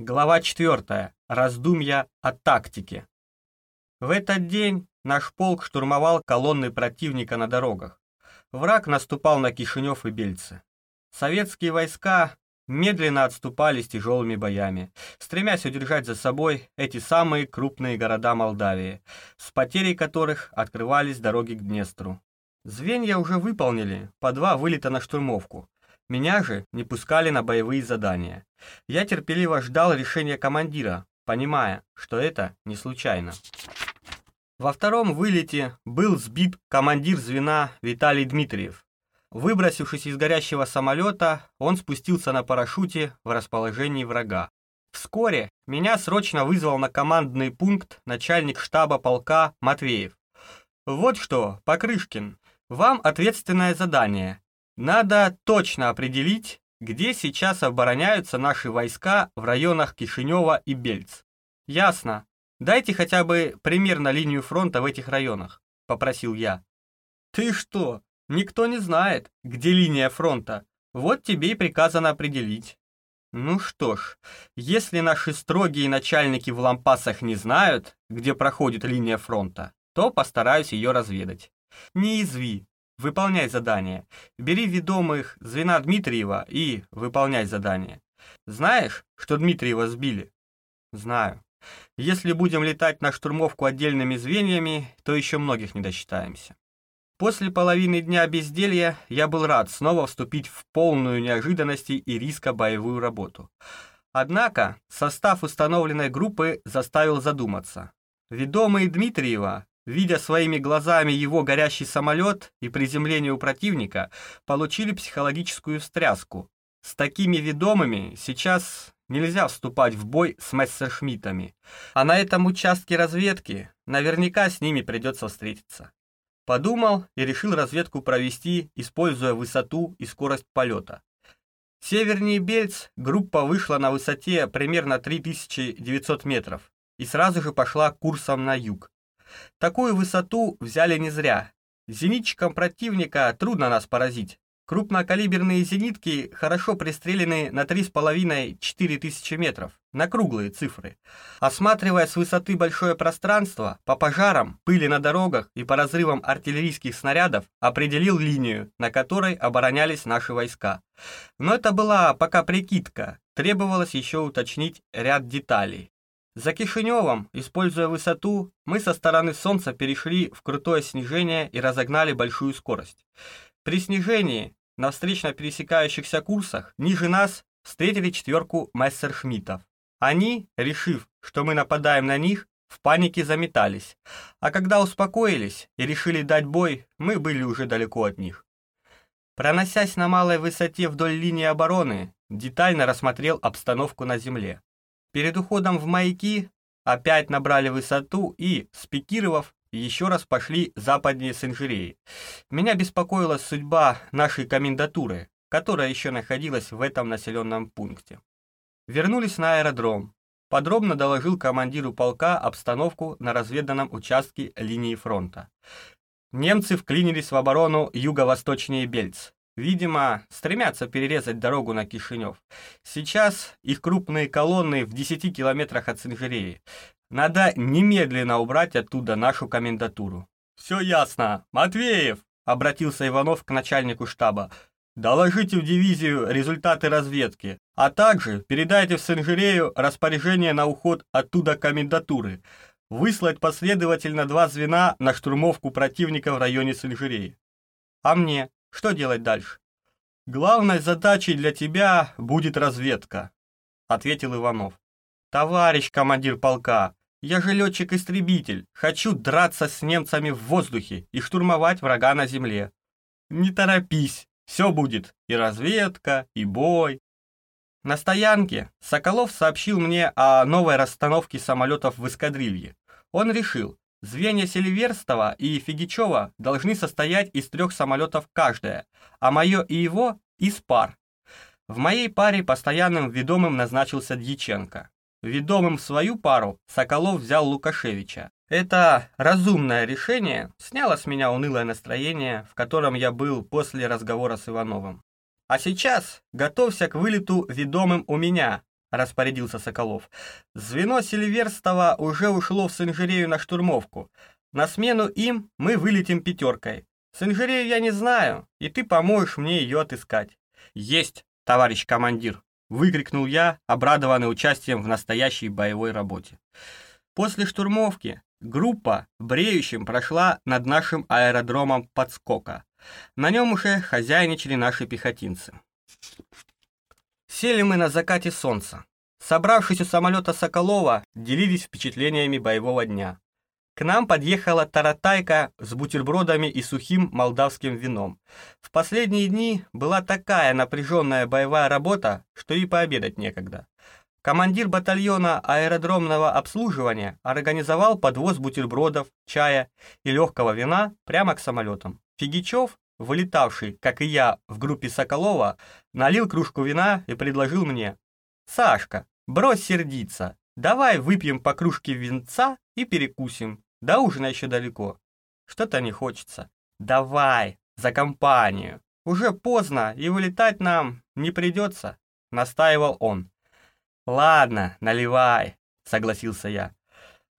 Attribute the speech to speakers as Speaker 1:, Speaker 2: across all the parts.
Speaker 1: Глава 4. Раздумья о тактике. В этот день наш полк штурмовал колонны противника на дорогах. Враг наступал на Кишинев и Бельцы. Советские войска медленно отступали с тяжелыми боями, стремясь удержать за собой эти самые крупные города Молдавии, с потерей которых открывались дороги к Днестру. Звенья уже выполнили по два вылета на штурмовку, меня же не пускали на боевые задания. Я терпеливо ждал решения командира, понимая, что это не случайно. Во втором вылете был сбит командир звена Виталий Дмитриев. Выбросившись из горящего самолета, он спустился на парашюте в расположении врага. Вскоре меня срочно вызвал на командный пункт начальник штаба полка Матвеев. «Вот что, Покрышкин, вам ответственное задание надо точно определить, где сейчас обороняются наши войска в районах Кишинева и Бельц. Ясно. Дайте хотя бы примерно линию фронта в этих районах, попросил я. Ты что? Никто не знает, где линия фронта. Вот тебе и приказано определить. Ну что ж, если наши строгие начальники в лампасах не знают, где проходит линия фронта, то постараюсь ее разведать. Не изви, Выполняй задание. Бери ведомых звена Дмитриева и выполняй задание. Знаешь, что Дмитриева сбили? Знаю. Если будем летать на штурмовку отдельными звеньями, то еще многих не досчитаемся. После половины дня безделья я был рад снова вступить в полную неожиданности и риска боевую работу. Однако состав установленной группы заставил задуматься. Ведомые Дмитриева видя своими глазами его горящий самолет и приземление у противника, получили психологическую встряску. С такими ведомыми сейчас нельзя вступать в бой с мессершмиттами, а на этом участке разведки наверняка с ними придется встретиться. Подумал и решил разведку провести, используя высоту и скорость полета. Севернее Бельц группа вышла на высоте примерно 3900 метров и сразу же пошла курсом на юг. Такую высоту взяли не зря. Зенитчикам противника трудно нас поразить. Крупнокалиберные зенитки хорошо пристрелены на 3,5-4 тысячи метров, на круглые цифры. Осматривая с высоты большое пространство, по пожарам, пыли на дорогах и по разрывам артиллерийских снарядов определил линию, на которой оборонялись наши войска. Но это была пока прикидка, требовалось еще уточнить ряд деталей. За Кишиневом, используя высоту, мы со стороны Солнца перешли в крутое снижение и разогнали большую скорость. При снижении на встречно пересекающихся курсах ниже нас встретили четверку мессершмиттов. Они, решив, что мы нападаем на них, в панике заметались, а когда успокоились и решили дать бой, мы были уже далеко от них. Проносясь на малой высоте вдоль линии обороны, детально рассмотрел обстановку на земле. Перед уходом в маяки опять набрали высоту и, спикировав, еще раз пошли западнее с инжиреи. Меня беспокоила судьба нашей комендатуры, которая еще находилась в этом населенном пункте. Вернулись на аэродром. Подробно доложил командиру полка обстановку на разведанном участке линии фронта. Немцы вклинились в оборону юго-восточнее Бельц. Видимо, стремятся перерезать дорогу на Кишинев. Сейчас их крупные колонны в 10 километрах от Синжиреи. Надо немедленно убрать оттуда нашу комендатуру. «Все ясно. Матвеев!» — обратился Иванов к начальнику штаба. «Доложите в дивизию результаты разведки, а также передайте в Синжирею распоряжение на уход оттуда комендатуры. Выслать последовательно два звена на штурмовку противника в районе Синжиреи». «А мне?» Что делать дальше? Главной задачей для тебя будет разведка, ответил Иванов. Товарищ командир полка, я же летчик-истребитель, хочу драться с немцами в воздухе и штурмовать врага на земле. Не торопись, все будет, и разведка, и бой. На стоянке Соколов сообщил мне о новой расстановке самолетов в эскадрилье. Он решил, Звенья Селиверстова и Фигичева должны состоять из трех самолетов каждая, а мое и его – из пар. В моей паре постоянным ведомым назначился Дьяченко. Ведомым в свою пару Соколов взял Лукашевича. Это разумное решение сняло с меня унылое настроение, в котором я был после разговора с Ивановым. А сейчас готовься к вылету ведомым у меня, — распорядился Соколов. «Звено Сильверстова уже ушло в Синжирею на штурмовку. На смену им мы вылетим пятеркой. Синжирею я не знаю, и ты поможешь мне ее отыскать». «Есть, товарищ командир!» — выкрикнул я, обрадованный участием в настоящей боевой работе. После штурмовки группа бреющим прошла над нашим аэродромом подскока. На нем уже хозяйничали наши пехотинцы. Сели мы на закате солнца. Собравшись у самолета Соколова, делились впечатлениями боевого дня. К нам подъехала таратайка с бутербродами и сухим молдавским вином. В последние дни была такая напряженная боевая работа, что и пообедать некогда. Командир батальона аэродромного обслуживания организовал подвоз бутербродов, чая и легкого вина прямо к самолетам. Фигичев, вылетавший, как и я, в группе Соколова, налил кружку вина и предложил мне. «Сашка, брось сердиться, давай выпьем по кружке винца и перекусим. До ужина еще далеко. Что-то не хочется. Давай, за компанию. Уже поздно, и вылетать нам не придется», — настаивал он. «Ладно, наливай», — согласился я.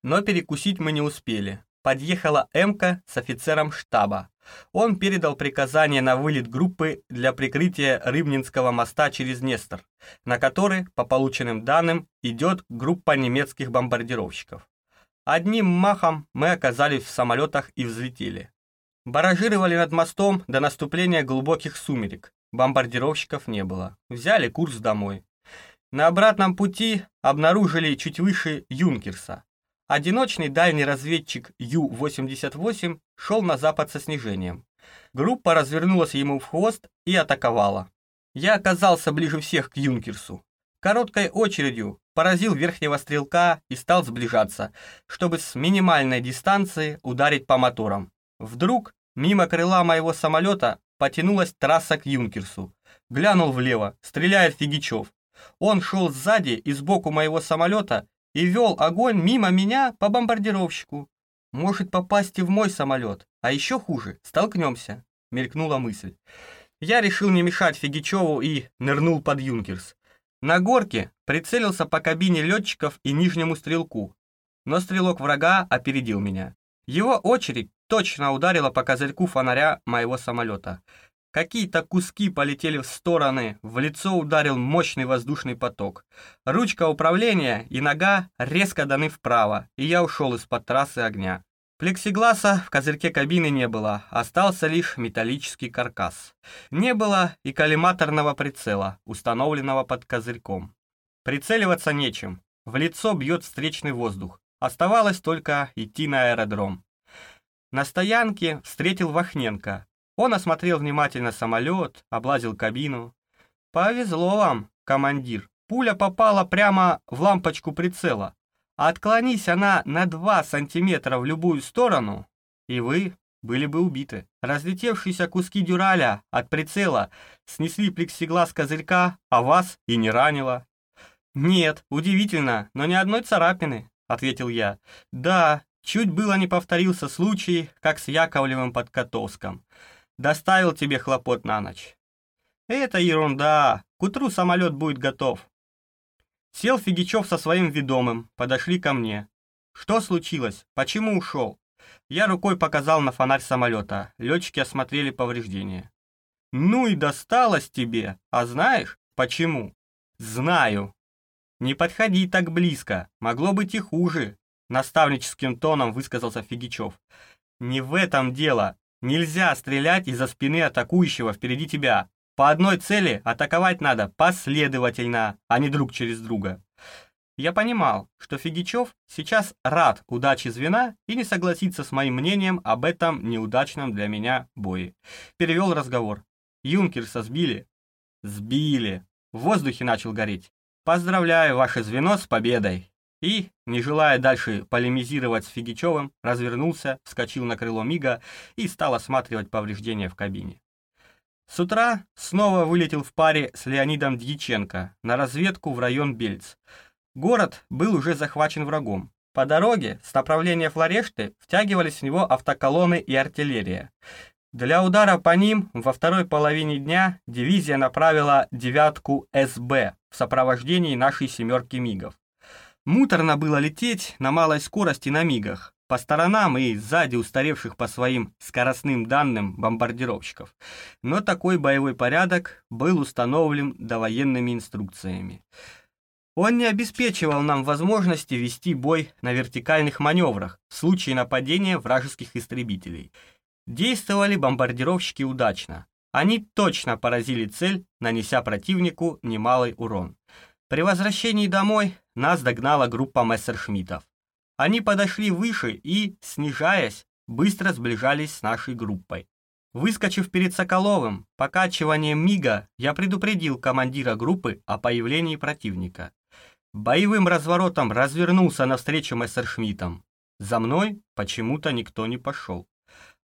Speaker 1: Но перекусить мы не успели. Подъехала Эмка с офицером штаба. Он передал приказание на вылет группы для прикрытия Рыбнинского моста через Нестор, на который, по полученным данным, идет группа немецких бомбардировщиков. Одним махом мы оказались в самолетах и взлетели. Баражировали над мостом до наступления глубоких сумерек. Бомбардировщиков не было. Взяли курс домой. На обратном пути обнаружили чуть выше Юнкерса. Одиночный дальний разведчик Ю-88 шел на запад со снижением. Группа развернулась ему в хвост и атаковала. Я оказался ближе всех к Юнкерсу. Короткой очередью поразил верхнего стрелка и стал сближаться, чтобы с минимальной дистанции ударить по моторам. Вдруг мимо крыла моего самолета потянулась трасса к Юнкерсу. Глянул влево, стреляет Фигичев. Он шел сзади и сбоку моего самолета и вел огонь мимо меня по бомбардировщику. Может попасть и в мой самолет, а еще хуже, столкнемся, мелькнула мысль. Я решил не мешать Фигичеву и нырнул под Юнкерс. На горке прицелился по кабине летчиков и нижнему стрелку, но стрелок врага опередил меня. Его очередь точно ударила по козырьку фонаря моего самолета. Какие-то куски полетели в стороны, в лицо ударил мощный воздушный поток. Ручка управления и нога резко даны вправо, и я ушел из-под трассы огня. Плексигласа в козырьке кабины не было, остался лишь металлический каркас. Не было и коллиматорного прицела, установленного под козырьком. Прицеливаться нечем, в лицо бьет встречный воздух. Оставалось только идти на аэродром. На стоянке встретил Вахненко, он осмотрел внимательно самолет, облазил кабину. «Повезло вам, командир. Пуля попала прямо в лампочку прицела. Отклонись она на 2 сантиметра в любую сторону, и вы были бы убиты. Разлетевшиеся куски дюраля от прицела снесли плексиглаз козырька, а вас и не ранило. «Нет, удивительно, но ни одной царапины», — ответил я. «Да, чуть было не повторился случай, как с Яковлевым под Котовском доставил тебе хлопот на ночь. Это ерунда, к утру самолет будет готов. Сел Фигичев со своим ведомым, подошли ко мне. Что случилось? Почему ушел? Я рукой показал на фонарь самолета. Летчики осмотрели повреждения. Ну и досталось тебе. А знаешь, почему? Знаю. Не подходи так близко. Могло быть и хуже. Наставническим тоном высказался Фигичев. Не в этом дело. Нельзя стрелять из-за спины атакующего впереди тебя. По одной цели атаковать надо последовательно, а не друг через друга. Я понимал, что Фигичев сейчас рад удаче звена и не согласится с моим мнением об этом неудачном для меня бое. Перевел разговор. Юнкерса сбили? Сбили. В воздухе начал гореть. Поздравляю ваше звено с победой и, не желая дальше полемизировать с Фигичевым, развернулся, вскочил на крыло Мига и стал осматривать повреждения в кабине. С утра снова вылетел в паре с Леонидом Дьяченко на разведку в район Бельц. Город был уже захвачен врагом. По дороге с направления Флорешты втягивались в него автоколонны и артиллерия. Для удара по ним во второй половине дня дивизия направила девятку СБ в сопровождении нашей семерки МИГов. Муторно было лететь на малой скорости на МИГах, по сторонам и сзади устаревших по своим скоростным данным бомбардировщиков. Но такой боевой порядок был установлен довоенными инструкциями. Он не обеспечивал нам возможности вести бой на вертикальных маневрах в случае нападения вражеских истребителей. Действовали бомбардировщики удачно. Они точно поразили цель, нанеся противнику немалый урон. При возвращении домой нас догнала группа мессершмиттов. Они подошли выше и, снижаясь, быстро сближались с нашей группой. Выскочив перед Соколовым, покачиванием мига, я предупредил командира группы о появлении противника. Боевым разворотом развернулся навстречу мессершмиттам. За мной почему-то никто не пошел.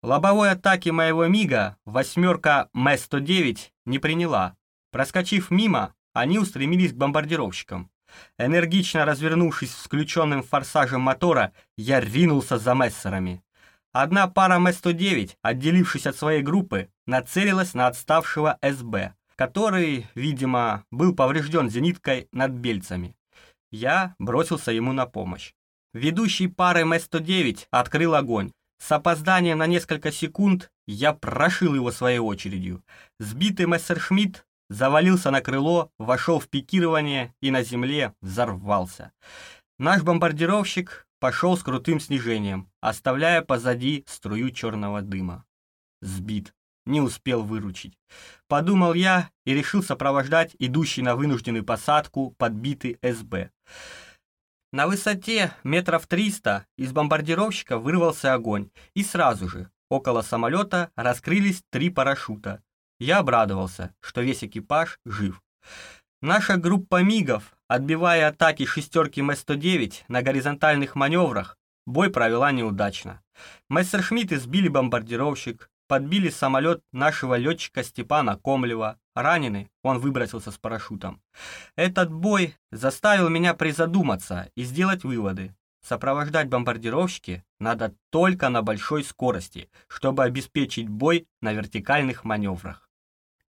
Speaker 1: Лобовой атаки моего мига восьмерка М-109 не приняла. Проскочив мимо, они устремились к бомбардировщикам. Энергично развернувшись с включенным форсажем мотора, я ринулся за мессерами. Одна пара М-109, отделившись от своей группы, нацелилась на отставшего СБ, который, видимо, был поврежден зениткой над бельцами. Я бросился ему на помощь. Ведущий пары М-109 открыл огонь. С опозданием на несколько секунд я прошил его своей очередью. Сбитый Мессершмитт завалился на крыло, вошел в пикирование и на земле взорвался. Наш бомбардировщик пошел с крутым снижением, оставляя позади струю черного дыма. Сбит. Не успел выручить. Подумал я и решил сопровождать идущий на вынужденную посадку подбитый СБ. На высоте метров триста из бомбардировщика вырвался огонь, и сразу же около самолета раскрылись три парашюта. Я обрадовался, что весь экипаж жив. Наша группа МИГов, отбивая атаки шестерки М-109 на горизонтальных маневрах, бой провела неудачно. Мессершмитты сбили бомбардировщик, подбили самолет нашего летчика Степана Комлева. Раненый, он выбросился с парашютом. Этот бой заставил меня призадуматься и сделать выводы. Сопровождать бомбардировщики надо только на большой скорости, чтобы обеспечить бой на вертикальных маневрах.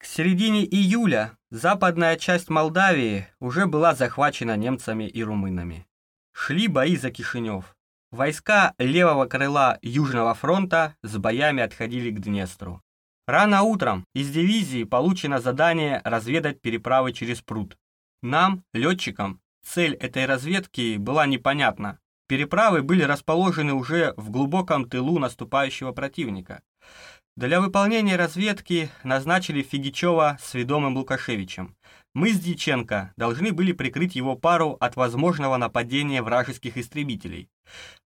Speaker 1: К середине июля западная часть Молдавии уже была захвачена немцами и румынами. Шли бои за Кишинев. Войска левого крыла Южного фронта с боями отходили к Днестру. Рано утром из дивизии получено задание разведать переправы через пруд. Нам, летчикам, цель этой разведки была непонятна. Переправы были расположены уже в глубоком тылу наступающего противника. Для выполнения разведки назначили Фигичева с ведомым Лукашевичем. Мы с Дьяченко должны были прикрыть его пару от возможного нападения вражеских истребителей.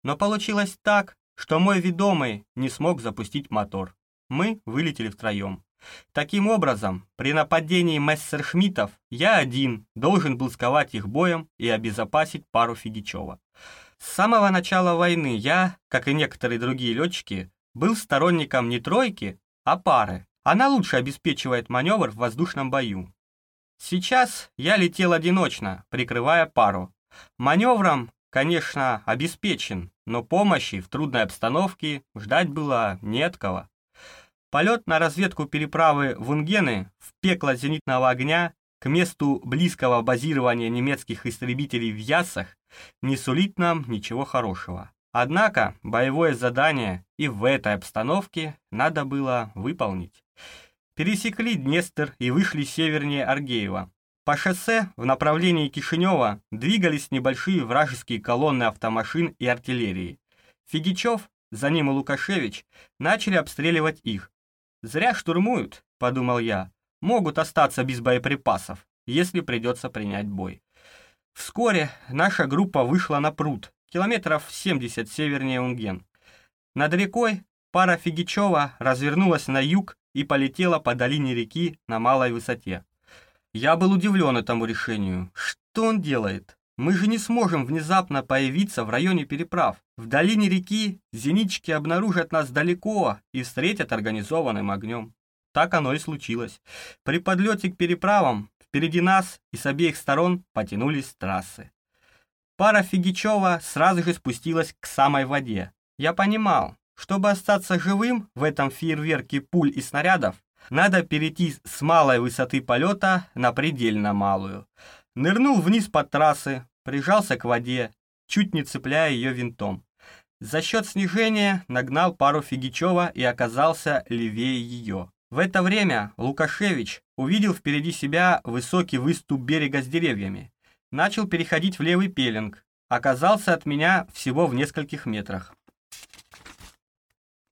Speaker 1: Но получилось так, что мой ведомый не смог запустить мотор. Мы вылетели втроем. Таким образом, при нападении мессершмиттов я один должен был сковать их боем и обезопасить пару Фигичева. С самого начала войны я, как и некоторые другие летчики, был сторонником не тройки, а пары. Она лучше обеспечивает маневр в воздушном бою. Сейчас я летел одиночно, прикрывая пару. Маневром, конечно, обеспечен, но помощи в трудной обстановке ждать было не от кого. Полет на разведку переправы Вунгены в пекло зенитного огня к месту близкого базирования немецких истребителей в Ясах не сулит нам ничего хорошего. Однако боевое задание и в этой обстановке надо было выполнить. Пересекли Днестр и вышли севернее Аргеева. По шоссе в направлении Кишинева двигались небольшие вражеские колонны автомашин и артиллерии. Фигичев, за ним и Лукашевич, начали обстреливать их. «Зря штурмуют», — подумал я, — «могут остаться без боеприпасов, если придется принять бой». Вскоре наша группа вышла на пруд, километров 70 севернее Унген. Над рекой пара Фигичева развернулась на юг и полетела по долине реки на малой высоте. Я был удивлен этому решению. Что он делает? Мы же не сможем внезапно появиться в районе переправ. В долине реки зенитчики обнаружат нас далеко и встретят организованным огнем. Так оно и случилось. При подлете к переправам впереди нас и с обеих сторон потянулись трассы. Пара Фигичева сразу же спустилась к самой воде. Я понимал, Чтобы остаться живым в этом фейерверке пуль и снарядов, надо перейти с малой высоты полета на предельно малую. Нырнул вниз по трассы, прижался к воде, чуть не цепляя ее винтом. За счет снижения нагнал пару Фигичева и оказался левее ее. В это время Лукашевич увидел впереди себя высокий выступ берега с деревьями. Начал переходить в левый пеленг. Оказался от меня всего в нескольких метрах.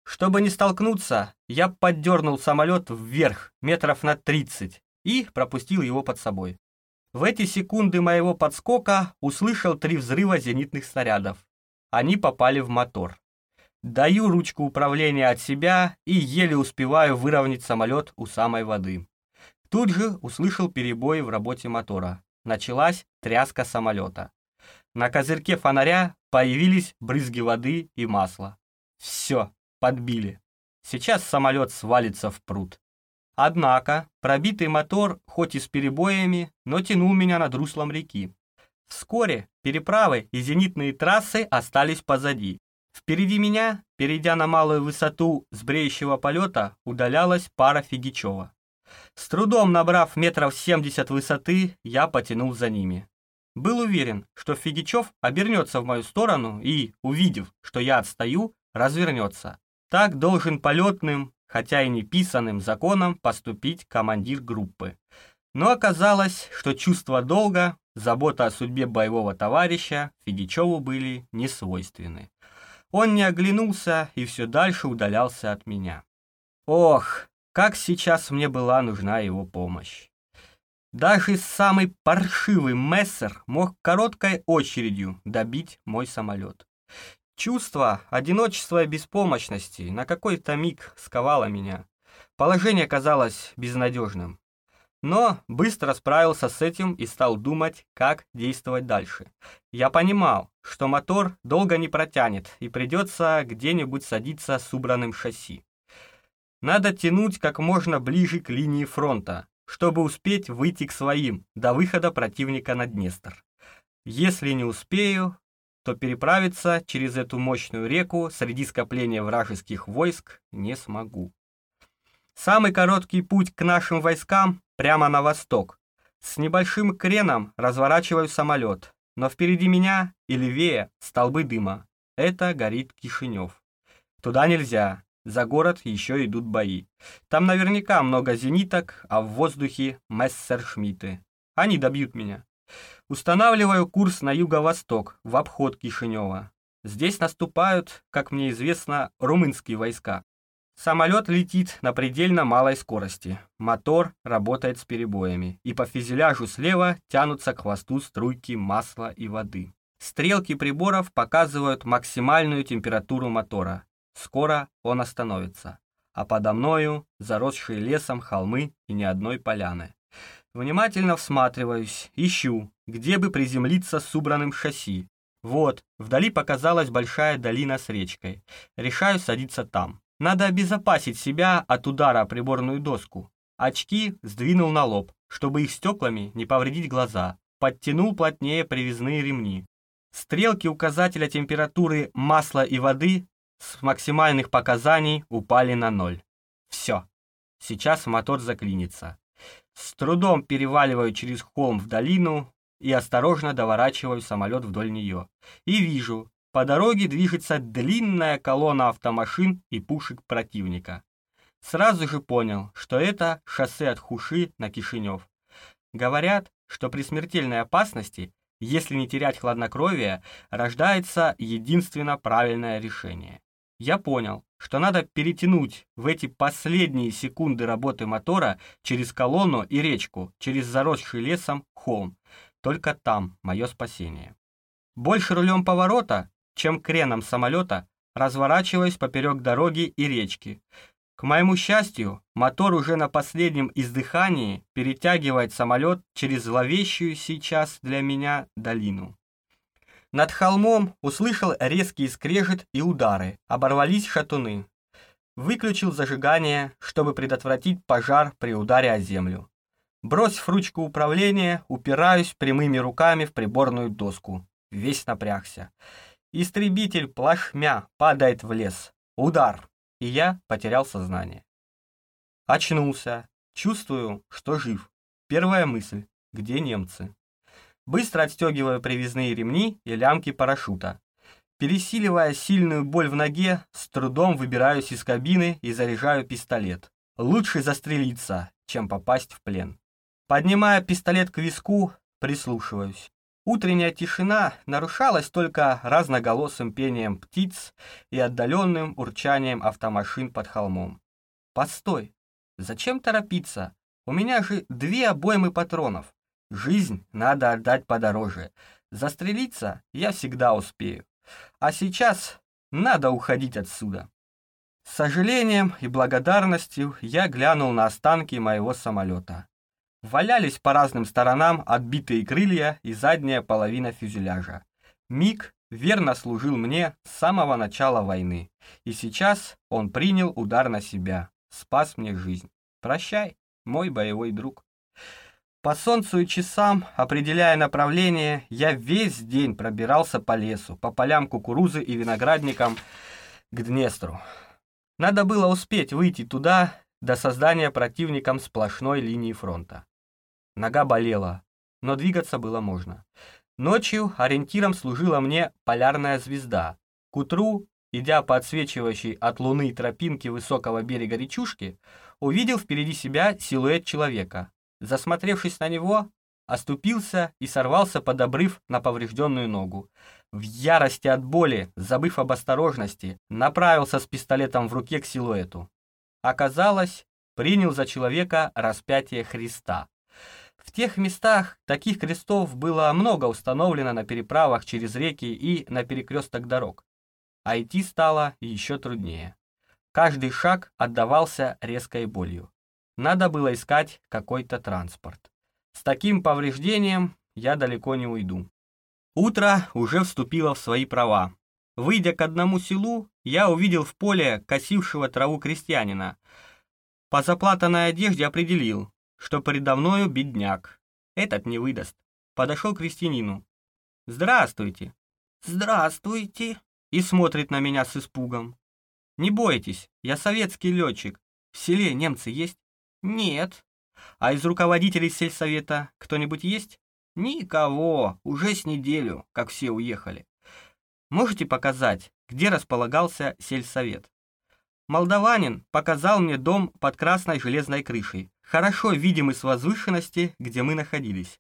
Speaker 1: Чтобы не столкнуться, я поддернул самолет вверх метров на 30 и пропустил его под собой. В эти секунды моего подскока услышал три взрыва зенитных снарядов. Они попали в мотор. Даю ручку управления от себя и еле успеваю выровнять самолет у самой воды. Тут же услышал перебои в работе мотора. Началась тряска самолета. На козырьке фонаря появились брызги воды и масла. Все, подбили. Сейчас самолет свалится в пруд. Однако пробитый мотор, хоть и с перебоями, но тянул меня над руслом реки. Вскоре переправы и зенитные трассы остались позади. Впереди меня, перейдя на малую высоту с бреющего полета, удалялась пара Фигичева. С трудом набрав метров 70 высоты, я потянул за ними. Был уверен, что Фигичев обернется в мою сторону и, увидев, что я отстаю, развернется. Так должен полетным, хотя и не писанным законом поступить командир группы. Но оказалось, что чувство долга, забота о судьбе боевого товарища Фигичеву были не свойственны. Он не оглянулся и все дальше удалялся от меня. Ох, как сейчас мне была нужна его помощь. Даже самый паршивый мессер мог короткой очередью добить мой самолет. Чувство одиночества и беспомощности на какой-то миг сковало меня. Положение казалось безнадежным. Но быстро справился с этим и стал думать, как действовать дальше. Я понимал, что мотор долго не протянет и придется где-нибудь садиться с убранным шасси. Надо тянуть как можно ближе к линии фронта, чтобы успеть выйти к своим до выхода противника на Днестр. Если не успею, то переправиться через эту мощную реку среди скопления вражеских войск не смогу. Самый короткий путь к нашим войскам прямо на восток. С небольшим креном разворачиваю самолет, но впереди меня и левее столбы дыма. Это горит Кишинев. Туда нельзя, за город еще идут бои. Там наверняка много зениток, а в воздухе мессершмитты. Они добьют меня. Устанавливаю курс на юго-восток, в обход Кишинева. Здесь наступают, как мне известно, румынские войска. Самолет летит на предельно малой скорости. Мотор работает с перебоями, и по фюзеляжу слева тянутся к хвосту струйки масла и воды. Стрелки приборов показывают максимальную температуру мотора. Скоро он остановится. А подо мною заросшие лесом холмы и ни одной поляны. Внимательно всматриваюсь, ищу, где бы приземлиться с убранным шасси. Вот, вдали показалась большая долина с речкой. Решаю садиться там. Надо обезопасить себя от удара о приборную доску. Очки сдвинул на лоб, чтобы их стеклами не повредить глаза. Подтянул плотнее привязные ремни. Стрелки указателя температуры масла и воды с максимальных показаний упали на ноль. Все. Сейчас мотор заклинится. С трудом переваливаю через холм в долину и осторожно доворачиваю самолет вдоль нее. И вижу, по дороге движется длинная колонна автомашин и пушек противника. Сразу же понял, что это шоссе от Хуши на Кишинев. Говорят, что при смертельной опасности, если не терять хладнокровие, рождается единственно правильное решение. Я понял, что надо перетянуть в эти последние секунды работы мотора через колонну и речку, через заросший лесом холм. Только там мое спасение. Больше рулем поворота чем креном самолета, разворачиваясь поперек дороги и речки. К моему счастью, мотор уже на последнем издыхании перетягивает самолет через зловещую сейчас для меня долину. Над холмом услышал резкий скрежет и удары, оборвались шатуны. Выключил зажигание, чтобы предотвратить пожар при ударе о землю. Бросив ручку управления, упираюсь прямыми руками в приборную доску. Весь напрягся. Истребитель плашмя падает в лес. Удар! И я потерял сознание. Очнулся. Чувствую, что жив. Первая мысль. Где немцы? Быстро отстегиваю привязные ремни и лямки парашюта. Пересиливая сильную боль в ноге, с трудом выбираюсь из кабины и заряжаю пистолет. Лучше застрелиться, чем попасть в плен. Поднимая пистолет к виску, прислушиваюсь. Утренняя тишина нарушалась только разноголосым пением птиц и отдаленным урчанием автомашин под холмом. Постой, зачем торопиться? У меня же две обоймы патронов. Жизнь надо отдать подороже. Застрелиться я всегда успею. А сейчас надо уходить отсюда. С сожалением и благодарностью я глянул на останки моего самолета. Валялись по разным сторонам отбитые крылья и задняя половина фюзеляжа. Миг верно служил мне с самого начала войны, и сейчас он принял удар на себя, спас мне жизнь. Прощай, мой боевой друг. По солнцу и часам, определяя направление, я весь день пробирался по лесу, по полям кукурузы и виноградникам к Днестру. Надо было успеть выйти туда до создания противником сплошной линии фронта. Нога болела, но двигаться было можно. Ночью ориентиром служила мне полярная звезда. К утру, идя по отсвечивающей от луны тропинке высокого берега речушки, увидел впереди себя силуэт человека. Засмотревшись на него, оступился и сорвался под обрыв на поврежденную ногу. В ярости от боли, забыв об осторожности, направился с пистолетом в руке к силуэту. Оказалось, принял за человека распятие Христа. В тех местах таких крестов было много установлено на переправах через реки и на перекресток дорог. А идти стало еще труднее. Каждый шаг отдавался резкой болью. Надо было искать какой-то транспорт. С таким повреждением я далеко не уйду. Утро уже вступило в свои права. Выйдя к одному селу, я увидел в поле косившего траву крестьянина. По заплатанной одежде определил, что передо мною бедняк. Этот не выдаст. Подошел к крестьянину. «Здравствуйте». «Здравствуйте». И смотрит на меня с испугом. «Не бойтесь, я советский летчик. В селе немцы есть?» «Нет». «А из руководителей сельсовета кто-нибудь есть?» «Никого, уже с неделю, как все уехали». «Можете показать, где располагался сельсовет?» Молдаванин показал мне дом под красной железной крышей, хорошо видимый с возвышенности, где мы находились.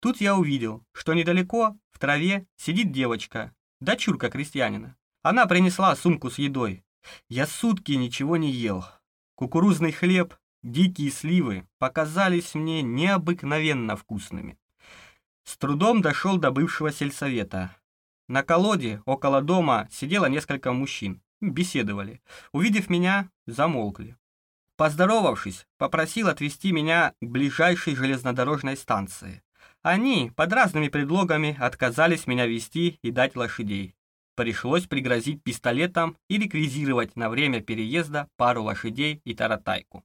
Speaker 1: Тут я увидел, что недалеко, в траве, сидит девочка, дочурка крестьянина. Она принесла сумку с едой. Я сутки ничего не ел. Кукурузный хлеб, дикие сливы показались мне необыкновенно вкусными. С трудом дошел до бывшего сельсовета. На колоде около дома сидело несколько мужчин, беседовали. Увидев меня, замолкли. Поздоровавшись, попросил отвезти меня к ближайшей железнодорожной станции. Они под разными предлогами отказались меня вести и дать лошадей. Пришлось пригрозить пистолетом и реквизировать на время переезда пару лошадей и таратайку.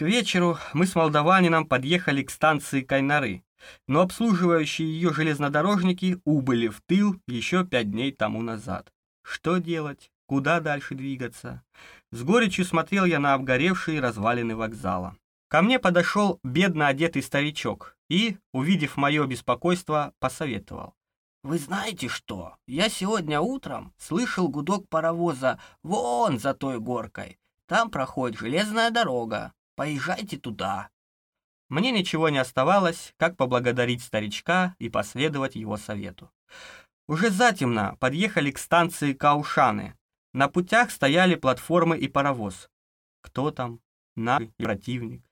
Speaker 1: К вечеру мы с молдаванином подъехали к станции Кайнары, но обслуживающие ее железнодорожники убыли в тыл еще пять дней тому назад. Что делать? Куда дальше двигаться? С горечью смотрел я на обгоревшие развалины вокзала. Ко мне подошел бедно одетый старичок и, увидев мое беспокойство, посоветовал. «Вы знаете что? Я сегодня утром слышал гудок паровоза вон за той горкой. Там проходит железная дорога. Поезжайте туда». Мне ничего не оставалось, как поблагодарить старичка и последовать его совету. Уже затемно подъехали к станции Каушаны, на путях стояли платформы и паровоз. Кто там? Наш противник.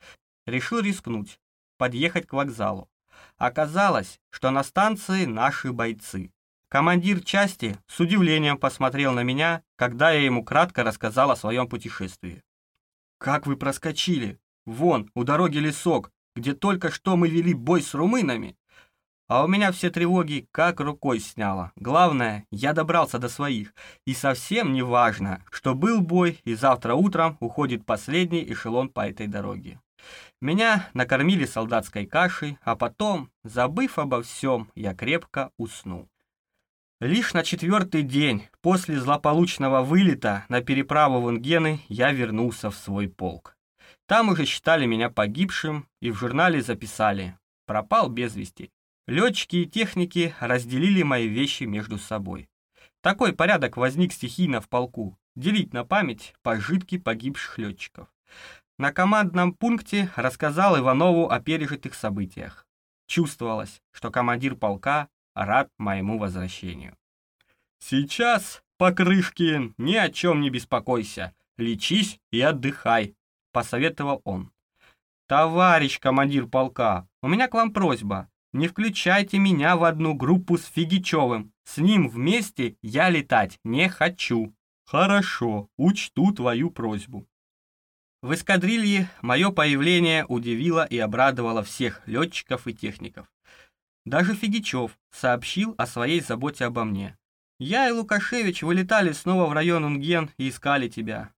Speaker 1: Решил рискнуть, подъехать к вокзалу. Оказалось, что на станции наши бойцы. Командир части с удивлением посмотрел на меня, когда я ему кратко рассказал о своем путешествии. «Как вы проскочили? Вон, у дороги лесок, где только что мы вели бой с румынами. А у меня все тревоги как рукой сняло. Главное, я добрался до своих. И совсем не важно, что был бой, и завтра утром уходит последний эшелон по этой дороге. Меня накормили солдатской кашей, а потом, забыв обо всем, я крепко уснул. Лишь на четвертый день после злополучного вылета на переправу в Ингены я вернулся в свой полк. Там уже считали меня погибшим и в журнале записали «Пропал без вести». Летчики и техники разделили мои вещи между собой. Такой порядок возник стихийно в полку – делить на память пожитки погибших летчиков. На командном пункте рассказал Иванову о пережитых событиях. Чувствовалось, что командир полка рад моему возвращению. «Сейчас, Покрышкин, ни о чем не беспокойся, лечись и отдыхай», — посоветовал он. «Товарищ командир полка, у меня к вам просьба. Не включайте меня в одну группу с Фигичевым. С ним вместе я летать не хочу». «Хорошо, учту твою просьбу». В эскадрилье мое появление удивило и обрадовало всех летчиков и техников. Даже Фигичев сообщил о своей заботе обо мне. Я и Лукашевич вылетали снова в район Унген и искали тебя.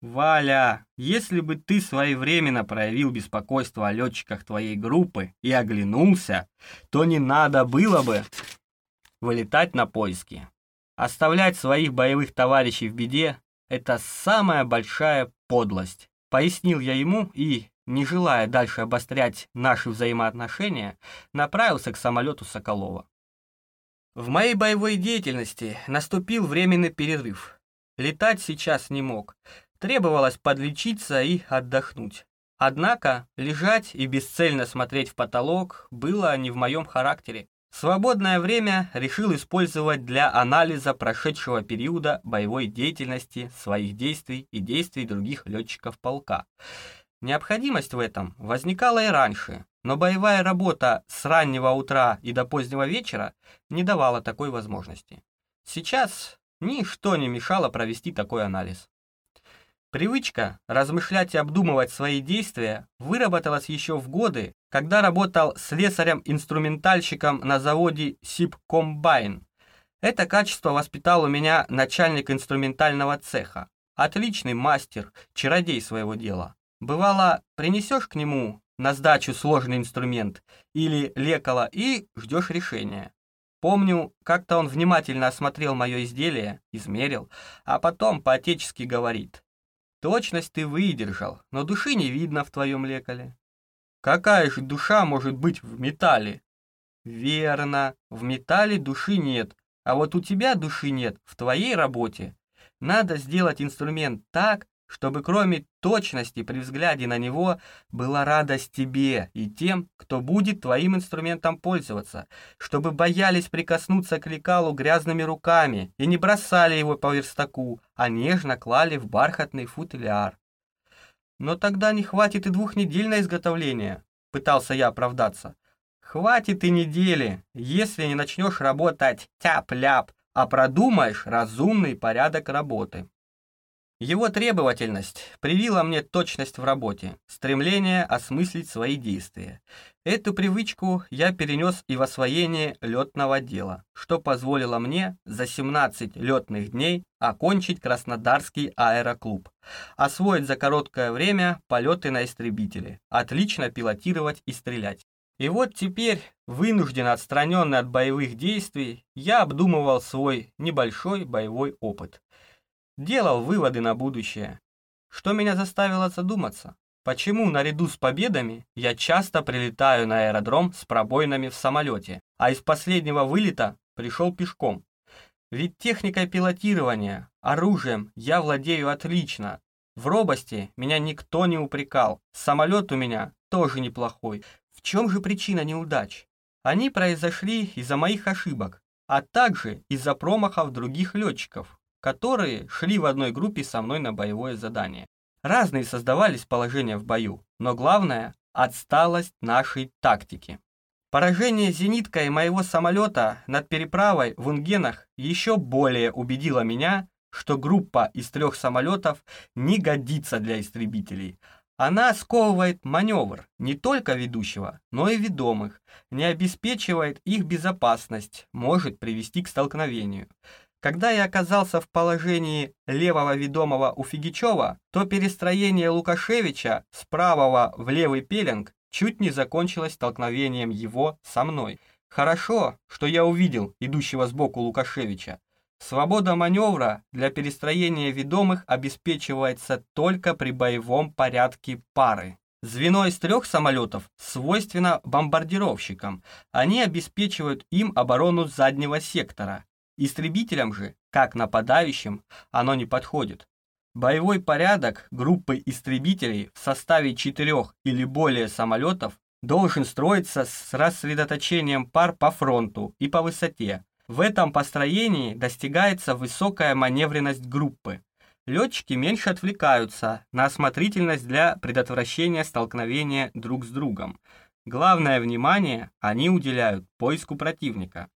Speaker 1: Валя, если бы ты своевременно проявил беспокойство о летчиках твоей группы и оглянулся, то не надо было бы вылетать на поиски. Оставлять своих боевых товарищей в беде — это самая большая подлость. Пояснил я ему и, не желая дальше обострять наши взаимоотношения, направился к самолету Соколова. В моей боевой деятельности наступил временный перерыв. Летать сейчас не мог. Требовалось подлечиться и отдохнуть. Однако лежать и бесцельно смотреть в потолок было не в моем характере. Свободное время решил использовать для анализа прошедшего периода боевой деятельности, своих действий и действий других летчиков полка. Необходимость в этом возникала и раньше, но боевая работа с раннего утра и до позднего вечера не давала такой возможности. Сейчас ничто не мешало провести такой анализ. Привычка размышлять и обдумывать свои действия выработалась еще в годы, когда работал слесарем-инструментальщиком на заводе Сибкомбайн. Это качество воспитал у меня начальник инструментального цеха. Отличный мастер, чародей своего дела. Бывало, принесешь к нему на сдачу сложный инструмент или лекала и ждешь решения. Помню, как-то он внимательно осмотрел мое изделие, измерил, а потом по-отечески говорит. «Точность ты выдержал, но души не видно в твоем лекале». «Какая же душа может быть в металле?» «Верно, в металле души нет, а вот у тебя души нет в твоей работе. Надо сделать инструмент так, чтобы кроме точности при взгляде на него была радость тебе и тем, кто будет твоим инструментом пользоваться, чтобы боялись прикоснуться к лекалу грязными руками и не бросали его по верстаку, а нежно клали в бархатный футляр. «Но тогда не хватит и двух недель на изготовление», — пытался я оправдаться. «Хватит и недели, если не начнешь работать тяп-ляп, а продумаешь разумный порядок работы». Его требовательность привила мне точность в работе, стремление осмыслить свои действия. Эту привычку я перенес и в освоение летного дела, что позволило мне за 17 летных дней окончить Краснодарский аэроклуб, освоить за короткое время полеты на истребителе, отлично пилотировать и стрелять. И вот теперь, вынужденно отстраненный от боевых действий, я обдумывал свой небольшой боевой опыт – делал выводы на будущее. Что меня заставило задуматься? Почему наряду с победами я часто прилетаю на аэродром с пробоинами в самолете, а из последнего вылета пришел пешком? Ведь техникой пилотирования, оружием я владею отлично. В робости меня никто не упрекал, самолет у меня тоже неплохой. В чем же причина неудач? Они произошли из-за моих ошибок, а также из-за промахов других летчиков, которые шли в одной группе со мной на боевое задание. Разные создавались положения в бою, но главное – отсталость нашей тактики. Поражение зенитка и моего самолета над переправой в Унгенах еще более убедило меня, что группа из трех самолетов не годится для истребителей. Она сковывает маневр не только ведущего, но и ведомых, не обеспечивает их безопасность, может привести к столкновению. Когда я оказался в положении левого ведомого у Фигичева, то перестроение Лукашевича с правого в левый пеленг чуть не закончилось столкновением его со мной. Хорошо, что я увидел идущего сбоку Лукашевича. Свобода маневра для перестроения ведомых обеспечивается только при боевом порядке пары. Звено из трех самолетов свойственно бомбардировщикам. Они обеспечивают им оборону заднего сектора. Истребителям же, как нападающим, оно не подходит. Боевой порядок группы истребителей в составе четырех или более самолетов должен строиться с рассредоточением пар по фронту и по высоте. В этом построении достигается высокая маневренность группы. Летчики меньше отвлекаются на осмотрительность для предотвращения столкновения друг с другом. Главное внимание они уделяют поиску противника.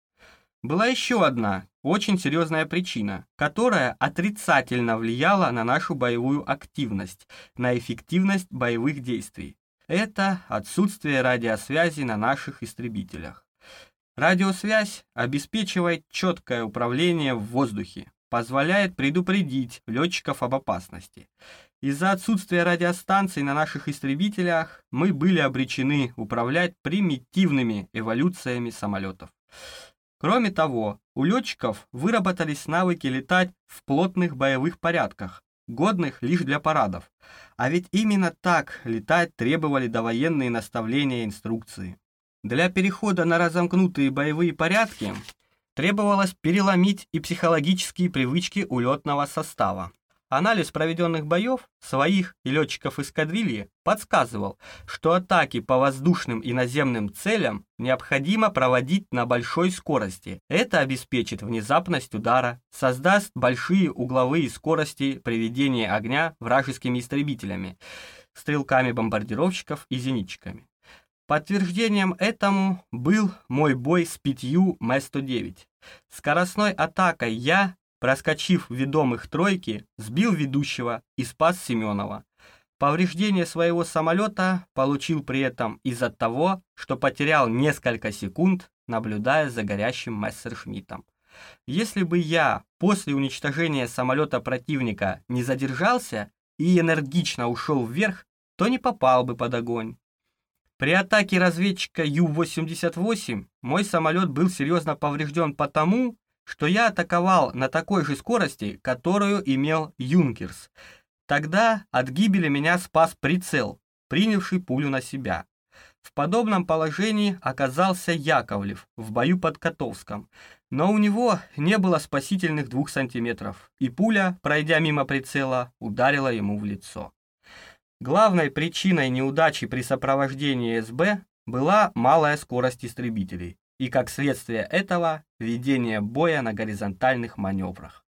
Speaker 1: Была еще одна, очень серьезная причина, которая отрицательно влияла на нашу боевую активность, на эффективность боевых действий. Это отсутствие радиосвязи на наших истребителях. Радиосвязь обеспечивает четкое управление в воздухе, позволяет предупредить летчиков об опасности. Из-за отсутствия радиостанций на наших истребителях мы были обречены управлять примитивными эволюциями самолетов. Кроме того, у летчиков выработались навыки летать в плотных боевых порядках, годных лишь для парадов. А ведь именно так летать требовали довоенные наставления и инструкции. Для перехода на разомкнутые боевые порядки требовалось переломить и психологические привычки улетного состава. Анализ проведенных боев, своих и летчиков эскадрильи подсказывал, что атаки по воздушным и наземным целям необходимо проводить на большой скорости. Это обеспечит внезапность удара, создаст большие угловые скорости приведения огня вражескими истребителями, стрелками бомбардировщиков и зенитчиками. Подтверждением этому был мой бой с пятью М-109. Скоростной атакой я проскочив ведомых тройки, сбил ведущего и спас Семенова. Повреждение своего самолета получил при этом из-за того, что потерял несколько секунд, наблюдая за горящим Мессершмиттом. Если бы я после уничтожения самолета противника не задержался и энергично ушел вверх, то не попал бы под огонь. При атаке разведчика Ю-88 мой самолет был серьезно поврежден потому, что я атаковал на такой же скорости, которую имел Юнкерс. Тогда от гибели меня спас прицел, принявший пулю на себя. В подобном положении оказался Яковлев в бою под Котовском, но у него не было спасительных двух сантиметров, и пуля, пройдя мимо прицела, ударила ему в лицо. Главной причиной неудачи при сопровождении СБ была малая скорость истребителей и, как следствие этого, ведение боя на горизонтальных маневрах.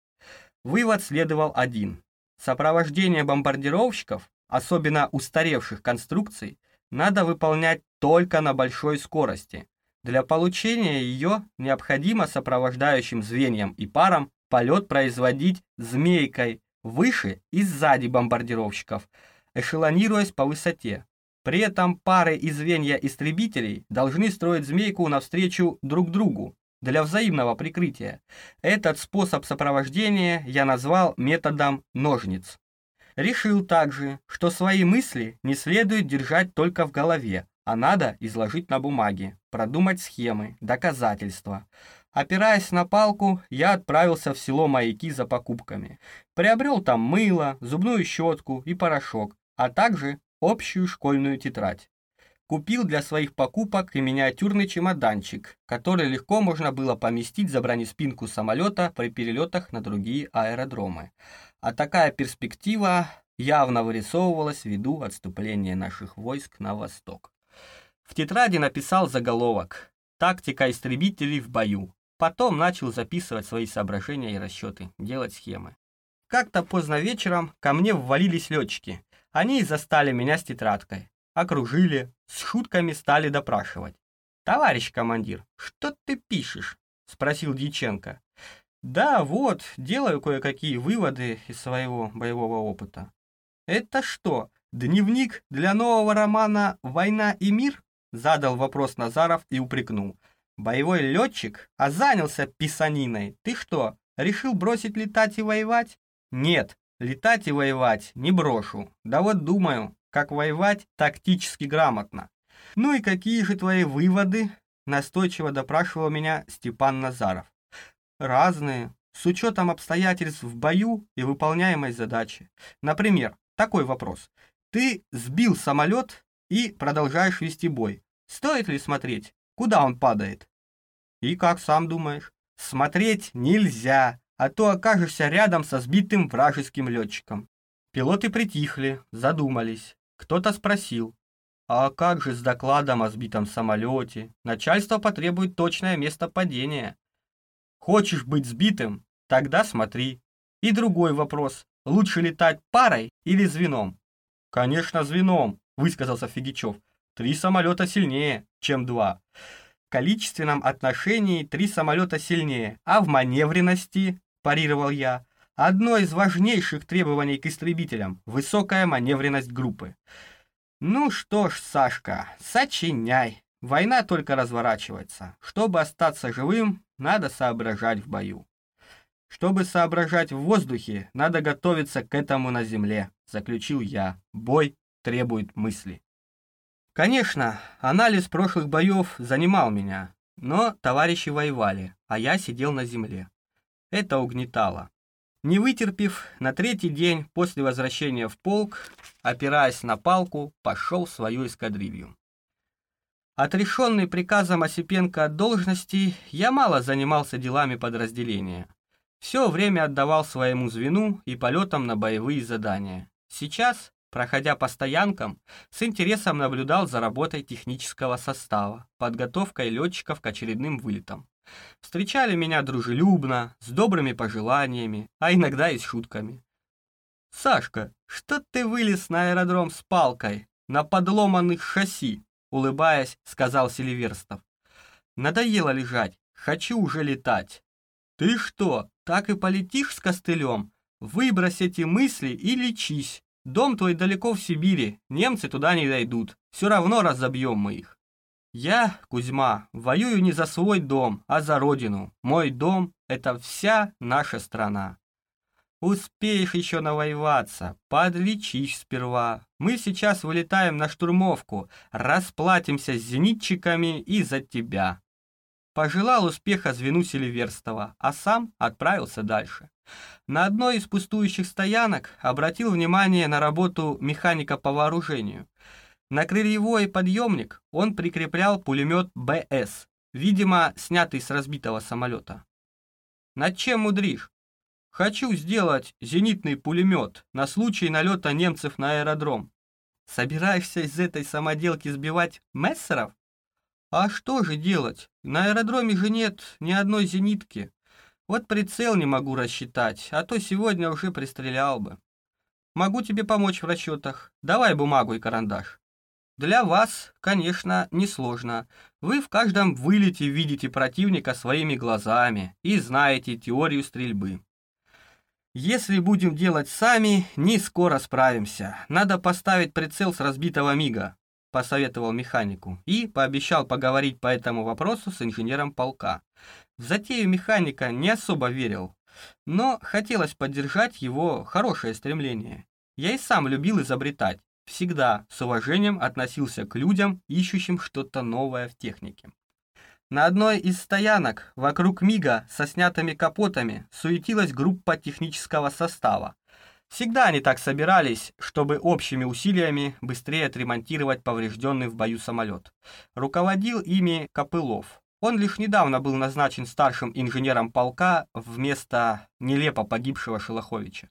Speaker 1: Вывод следовал один. Сопровождение бомбардировщиков, особенно устаревших конструкций, надо выполнять только на большой скорости. Для получения ее необходимо сопровождающим звеньям и парам полет производить змейкой выше и сзади бомбардировщиков, эшелонируясь по высоте. При этом пары и звенья истребителей должны строить змейку навстречу друг другу для взаимного прикрытия. Этот способ сопровождения я назвал методом ножниц. Решил также, что свои мысли не следует держать только в голове, а надо изложить на бумаге, продумать схемы, доказательства. Опираясь на палку, я отправился в село Маяки за покупками. Приобрел там мыло, зубную щетку и порошок, а также общую школьную тетрадь. Купил для своих покупок и миниатюрный чемоданчик, который легко можно было поместить за бронеспинку самолета при перелетах на другие аэродромы. А такая перспектива явно вырисовывалась ввиду отступления наших войск на восток. В тетради написал заголовок «Тактика истребителей в бою». Потом начал записывать свои соображения и расчеты, делать схемы. Как-то поздно вечером ко мне ввалились летчики. Они застали меня с тетрадкой, окружили, с шутками стали допрашивать. «Товарищ командир, что ты пишешь?» — спросил Дьяченко. «Да, вот, делаю кое-какие выводы из своего боевого опыта». «Это что, дневник для нового романа «Война и мир»?» — задал вопрос Назаров и упрекнул. «Боевой летчик, а занялся писаниной. Ты что, решил бросить летать и воевать?» «Нет, Летать и воевать не брошу. Да вот думаю, как воевать тактически грамотно. Ну и какие же твои выводы? Настойчиво допрашивал меня Степан Назаров. Разные, с учетом обстоятельств в бою и выполняемой задачи. Например, такой вопрос. Ты сбил самолет и продолжаешь вести бой. Стоит ли смотреть, куда он падает? И как сам думаешь? Смотреть нельзя, а то окажешься рядом со сбитым вражеским летчиком. Пилоты притихли, задумались. Кто-то спросил, а как же с докладом о сбитом самолете? Начальство потребует точное место падения. Хочешь быть сбитым? Тогда смотри. И другой вопрос. Лучше летать парой или звеном? Конечно, звеном, высказался Фигичев. Три самолета сильнее, чем два. В количественном отношении три самолета сильнее, а в маневренности, парировал я, одно из важнейших требований к истребителям – высокая маневренность группы. Ну что ж, Сашка, сочиняй. Война только разворачивается. Чтобы остаться живым, надо соображать в бою. Чтобы соображать в воздухе, надо готовиться к этому на земле, заключил я. Бой требует мысли. Конечно, анализ прошлых боев занимал меня, но товарищи воевали, а я сидел на земле. Это угнетало. Не вытерпев, на третий день после возвращения в полк, опираясь на палку, пошел в свою эскадрилью. Отрешенный приказом Осипенко от должности, я мало занимался делами подразделения. Все время отдавал своему звену и полетам на боевые задания. Сейчас проходя по стоянкам, с интересом наблюдал за работой технического состава, подготовкой летчиков к очередным вылетам. Встречали меня дружелюбно, с добрыми пожеланиями, а иногда и с шутками. «Сашка, что ты вылез на аэродром с палкой, на подломанных шасси?» улыбаясь, сказал Селиверстов. «Надоело лежать, хочу уже летать». «Ты что, так и полетишь с костылем? Выбрось эти мысли и лечись. Дом твой далеко в Сибири, немцы туда не дойдут. Все равно разобьем мы их. Я, Кузьма, воюю не за свой дом, а за родину. Мой дом — это вся наша страна. Успеешь еще навоеваться, подлечись сперва. Мы сейчас вылетаем на штурмовку, расплатимся с зенитчиками и за тебя. Пожелал успеха звену Селиверстова, а сам отправился дальше. На одной из пустующих стоянок обратил внимание на работу механика по вооружению. На крыльевой подъемник он прикреплял пулемет БС, видимо, снятый с разбитого самолета. «Над чем мудришь?» «Хочу сделать зенитный пулемет на случай налета немцев на аэродром». «Собираешься из этой самоделки сбивать мессеров?» «А что же делать? На аэродроме же нет ни одной зенитки. Вот прицел не могу рассчитать, а то сегодня уже пристрелял бы. Могу тебе помочь в расчетах. Давай бумагу и карандаш. Для вас, конечно, несложно. Вы в каждом вылете видите противника своими глазами и знаете теорию стрельбы. Если будем делать сами, не скоро справимся. Надо поставить прицел с разбитого мига, посоветовал механику и пообещал поговорить по этому вопросу с инженером полка. В затею механика не особо верил, но хотелось поддержать его хорошее стремление. Я и сам любил изобретать, всегда с уважением относился к людям, ищущим что-то новое в технике. На одной из стоянок вокруг Мига со снятыми капотами суетилась группа технического состава. Всегда они так собирались, чтобы общими усилиями быстрее отремонтировать поврежденный в бою самолет. Руководил ими Копылов. Он лишь недавно был назначен старшим инженером полка вместо нелепо погибшего Шелоховича.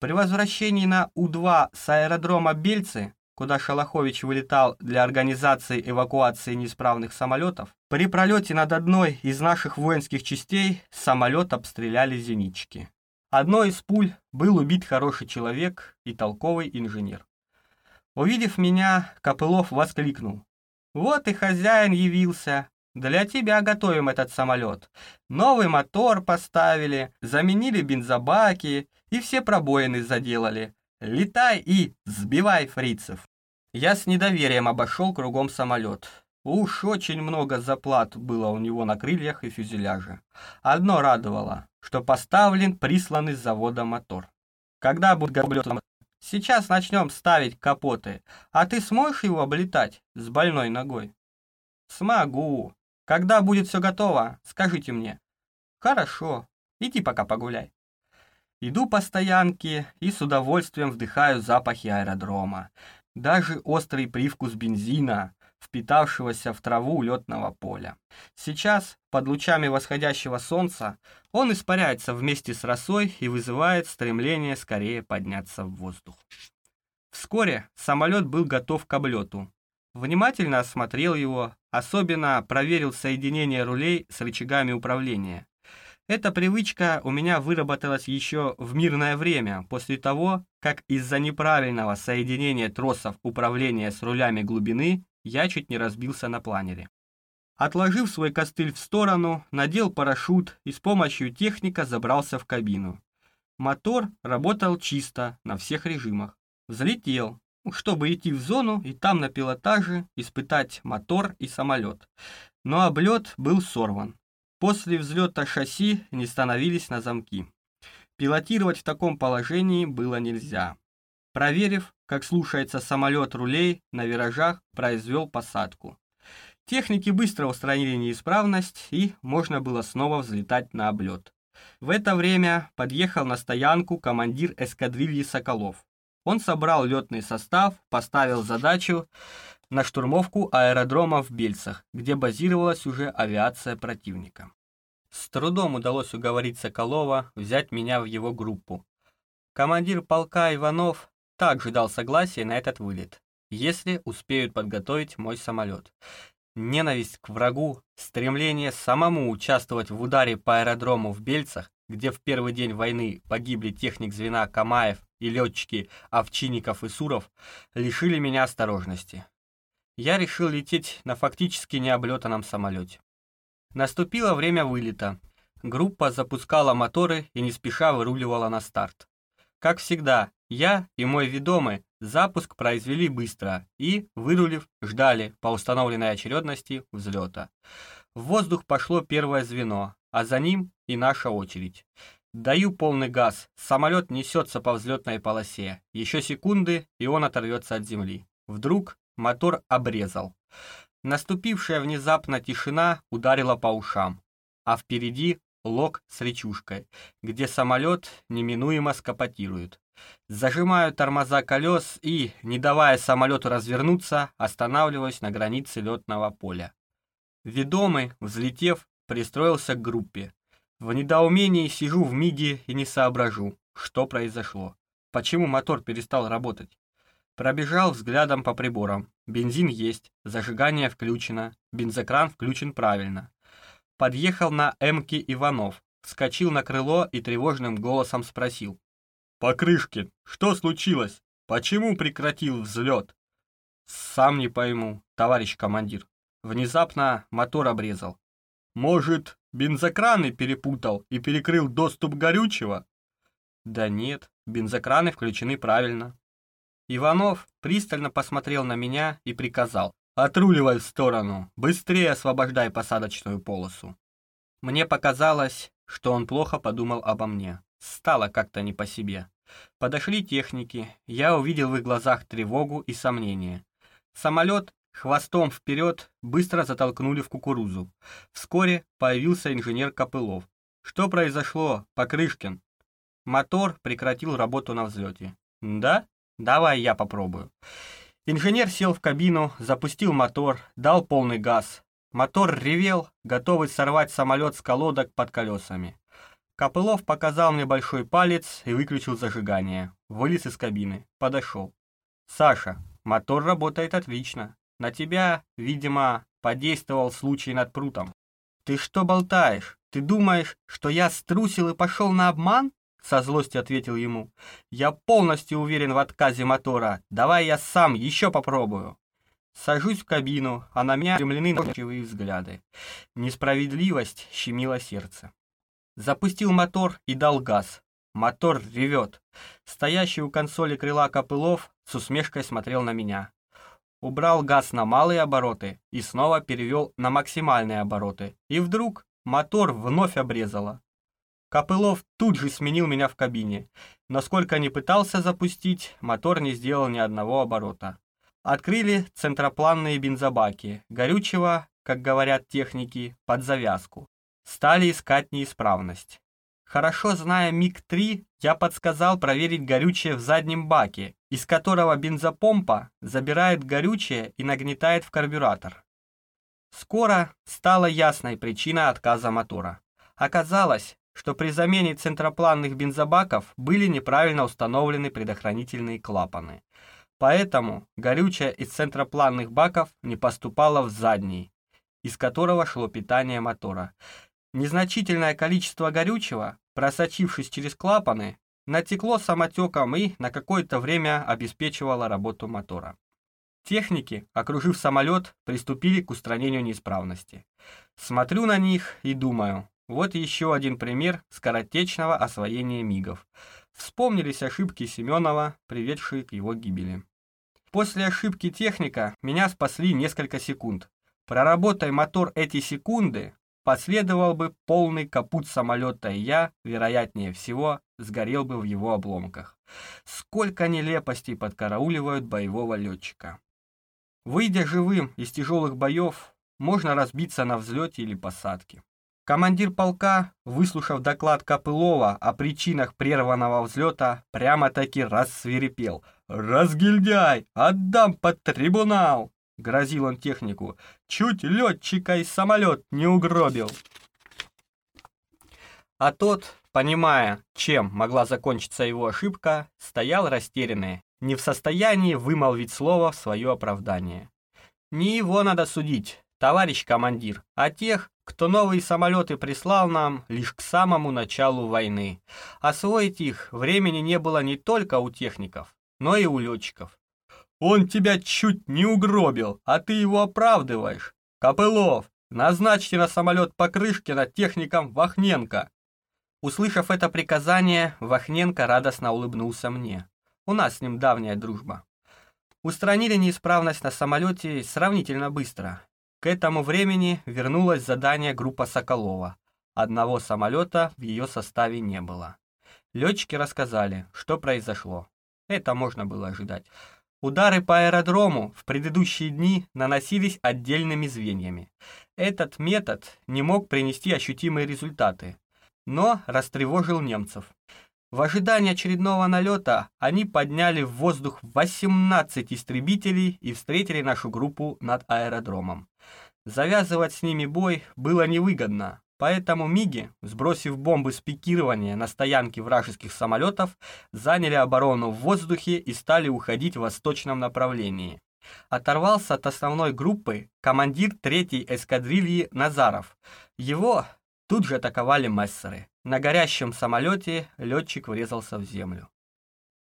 Speaker 1: При возвращении на У-2 с аэродрома Бельцы, куда Шелохович вылетал для организации эвакуации неисправных самолетов, при пролете над одной из наших воинских частей самолет обстреляли зенитчики. Одной из пуль был убит хороший человек и толковый инженер. Увидев меня, Копылов воскликнул. «Вот и хозяин явился, для тебя готовим этот самолет. Новый мотор поставили, заменили бензобаки и все пробоины заделали. Летай и сбивай фрицев. Я с недоверием обошел кругом самолет. Уж очень много заплат было у него на крыльях и фюзеляже. Одно радовало, что поставлен присланный с завода мотор. Когда будет готов Сейчас начнем ставить капоты, а ты сможешь его облетать с больной ногой? Смогу, Когда будет все готово, скажите мне. Хорошо, иди пока погуляй. Иду по стоянке и с удовольствием вдыхаю запахи аэродрома. Даже острый привкус бензина, впитавшегося в траву летного поля. Сейчас, под лучами восходящего солнца, он испаряется вместе с росой и вызывает стремление скорее подняться в воздух. Вскоре самолет был готов к облету. Внимательно осмотрел его, особенно проверил соединение рулей с рычагами управления. Эта привычка у меня выработалась еще в мирное время, после того, как из-за неправильного соединения тросов управления с рулями глубины я чуть не разбился на планере. Отложив свой костыль в сторону, надел парашют и с помощью техника забрался в кабину. Мотор работал чисто, на всех режимах. Взлетел, чтобы идти в зону и там на пилотаже испытать мотор и самолет. Но облет был сорван. После взлета шасси не становились на замки. Пилотировать в таком положении было нельзя. Проверив, как слушается самолет рулей, на виражах произвел посадку. Техники быстро устранили неисправность, и можно было снова взлетать на облет. В это время подъехал на стоянку командир эскадрильи «Соколов». Он собрал летный состав, поставил задачу на штурмовку аэродрома в Бельцах, где базировалась уже авиация противника. С трудом удалось уговорить Соколова взять меня в его группу. Командир полка Иванов также дал согласие на этот вылет, если успеют подготовить мой самолет. Ненависть к врагу, стремление самому участвовать в ударе по аэродрому в Бельцах, где в первый день войны погибли техник звена Камаев и летчики Овчинников и Суров, лишили меня осторожности я решил лететь на фактически необлетанном самолете. Наступило время вылета. Группа запускала моторы и не спеша выруливала на старт. Как всегда, я и мой ведомый запуск произвели быстро и, вырулив, ждали по установленной очередности взлета. В воздух пошло первое звено, а за ним и наша очередь. Даю полный газ, самолет несется по взлетной полосе. Еще секунды, и он оторвется от земли. Вдруг мотор обрезал. Наступившая внезапно тишина ударила по ушам, а впереди лог с речушкой, где самолет неминуемо скопотирует. Зажимаю тормоза колес и, не давая самолету развернуться, останавливаюсь на границе летного поля. Ведомый, взлетев, пристроился к группе. В недоумении сижу в миге и не соображу, что произошло. Почему мотор перестал работать? Пробежал взглядом по приборам. Бензин есть, зажигание включено, бензокран включен правильно. Подъехал на Эмке Иванов, вскочил на крыло и тревожным голосом спросил. «Покрышкин, что случилось? Почему прекратил взлет?» «Сам не пойму, товарищ командир». Внезапно мотор обрезал. «Может, бензокраны перепутал и перекрыл доступ горючего?» «Да нет, бензокраны включены правильно». Иванов пристально посмотрел на меня и приказал. «Отруливай в сторону, быстрее освобождай посадочную полосу». Мне показалось, что он плохо подумал обо мне. Стало как-то не по себе. Подошли техники, я увидел в их глазах тревогу и сомнение. Самолет хвостом вперед быстро затолкнули в кукурузу. Вскоре появился инженер Копылов. «Что произошло, Покрышкин?» Мотор прекратил работу на взлете. «Да?» Давай я попробую. Инженер сел в кабину, запустил мотор, дал полный газ. Мотор ревел, готовый сорвать самолет с колодок под колесами. Копылов показал мне большой палец и выключил зажигание. Вылез из кабины, подошел. «Саша, мотор работает отлично. На тебя, видимо, подействовал случай над прутом». «Ты что болтаешь? Ты думаешь, что я струсил и пошел на обман?» Со злостью ответил ему. «Я полностью уверен в отказе мотора. Давай я сам еще попробую». Сажусь в кабину, а на меня ночевые взгляды. Несправедливость щемила сердце. Запустил мотор и дал газ. Мотор ревет. Стоящий у консоли крыла Копылов с усмешкой смотрел на меня. Убрал газ на малые обороты и снова перевел на максимальные обороты. И вдруг мотор вновь обрезало. Копылов тут же сменил меня в кабине. Насколько не пытался запустить, мотор не сделал ни одного оборота. Открыли центропланные бензобаки. Горючего, как говорят техники, под завязку. Стали искать неисправность. Хорошо зная МиГ-3, я подсказал проверить горючее в заднем баке, из которого бензопомпа забирает горючее и нагнетает в карбюратор. Скоро стала ясной причина отказа мотора. Оказалось, что при замене центропланных бензобаков были неправильно установлены предохранительные клапаны. Поэтому горючее из центропланных баков не поступало в задний, из которого шло питание мотора. Незначительное количество горючего, просочившись через клапаны, натекло самотеком и на какое-то время обеспечивало работу мотора. Техники, окружив самолет, приступили к устранению неисправности. Смотрю на них и думаю, вот еще один пример скоротечного освоения МИГов. Вспомнились ошибки Семенова, приведшие к его гибели. После ошибки техника меня спасли несколько секунд. Проработай мотор эти секунды, последовал бы полный капут самолета, и я, вероятнее всего, сгорел бы в его обломках. Сколько нелепостей подкарауливают боевого летчика. Выйдя живым из тяжелых боев, можно разбиться на взлете или посадке. Командир полка, выслушав доклад Копылова о причинах прерванного взлета, прямо-таки рассверепел. «Разгильдяй! Отдам под трибунал!» — грозил он технику. «Чуть летчика и самолет не угробил!» А тот, понимая, чем могла закончиться его ошибка, стоял растерянный, не в состоянии вымолвить слово в свое оправдание. Не его надо судить, товарищ командир, а тех, кто новые самолеты прислал нам лишь к самому началу войны. Освоить их времени не было не только у техников, но и у летчиков. Он тебя чуть не угробил, а ты его оправдываешь. Копылов, назначьте на самолет Покрышкина техником Вахненко. Услышав это приказание, Вахненко радостно улыбнулся мне. У нас с ним давняя дружба. Устранили неисправность на самолете сравнительно быстро. К этому времени вернулось задание группа Соколова. Одного самолета в ее составе не было. Летчики рассказали, что произошло. Это можно было ожидать. Удары по аэродрому в предыдущие дни наносились отдельными звеньями. Этот метод не мог принести ощутимые результаты, но растревожил немцев. В ожидании очередного налета они подняли в воздух 18 истребителей и встретили нашу группу над аэродромом. Завязывать с ними бой было невыгодно, Поэтому МИГи, сбросив бомбы с пикирования на стоянке вражеских самолетов, заняли оборону в воздухе и стали уходить в восточном направлении. Оторвался от основной группы командир 3-й эскадрильи Назаров. Его тут же атаковали мессеры. На горящем самолете летчик врезался в землю.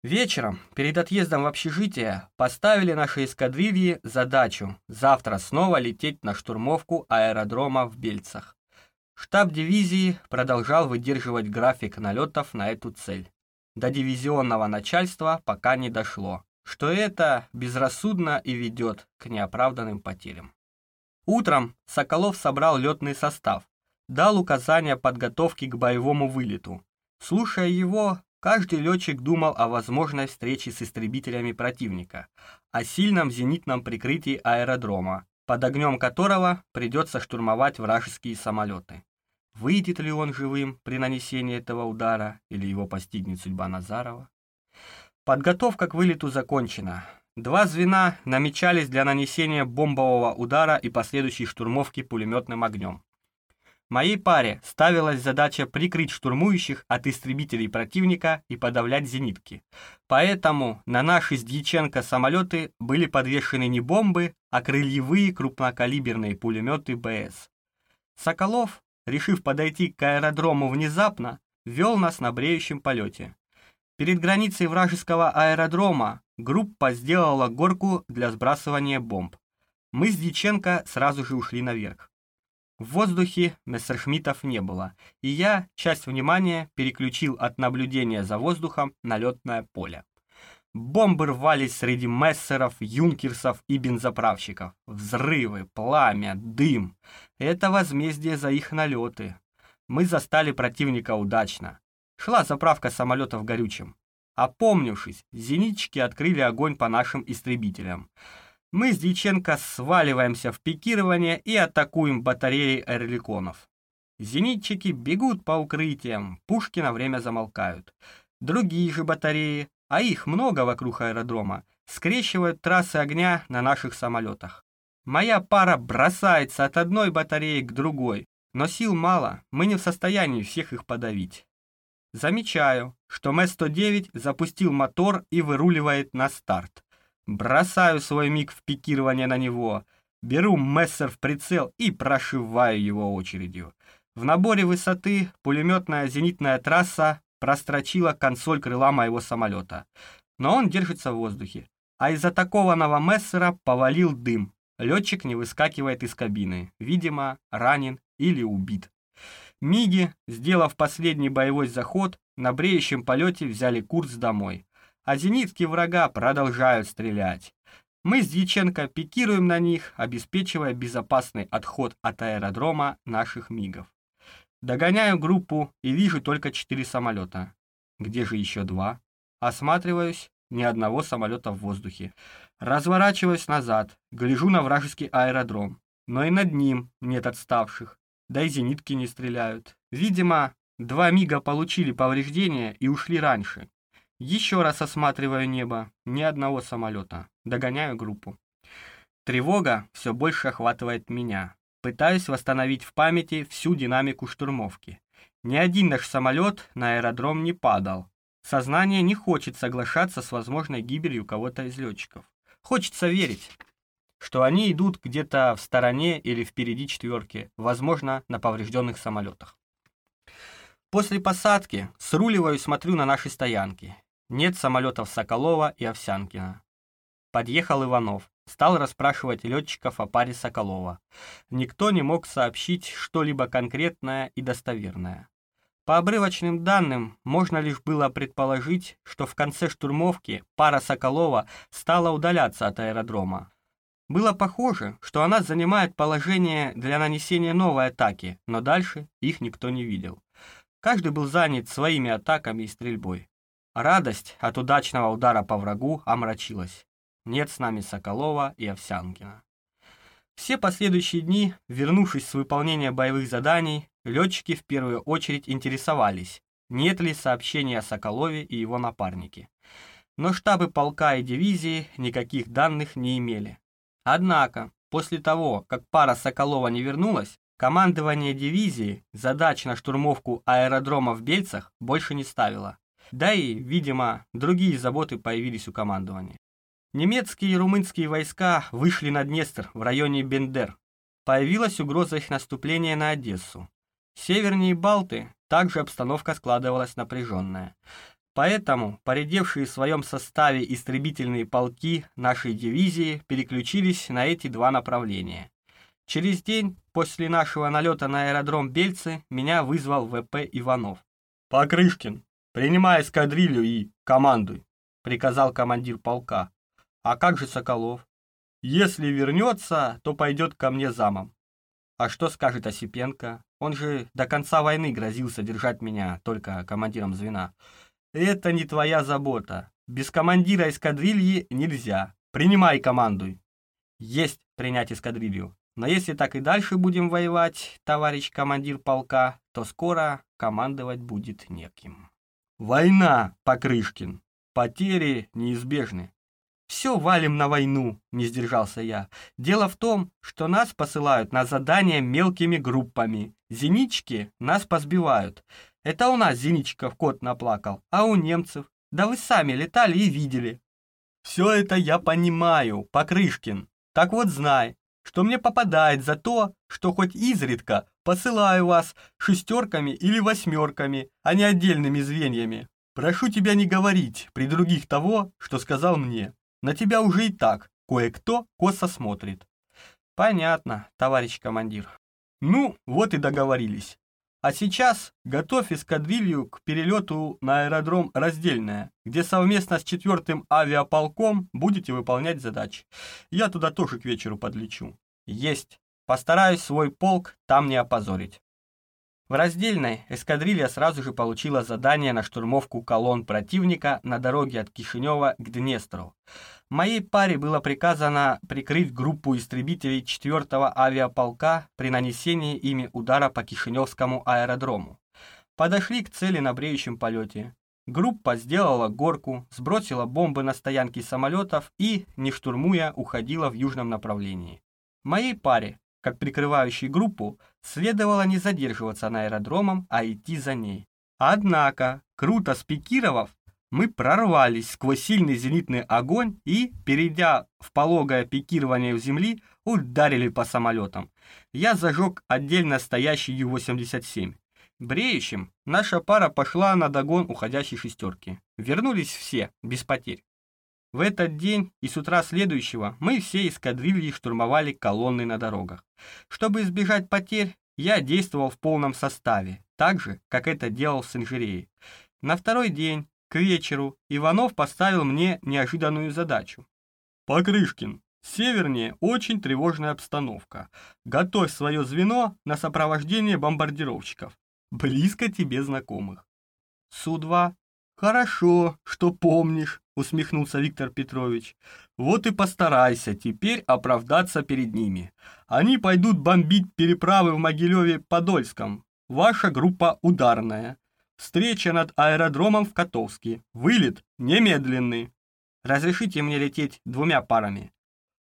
Speaker 1: Вечером, перед отъездом в общежитие, поставили нашей эскадрильи задачу завтра снова лететь на штурмовку аэродрома в Бельцах. Штаб дивизии продолжал выдерживать график налетов на эту цель. До дивизионного начальства пока не дошло, что это безрассудно и ведет к неоправданным потерям. Утром Соколов собрал летный состав, дал указания подготовки к боевому вылету. Слушая его, каждый летчик думал о возможной встрече с истребителями противника, о сильном зенитном прикрытии аэродрома, под огнем которого придется штурмовать вражеские самолеты. Выйдет ли он живым при нанесении этого удара, или его постигнет судьба Назарова? Подготовка к вылету закончена. Два звена намечались для нанесения бомбового удара и последующей штурмовки пулеметным огнем. Моей паре ставилась задача прикрыть штурмующих от истребителей противника и подавлять зенитки. Поэтому на наши с Дьяченко самолеты были подвешены не бомбы, а крыльевые крупнокалиберные пулеметы БС. Соколов, решив подойти к аэродрому внезапно, вел нас на бреющем полете. Перед границей вражеского аэродрома группа сделала горку для сбрасывания бомб. Мы с Дьяченко сразу же ушли наверх. В воздухе мессершмиттов не было, и я часть внимания переключил от наблюдения за воздухом на летное поле. Бомбы рвались среди мессеров, юнкерсов и бензоправщиков. Взрывы, пламя, дым. Это возмездие за их налеты. Мы застали противника удачно. Шла заправка самолетов горючим. Опомнившись, зенитчики открыли огонь по нашим истребителям. Мы с Дьяченко сваливаемся в пикирование и атакуем батареи эрликонов. Зенитчики бегут по укрытиям, пушки на время замолкают. Другие же батареи, а их много вокруг аэродрома, скрещивают трассы огня на наших самолетах. Моя пара бросается от одной батареи к другой, но сил мало, мы не в состоянии всех их подавить. Замечаю, что М-109 запустил мотор и выруливает на старт. Бросаю свой миг в пикирование на него, беру Мессер в прицел и прошиваю его очередью. В наборе высоты пулеметная зенитная трасса прострочила консоль крыла моего самолета. Но он держится в воздухе. А из атакованного Мессера повалил дым. Летчик не выскакивает из кабины. Видимо, ранен или убит. Миги, сделав последний боевой заход, на бреющем полете взяли курс домой. А зенитки врага продолжают стрелять. Мы с Дьяченко пикируем на них, обеспечивая безопасный отход от аэродрома наших мигов. Догоняю группу и вижу только четыре самолета. Где же еще два? Осматриваюсь, ни одного самолета в воздухе. Разворачиваюсь назад, гляжу на вражеский аэродром. Но и над ним нет отставших. Да и зенитки не стреляют. Видимо, два мига получили повреждения и ушли раньше. Еще раз осматриваю небо. Ни одного самолета. Догоняю группу. Тревога все больше охватывает меня. Пытаюсь восстановить в памяти всю динамику штурмовки. Ни один наш самолет на аэродром не падал. Сознание не хочет соглашаться с возможной гибелью кого-то из летчиков. Хочется верить, что они идут где-то в стороне или впереди четверки, возможно, на поврежденных самолетах. После посадки сруливаю и смотрю на наши стоянки. Нет самолетов Соколова и Овсянкина. Подъехал Иванов. Стал расспрашивать летчиков о паре Соколова. Никто не мог сообщить что-либо конкретное и достоверное. По обрывочным данным, можно лишь было предположить, что в конце штурмовки пара Соколова стала удаляться от аэродрома. Было похоже, что она занимает положение для нанесения новой атаки, но дальше их никто не видел. Каждый был занят своими атаками и стрельбой. Радость от удачного удара по врагу омрачилась. Нет с нами Соколова и Овсянкина. Все последующие дни, вернувшись с выполнения боевых заданий, летчики в первую очередь интересовались, нет ли сообщений о Соколове и его напарнике. Но штабы полка и дивизии никаких данных не имели. Однако, после того, как пара Соколова не вернулась, командование дивизии задач на штурмовку аэродрома в Бельцах больше не ставило. Да и, видимо, другие заботы появились у командования. Немецкие и румынские войска вышли на Днестр в районе Бендер. Появилась угроза их наступления на Одессу. Севернее Балты также обстановка складывалась напряженная. Поэтому поредевшие в своем составе истребительные полки нашей дивизии переключились на эти два направления. Через день после нашего налета на аэродром Бельцы меня вызвал ВП Иванов. «Покрышкин, принимай эскадрилью и командуй», — приказал командир полка. А как же Соколов? Если вернется, то пойдет ко мне замом. А что скажет Осипенко? Он же до конца войны грозился держать меня только командиром звена. Это не твоя забота. Без командира эскадрильи нельзя. Принимай командуй. Есть принять эскадрилью. Но если так и дальше будем воевать, товарищ командир полка, то скоро командовать будет неким. Война, Покрышкин. Потери неизбежны. «Все валим на войну», — не сдержался я. «Дело в том, что нас посылают на задания мелкими группами. Зенички нас позбивают. Это у нас зеничков кот наплакал, а у немцев? Да вы сами летали и видели». «Все это я понимаю, Покрышкин. Так вот знай, что мне попадает за то, что хоть изредка посылаю вас шестерками или восьмерками, а не отдельными звеньями. Прошу тебя не говорить при других того, что сказал мне. На тебя уже и так кое-кто косо смотрит. Понятно, товарищ командир. Ну, вот и договорились. А сейчас готовь эскадрилью к перелету на аэродром Раздельная, где совместно с четвертым авиаполком будете выполнять задачи. Я туда тоже к вечеру подлечу. Есть. Постараюсь свой полк там не опозорить. В раздельной эскадрилья сразу же получила задание на штурмовку колонн противника на дороге от Кишинева к Днестру. Моей паре было приказано прикрыть группу истребителей 4-го авиаполка при нанесении ими удара по Кишиневскому аэродрому. Подошли к цели на бреющем полете. Группа сделала горку, сбросила бомбы на стоянки самолетов и, не штурмуя, уходила в южном направлении. Моей паре, как прикрывающей группу, следовало не задерживаться на аэродромом, а идти за ней. Однако, круто спикировав, мы прорвались сквозь сильный зенитный огонь и, перейдя в пологое пикирование в земли, ударили по самолетам. Я зажег отдельно стоящий Ю-87. Бреющим наша пара пошла на догон уходящей шестерки. Вернулись все, без потерь. В этот день и с утра следующего мы все эскадрильи штурмовали колонны на дорогах. Чтобы избежать потерь, я действовал в полном составе, так же, как это делал с инжиреей. На второй день к вечеру Иванов поставил мне неожиданную задачу. «Покрышкин, севернее очень тревожная обстановка. Готовь свое звено на сопровождение бомбардировщиков. Близко тебе знакомых». Су-2. «Хорошо, что помнишь», — усмехнулся Виктор Петрович. «Вот и постарайся теперь оправдаться перед ними. Они пойдут бомбить переправы в Могилеве-Подольском. Ваша группа ударная. Встреча над аэродромом в Котовске. Вылет немедленный. Разрешите мне лететь двумя парами.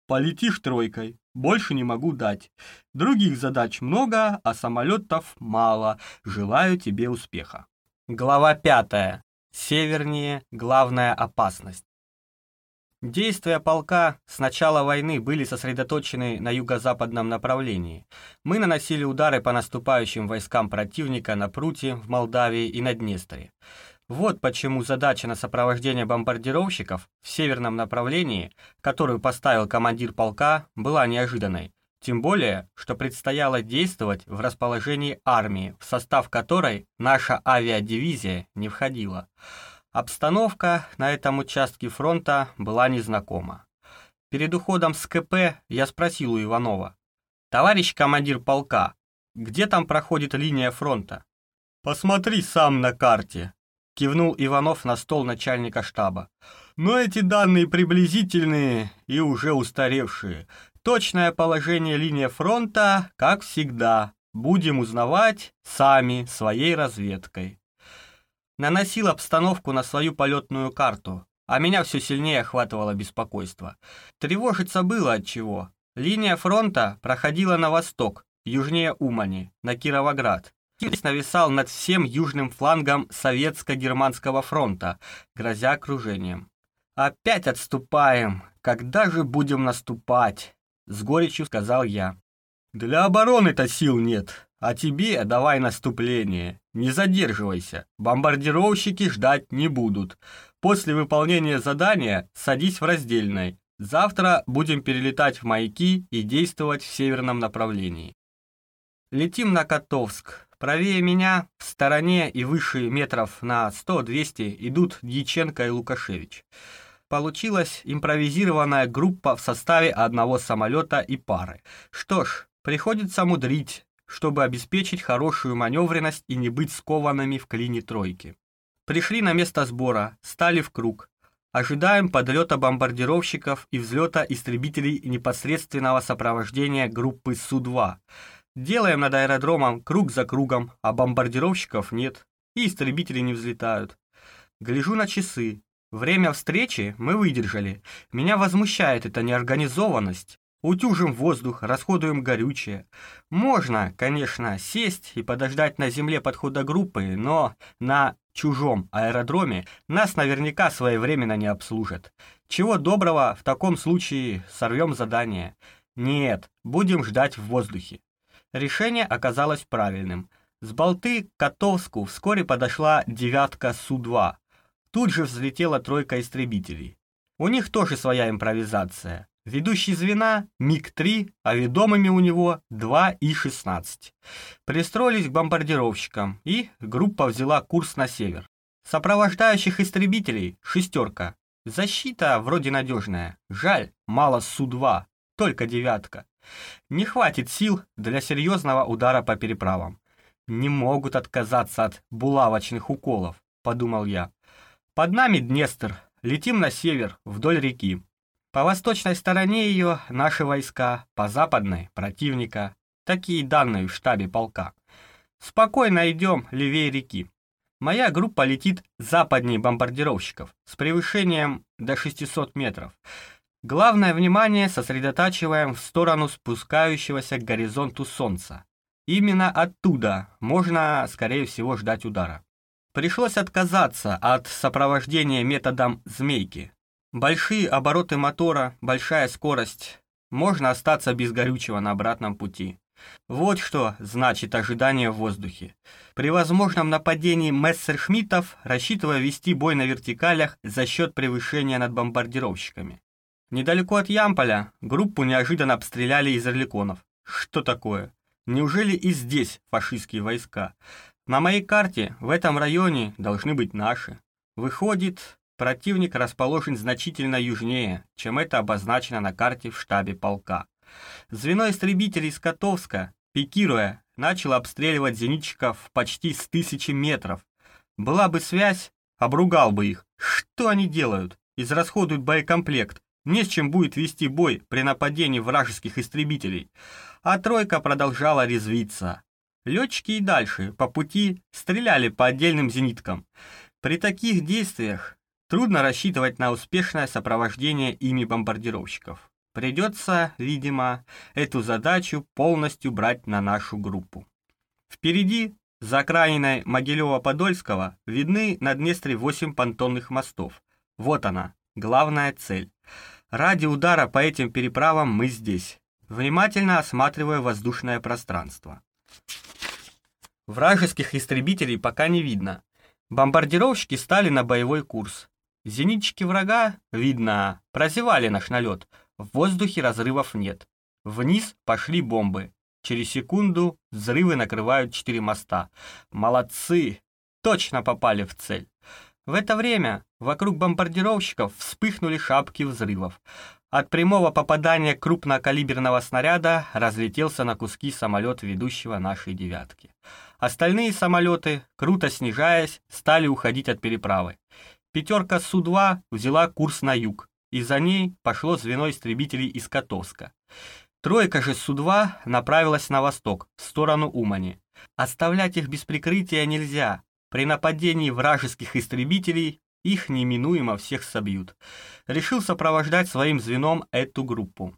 Speaker 1: Полетишь тройкой. Больше не могу дать. Других задач много, а самолетов мало. Желаю тебе успеха. Глава пятая. Севернее. Главная опасность. Действия полка с начала войны были сосредоточены на юго-западном направлении. Мы наносили удары по наступающим войскам противника на Пруте, в Молдавии и на Днестре. Вот почему задача на сопровождение бомбардировщиков в северном направлении, которую поставил командир полка, была неожиданной. Тем более, что предстояло действовать в расположении армии, в состав которой наша авиадивизия не входила. Обстановка на этом участке фронта была незнакома. Перед уходом с КП я спросил у Иванова. «Товарищ командир полка, где там проходит линия фронта?» «Посмотри сам на карте», — кивнул Иванов на стол начальника штаба. «Но эти данные приблизительные и уже устаревшие. Точное положение линии фронта, как всегда, будем узнавать сами своей разведкой» наносил обстановку на свою полетную карту, а меня все сильнее охватывало беспокойство. Тревожиться было от чего. Линия фронта проходила на восток, южнее Умани, на Кировоград. Кирс нависал над всем южным флангом Советско-Германского фронта, грозя окружением. «Опять отступаем! Когда же будем наступать?» — с горечью сказал я. «Для обороны-то сил нет, а тебе давай наступление. Не задерживайся, бомбардировщики ждать не будут. После выполнения задания садись в раздельной. Завтра будем перелетать в маяки и действовать в северном направлении. Летим на Котовск. Правее меня, в стороне и выше метров на 100-200 идут Дьяченко и Лукашевич. Получилась импровизированная группа в составе одного самолета и пары. Что ж, приходится мудрить, чтобы обеспечить хорошую маневренность и не быть скованными в клине тройки. Пришли на место сбора, стали в круг. Ожидаем подлета бомбардировщиков и взлета истребителей непосредственного сопровождения группы Су-2. Делаем над аэродромом круг за кругом, а бомбардировщиков нет, и истребители не взлетают. Гляжу на часы. Время встречи мы выдержали. Меня возмущает эта неорганизованность. Утюжим воздух, расходуем горючее. Можно, конечно, сесть и подождать на земле подхода группы, но на чужом аэродроме нас наверняка своевременно не обслужат. Чего доброго, в таком случае сорвем задание. Нет, будем ждать в воздухе. Решение оказалось правильным. С болты к Котовску вскоре подошла девятка Су-2. Тут же взлетела тройка истребителей. У них тоже своя импровизация. Ведущий звена МиГ-3, а ведомыми у него 2 И-16. Пристроились к бомбардировщикам, и группа взяла курс на север. Сопровождающих истребителей шестерка. Защита вроде надежная. Жаль, мало Су-2, только девятка. Не хватит сил для серьезного удара по переправам. Не могут отказаться от булавочных уколов, подумал я. Под нами Днестр, летим на север, вдоль реки. По восточной стороне ее наши войска, по западной — противника. Такие данные в штабе полка. Спокойно идем левее реки. Моя группа летит западнее бомбардировщиков с превышением до 600 метров. Главное внимание сосредотачиваем в сторону спускающегося к горизонту солнца. Именно оттуда можно, скорее всего, ждать удара. Пришлось отказаться от сопровождения методом змейки. Большие обороты мотора, большая скорость. Можно остаться без горючего на обратном пути. Вот что значит ожидание в воздухе. При возможном нападении мессершмиттов рассчитывая вести бой на вертикалях за счет превышения над бомбардировщиками. Недалеко от Ямполя группу неожиданно обстреляли из орликонов. Что такое? Неужели и здесь фашистские войска? На моей карте в этом районе должны быть наши. Выходит, Противник расположен значительно южнее, чем это обозначено на карте в штабе полка. Звено истребителей из Котовска, пикируя, начало обстреливать зенитчиков почти с тысячи метров. Была бы связь, обругал бы их. Что они делают? Израсходуют боекомплект. Не с чем будет вести бой при нападении вражеских истребителей. А тройка продолжала резвиться. Летчики и дальше, по пути, стреляли по отдельным зениткам. При таких действиях Трудно рассчитывать на успешное сопровождение ими бомбардировщиков. Придется, видимо, эту задачу полностью брать на нашу группу. Впереди, за окраиной Могилева-Подольского, видны на Днестре 8 понтонных мостов. Вот она, главная цель. Ради удара по этим переправам мы здесь. Внимательно осматривая воздушное пространство. Вражеских истребителей пока не видно. Бомбардировщики стали на боевой курс. Зенитчики врага, видно, прозевали наш налет. В воздухе разрывов нет. Вниз пошли бомбы. Через секунду взрывы накрывают четыре моста. Молодцы! Точно попали в цель. В это время вокруг бомбардировщиков вспыхнули шапки взрывов. От прямого попадания крупнокалиберного снаряда разлетелся на куски самолет ведущего нашей девятки. Остальные самолеты, круто снижаясь, стали уходить от переправы. Пятерка Су-2 взяла курс на юг, и за ней пошло звено истребителей из Котовска. Тройка же Су-2 направилась на восток, в сторону Умани. Оставлять их без прикрытия нельзя. При нападении вражеских истребителей их неминуемо всех собьют. Решил сопровождать своим звеном эту группу.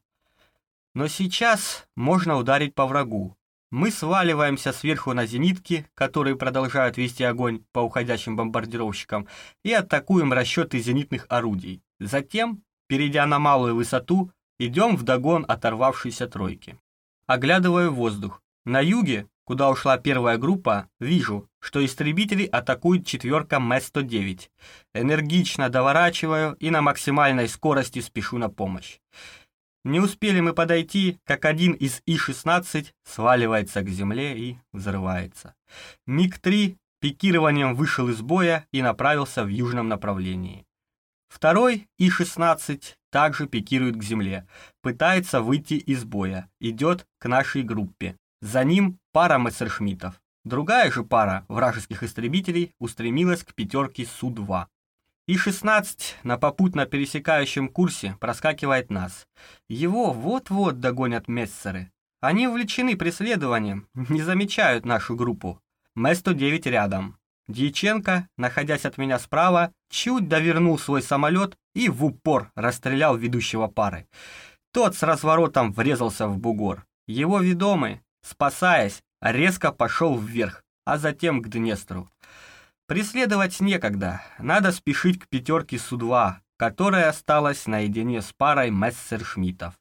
Speaker 1: Но сейчас можно ударить по врагу, мы сваливаемся сверху на зенитки, которые продолжают вести огонь по уходящим бомбардировщикам, и атакуем расчеты зенитных орудий. Затем, перейдя на малую высоту, идем в догон оторвавшейся тройки. Оглядываю воздух. На юге, куда ушла первая группа, вижу, что истребители атакуют четверка М-109. Энергично доворачиваю и на максимальной скорости спешу на помощь. Не успели мы подойти, как один из И-16 сваливается к земле и взрывается. МиГ-3 пикированием вышел из боя и направился в южном направлении. Второй И-16 также пикирует к земле, пытается выйти из боя, идет к нашей группе. За ним пара мессершмиттов. Другая же пара вражеских истребителей устремилась к пятерке Су-2. И-16 на попутно пересекающем курсе проскакивает нас. Его вот-вот догонят мессеры. Они увлечены преследованием, не замечают нашу группу. М-109 рядом. Дьяченко, находясь от меня справа, чуть довернул свой самолет и в упор расстрелял ведущего пары. Тот с разворотом врезался в бугор. Его ведомый, спасаясь, резко пошел вверх, а затем к Днестру. Преследовать некогда, надо спешить к пятерке Су-2, которая осталась наедине с парой мессершмиттов.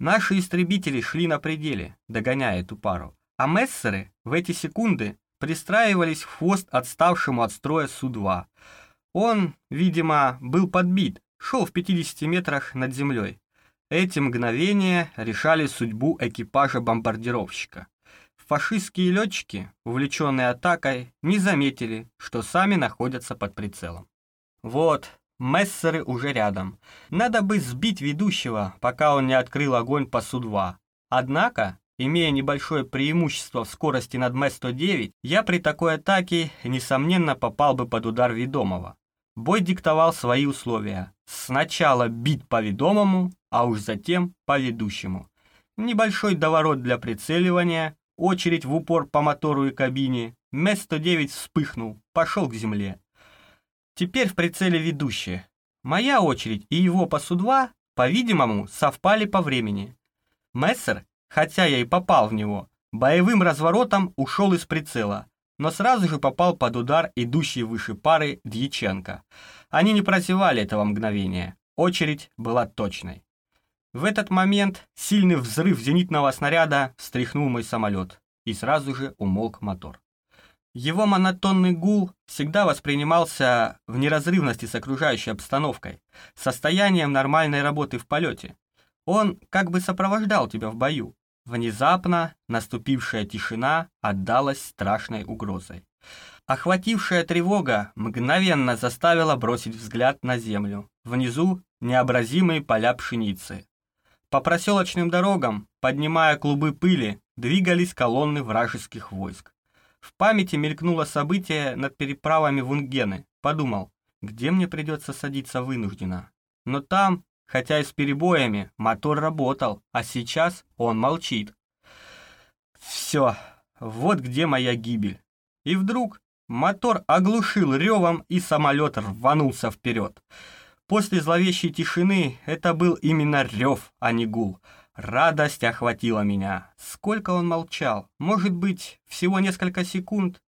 Speaker 1: Наши истребители шли на пределе, догоняя эту пару, а мессеры в эти секунды пристраивались в хвост отставшему от строя Су-2. Он, видимо, был подбит, шел в 50 метрах над землей. Эти мгновения решали судьбу экипажа бомбардировщика. Фашистские летчики, увлеченные атакой, не заметили, что сами находятся под прицелом. Вот, мессеры уже рядом. Надо бы сбить ведущего, пока он не открыл огонь по Су-2. Однако, имея небольшое преимущество в скорости над М-109, я при такой атаке, несомненно, попал бы под удар ведомого. Бой диктовал свои условия. Сначала бить по ведомому, а уж затем по ведущему. Небольшой доворот для прицеливания, очередь в упор по мотору и кабине. МЭС-109 вспыхнул, пошел к земле. Теперь в прицеле ведущие. Моя очередь и его по Су-2, по-видимому, совпали по времени. Мессер, хотя я и попал в него, боевым разворотом ушел из прицела, но сразу же попал под удар идущей выше пары Дьяченко. Они не прозевали этого мгновения. Очередь была точной. В этот момент сильный взрыв зенитного снаряда встряхнул мой самолет, и сразу же умолк мотор. Его монотонный гул всегда воспринимался в неразрывности с окружающей обстановкой, состоянием нормальной работы в полете. Он как бы сопровождал тебя в бою. Внезапно наступившая тишина отдалась страшной угрозой. Охватившая тревога мгновенно заставила бросить взгляд на землю. Внизу необразимые поля пшеницы. По проселочным дорогам, поднимая клубы пыли, двигались колонны вражеских войск. В памяти мелькнуло событие над переправами в Унгены. Подумал, где мне придется садиться вынужденно. Но там, хотя и с перебоями, мотор работал, а сейчас он молчит. Все, вот где моя гибель. И вдруг мотор оглушил ревом, и самолет рванулся вперед. После зловещей тишины это был именно рев, а не гул. Радость охватила меня. Сколько он молчал? Может быть, всего несколько секунд?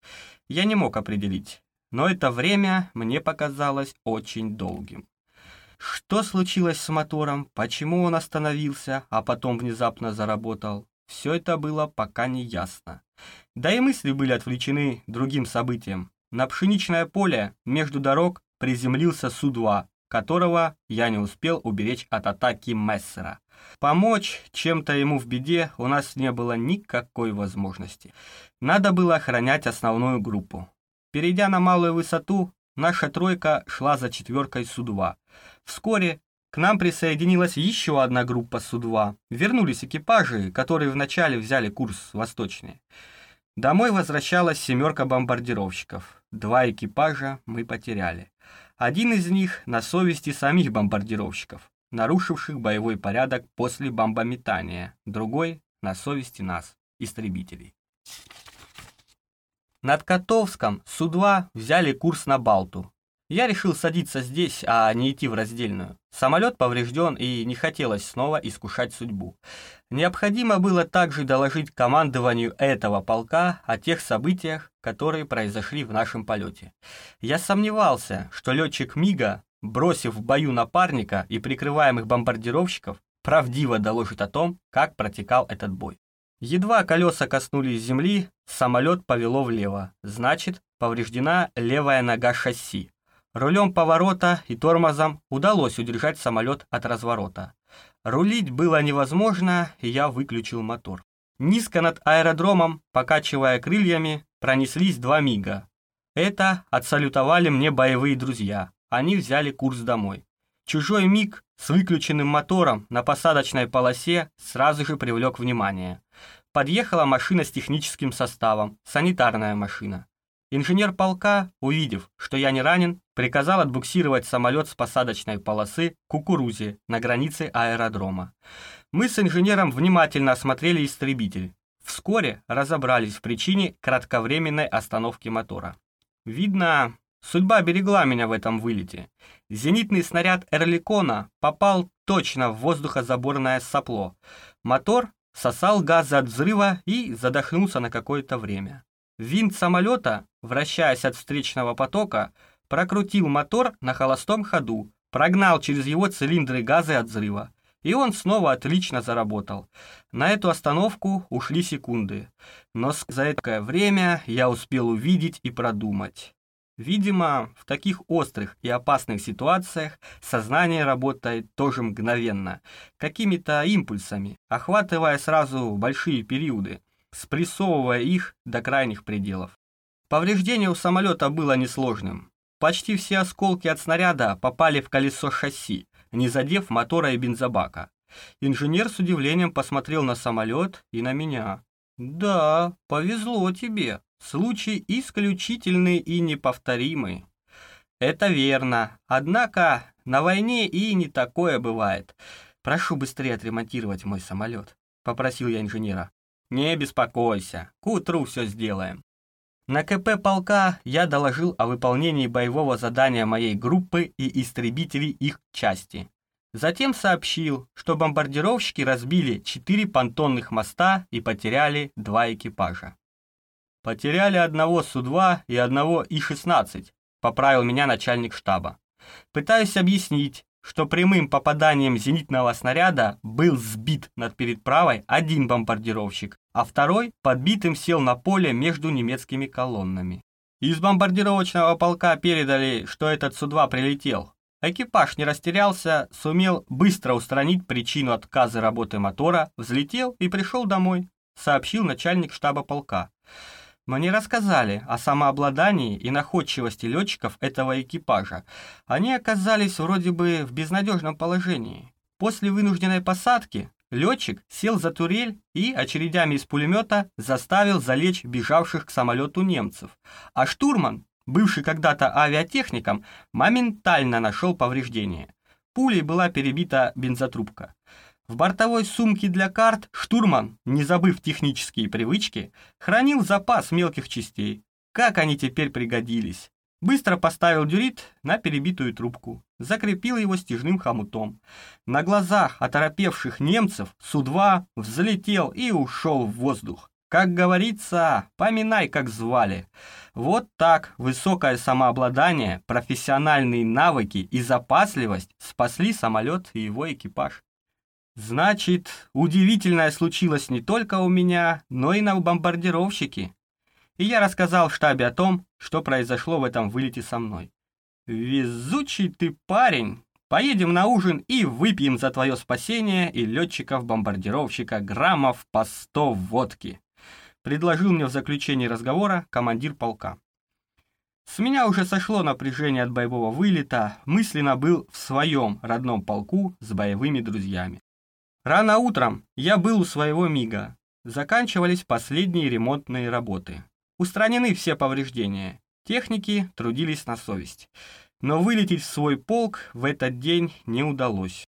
Speaker 1: Я не мог определить. Но это время мне показалось очень долгим. Что случилось с мотором? Почему он остановился, а потом внезапно заработал? Все это было пока не ясно. Да и мысли были отвлечены другим событием. На пшеничное поле между дорог приземлился Су-2, которого я не успел уберечь от атаки Мессера. Помочь чем-то ему в беде у нас не было никакой возможности. Надо было охранять основную группу. Перейдя на малую высоту, наша тройка шла за четверкой Су-2. Вскоре к нам присоединилась еще одна группа Су-2. Вернулись экипажи, которые вначале взяли курс восточный. Домой возвращалась семерка бомбардировщиков. Два экипажа мы потеряли. Один из них на совести самих бомбардировщиков нарушивших боевой порядок после бомбометания, другой — на совести нас, истребителей. Над Котовском Су-2 взяли курс на Балту. Я решил садиться здесь, а не идти в раздельную. Самолет поврежден и не хотелось снова искушать судьбу. Необходимо было также доложить командованию этого полка о тех событиях, которые произошли в нашем полете. Я сомневался, что летчик МИГа бросив в бою напарника и прикрываемых бомбардировщиков, правдиво доложит о том, как протекал этот бой. Едва колеса коснулись земли, самолет повело влево, значит, повреждена левая нога шасси. Рулем поворота и тормозом удалось удержать самолет от разворота. Рулить было невозможно, и я выключил мотор. Низко над аэродромом, покачивая крыльями, пронеслись два мига. Это отсалютовали мне боевые друзья они взяли курс домой. Чужой миг с выключенным мотором на посадочной полосе сразу же привлек внимание. Подъехала машина с техническим составом, санитарная машина. Инженер полка, увидев, что я не ранен, приказал отбуксировать самолет с посадочной полосы кукурузе на границе аэродрома. Мы с инженером внимательно осмотрели истребитель. Вскоре разобрались в причине кратковременной остановки мотора. Видно, Судьба берегла меня в этом вылете. Зенитный снаряд Эрликона попал точно в воздухозаборное сопло. Мотор сосал газы от взрыва и задохнулся на какое-то время. Винт самолета, вращаясь от встречного потока, прокрутил мотор на холостом ходу, прогнал через его цилиндры газы от взрыва. И он снова отлично заработал. На эту остановку ушли секунды. Но за это время я успел увидеть и продумать. Видимо, в таких острых и опасных ситуациях сознание работает тоже мгновенно, какими-то импульсами, охватывая сразу большие периоды, спрессовывая их до крайних пределов. Повреждение у самолета было несложным. Почти все осколки от снаряда попали в колесо шасси, не задев мотора и бензобака. Инженер с удивлением посмотрел на самолет и на меня. «Да, повезло тебе», Случай исключительный и неповторимый. Это верно. Однако на войне и не такое бывает. Прошу быстрее отремонтировать мой самолет, попросил я инженера. Не беспокойся, к утру все сделаем. На КП полка я доложил о выполнении боевого задания моей группы и истребителей их части. Затем сообщил, что бомбардировщики разбили четыре понтонных моста и потеряли два экипажа. Потеряли одного Су-2 и одного И-16, поправил меня начальник штаба. Пытаюсь объяснить, что прямым попаданием зенитного снаряда был сбит над передправой один бомбардировщик, а второй подбитым сел на поле между немецкими колоннами. Из бомбардировочного полка передали, что этот Су-2 прилетел. Экипаж не растерялся, сумел быстро устранить причину отказа работы мотора, взлетел и пришел домой, сообщил начальник штаба полка. Мне рассказали о самообладании и находчивости летчиков этого экипажа. Они оказались вроде бы в безнадежном положении. После вынужденной посадки летчик сел за турель и очередями из пулемета заставил залечь бежавших к самолету немцев. А штурман, бывший когда-то авиатехником, моментально нашел повреждения. Пулей была перебита бензотрубка. В бортовой сумке для карт штурман, не забыв технические привычки, хранил запас мелких частей. Как они теперь пригодились. Быстро поставил дюрит на перебитую трубку, закрепил его стяжным хомутом. На глазах оторопевших немцев Су-2 взлетел и ушел в воздух. Как говорится, поминай, как звали. Вот так высокое самообладание, профессиональные навыки и запасливость спасли самолет и его экипаж. Значит, удивительное случилось не только у меня, но и на бомбардировщике. И я рассказал в штабе о том, что произошло в этом вылете со мной. «Везучий ты парень! Поедем на ужин и выпьем за твое спасение и летчиков-бомбардировщика граммов по сто водки», предложил мне в заключении разговора командир полка. С меня уже сошло напряжение от боевого вылета, мысленно был в своем родном полку с боевыми друзьями. Рано утром я был у своего МИГа. Заканчивались последние ремонтные работы. Устранены все повреждения. Техники трудились на совесть. Но вылететь в свой полк в этот день не удалось.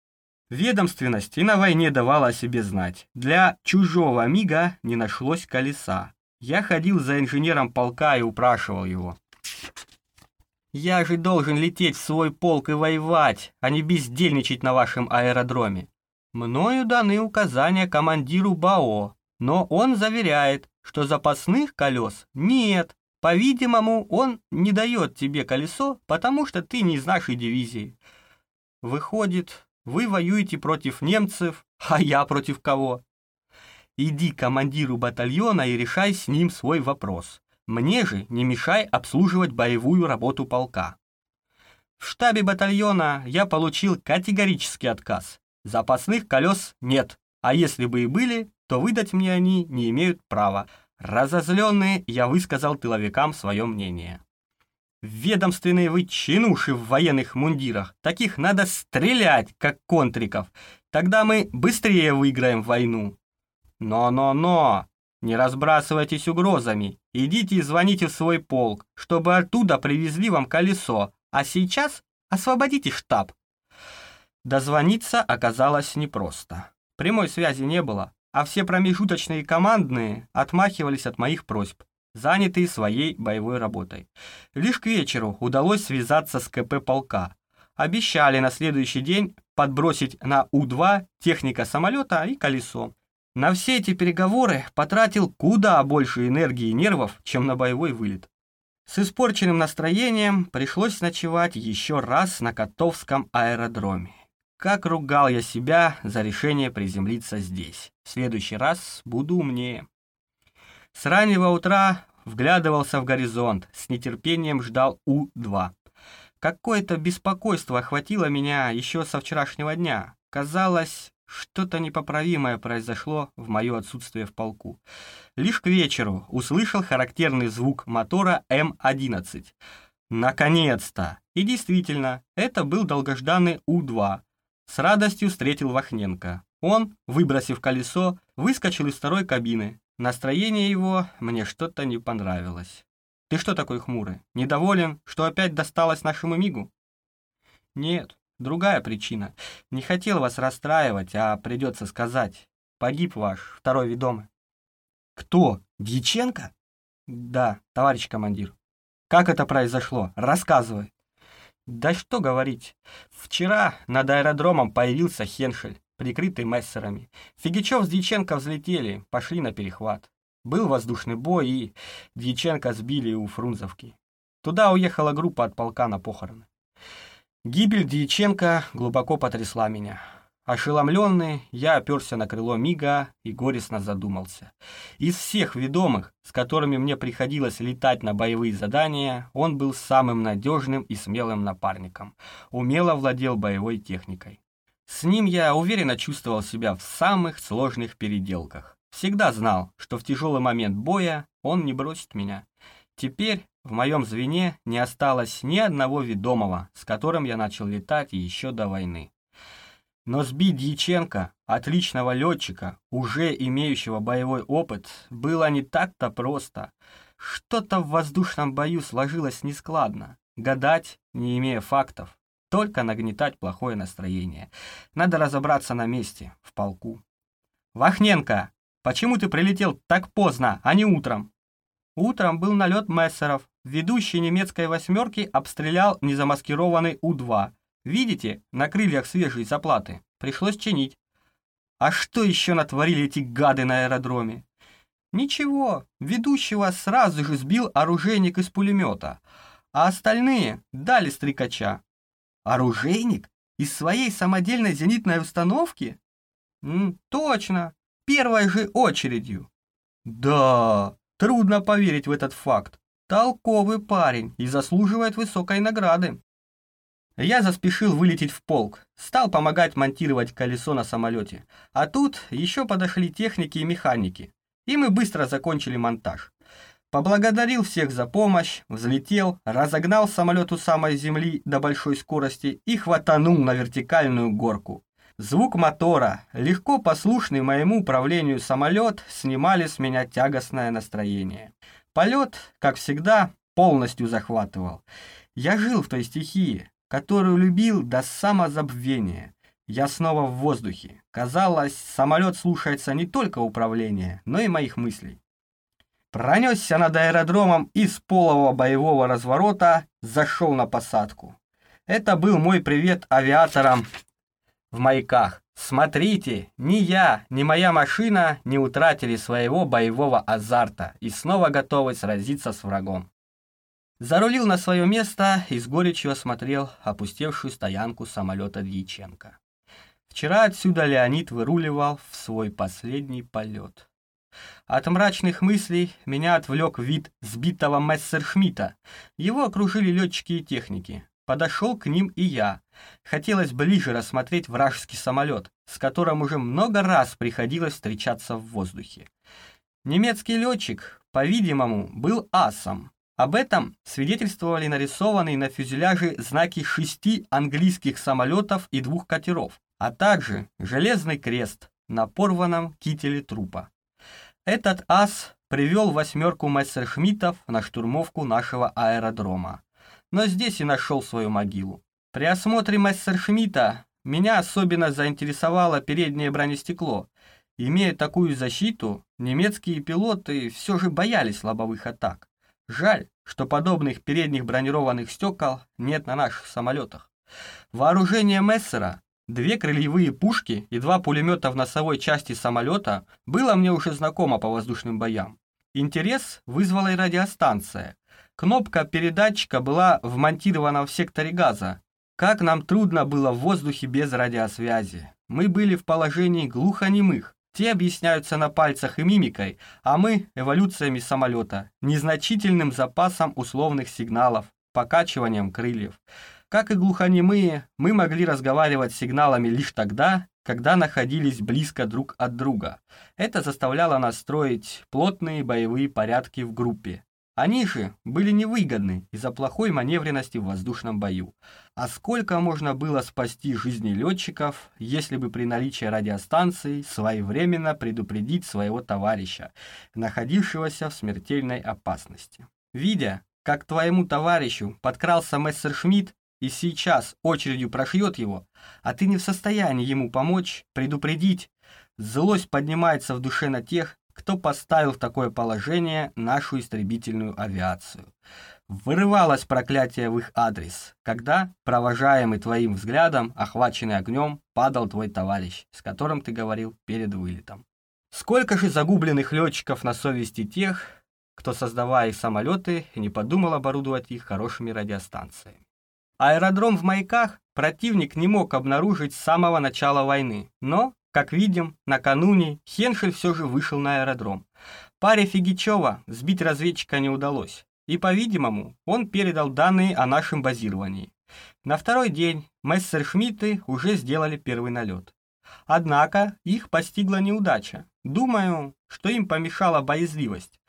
Speaker 1: Ведомственность и на войне давала о себе знать. Для чужого МИГа не нашлось колеса. Я ходил за инженером полка и упрашивал его. «Я же должен лететь в свой полк и воевать, а не бездельничать на вашем аэродроме. Мною даны указания командиру БАО, но он заверяет, что запасных колес нет. По-видимому, он не дает тебе колесо, потому что ты не из нашей дивизии. Выходит, вы воюете против немцев, а я против кого? Иди к командиру батальона и решай с ним свой вопрос. Мне же не мешай обслуживать боевую работу полка. В штабе батальона я получил категорический отказ. Запасных колес нет, а если бы и были, то выдать мне они не имеют права. Разозленный я высказал тыловикам свое мнение. Ведомственные вы чинуши в военных мундирах, таких надо стрелять, как контриков, тогда мы быстрее выиграем войну. Но-но-но, не разбрасывайтесь угрозами, идите и звоните в свой полк, чтобы оттуда привезли вам колесо, а сейчас освободите штаб. Дозвониться оказалось непросто. Прямой связи не было, а все промежуточные командные отмахивались от моих просьб, занятые своей боевой работой. Лишь к вечеру удалось связаться с КП полка. Обещали на следующий день подбросить на У-2 техника самолета и колесо. На все эти переговоры потратил куда больше энергии и нервов, чем на боевой вылет. С испорченным настроением пришлось ночевать еще раз на Котовском аэродроме. Как ругал я себя за решение приземлиться здесь. В следующий раз буду умнее. С раннего утра вглядывался в горизонт, с нетерпением ждал У-2. Какое-то беспокойство охватило меня еще со вчерашнего дня. Казалось, что-то непоправимое произошло в мое отсутствие в полку. Лишь к вечеру услышал характерный звук мотора М-11. Наконец-то! И действительно, это был долгожданный У-2, с радостью встретил Вахненко. Он, выбросив колесо, выскочил из второй кабины. Настроение его мне что-то не понравилось. Ты что такой хмурый? Недоволен, что опять досталось нашему мигу? Нет, другая причина. Не хотел вас расстраивать, а придется сказать. Погиб ваш второй ведомый.
Speaker 2: Кто? Дьяченко?
Speaker 1: Да, товарищ командир. Как это произошло? Рассказывай. Да что говорить. Вчера над аэродромом появился Хеншель, прикрытый мессерами. Фигичев с Дьяченко взлетели, пошли на перехват. Был воздушный бой, и Дьяченко сбили у Фрунзовки. Туда уехала группа от полка на похороны. Гибель Дьяченко глубоко потрясла меня. Ошеломленный, я оперся на крыло Мига и горестно задумался. Из всех ведомых, с которыми мне приходилось летать на боевые задания, он был самым надежным и смелым напарником, умело владел боевой техникой. С ним я уверенно чувствовал себя в самых сложных переделках. Всегда знал, что в тяжелый момент боя он не бросит меня. Теперь в моем звене не осталось ни одного ведомого, с которым я начал летать еще до войны. Но сбить Дьяченко, отличного летчика, уже имеющего боевой опыт, было не так-то просто. Что-то в воздушном бою сложилось нескладно. Гадать, не имея фактов, только нагнетать плохое настроение. Надо разобраться на месте, в полку. «Вахненко, почему ты прилетел так поздно, а не утром?» Утром был налет мессеров. Ведущий немецкой восьмерки обстрелял незамаскированный У-2. Видите, на крыльях свежие заплаты. Пришлось чинить. А что еще натворили эти гады на аэродроме? Ничего, ведущего сразу же сбил оружейник из пулемета, а остальные дали стрекача. Оружейник? Из своей самодельной зенитной установки? М, точно, первой же очередью. Да, трудно поверить в этот факт. Толковый парень и заслуживает высокой награды. Я заспешил вылететь в полк, стал помогать монтировать колесо на самолете. А тут еще подошли техники и механики, и мы быстро закончили монтаж. Поблагодарил всех за помощь, взлетел, разогнал самолет у самой земли до большой скорости и хватанул на вертикальную горку. Звук мотора, легко послушный моему управлению самолет, снимали с меня тягостное настроение. Полет, как всегда, полностью захватывал. Я жил в той стихии, которую любил до самозабвения. Я снова в воздухе. Казалось, самолет слушается не только управления, но и моих мыслей. Пронесся над аэродромом и с полового боевого разворота зашел на посадку. Это был мой привет авиаторам в маяках. Смотрите, ни я, ни моя машина не утратили своего боевого азарта и снова готовы сразиться с врагом. Зарулил на свое место и с горечью осмотрел опустевшую стоянку самолета Дьяченко. Вчера отсюда Леонид выруливал в свой последний полет. От мрачных мыслей меня отвлек вид сбитого Мессершмитта. Его окружили летчики и техники. Подошел к ним и я. Хотелось ближе рассмотреть вражеский самолет, с которым уже много раз приходилось встречаться в воздухе. Немецкий летчик, по-видимому, был асом, об этом свидетельствовали нарисованные на фюзеляже знаки шести английских самолетов и двух катеров, а также железный крест на порванном кителе трупа. Этот ас привел восьмерку мессершмиттов на штурмовку нашего аэродрома. Но здесь и нашел свою могилу. При осмотре мессершмитта меня особенно заинтересовало переднее бронестекло. Имея такую защиту, немецкие пилоты все же боялись лобовых атак. Жаль, что подобных передних бронированных стекол нет на наших самолетах. Вооружение Мессера, две крыльевые пушки и два пулемета в носовой части самолета было мне уже знакомо по воздушным боям. Интерес вызвала и радиостанция. Кнопка передатчика была вмонтирована в секторе газа. Как нам трудно было в воздухе без радиосвязи. Мы были в положении глухонемых. Те объясняются на пальцах и мимикой, а мы – эволюциями самолета, незначительным запасом условных сигналов, покачиванием крыльев. Как и глухонемые, мы могли разговаривать сигналами лишь тогда, когда находились близко друг от друга. Это заставляло нас строить плотные боевые порядки в группе. Они же были невыгодны из-за плохой маневренности в воздушном бою. А сколько можно было спасти жизни летчиков, если бы при наличии радиостанции своевременно предупредить своего товарища, находившегося в смертельной опасности. Видя, как твоему товарищу подкрался Мессершмитт и сейчас очередью прошьет его, а ты не в состоянии ему помочь, предупредить, злость поднимается в душе на тех, кто поставил в такое положение нашу истребительную авиацию. Вырывалось проклятие в их адрес, когда, провожаемый твоим взглядом, охваченный огнем, падал твой товарищ, с которым ты говорил перед вылетом. Сколько же загубленных летчиков на совести тех, кто, создавая их самолеты, не подумал оборудовать их хорошими радиостанциями. Аэродром в Маяках противник не мог обнаружить с самого начала войны, но, как видим, накануне Хеншель все же вышел на аэродром. Паре Фигичева сбить разведчика не удалось, и, по-видимому, он передал данные о нашем базировании. На второй день мессершмитты уже сделали первый налет. Однако их постигла неудача. Думаю, что им помешала боязливость.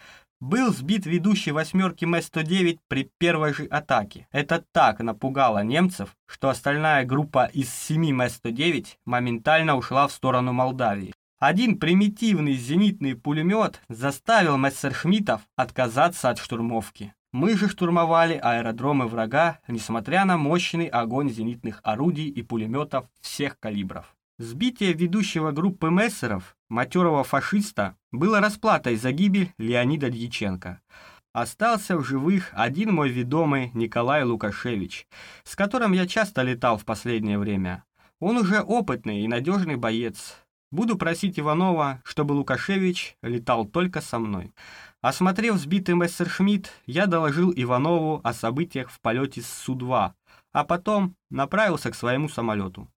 Speaker 1: Был сбит ведущий восьмерки М-109 при первой же атаке. Это так напугало немцев, что остальная группа из семи М-109 моментально ушла в сторону Молдавии. Один примитивный зенитный пулемет заставил мессершмиттов отказаться от штурмовки. Мы же штурмовали аэродромы врага, несмотря на мощный огонь зенитных орудий и пулеметов всех калибров. Сбитие ведущего группы мессеров, матерого фашиста, было расплатой за гибель Леонида Дьяченко. Остался в живых один мой ведомый Николай Лукашевич, с которым я часто летал в последнее время. Он уже опытный и надежный боец, Буду просить Иванова, чтобы Лукашевич летал только со мной. Осмотрев сбитый Мессершмитт, я доложил Иванову о событиях в полете с Су-2, а потом направился к своему самолету.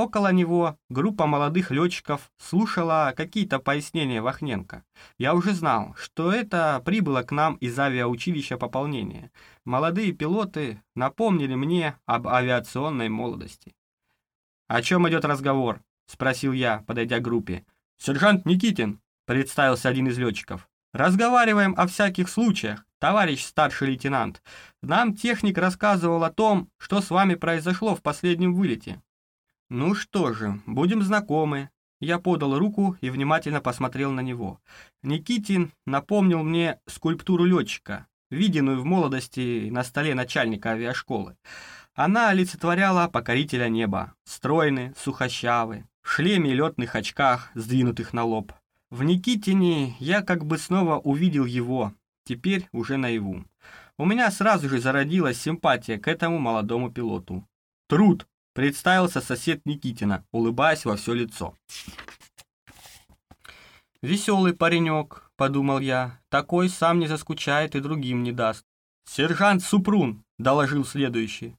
Speaker 1: Около него группа молодых летчиков слушала какие-то пояснения Вахненко. Я уже знал, что это прибыло к нам из авиаучилища пополнения. Молодые пилоты напомнили мне об авиационной молодости. «О чем идет разговор?» — спросил я, подойдя к группе. «Сержант Никитин», — представился один из летчиков. «Разговариваем о всяких случаях, товарищ старший лейтенант. Нам техник рассказывал о том, что с вами произошло в последнем вылете». «Ну что же, будем знакомы». Я подал руку и внимательно посмотрел на него. Никитин напомнил мне скульптуру летчика, виденную в молодости на столе начальника авиашколы. Она олицетворяла покорителя неба, стройный, сухощавый, в шлеме и летных очках, сдвинутых на лоб. В Никитине я как бы снова увидел его, теперь уже наяву. У меня сразу же зародилась симпатия к этому молодому пилоту. «Труд!» — представился сосед Никитина, улыбаясь во все лицо. «Веселый паренек», — подумал я, — «такой сам не заскучает и другим не даст». «Сержант Супрун», — доложил следующий.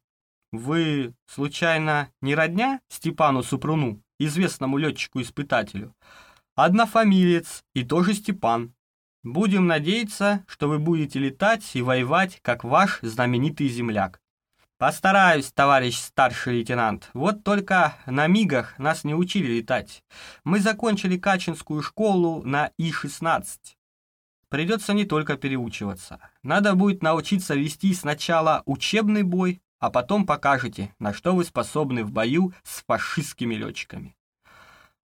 Speaker 1: «Вы, случайно, не родня Степану Супруну?» известному летчику-испытателю. Однофамилец и тоже Степан. Будем надеяться, что вы будете летать и воевать, как ваш знаменитый земляк. Постараюсь, товарищ старший лейтенант. Вот только на МИГах нас не учили летать. Мы закончили Качинскую школу на И-16. Придется не только переучиваться. Надо будет научиться вести сначала учебный бой, а потом покажете, на что вы способны в бою с фашистскими летчиками.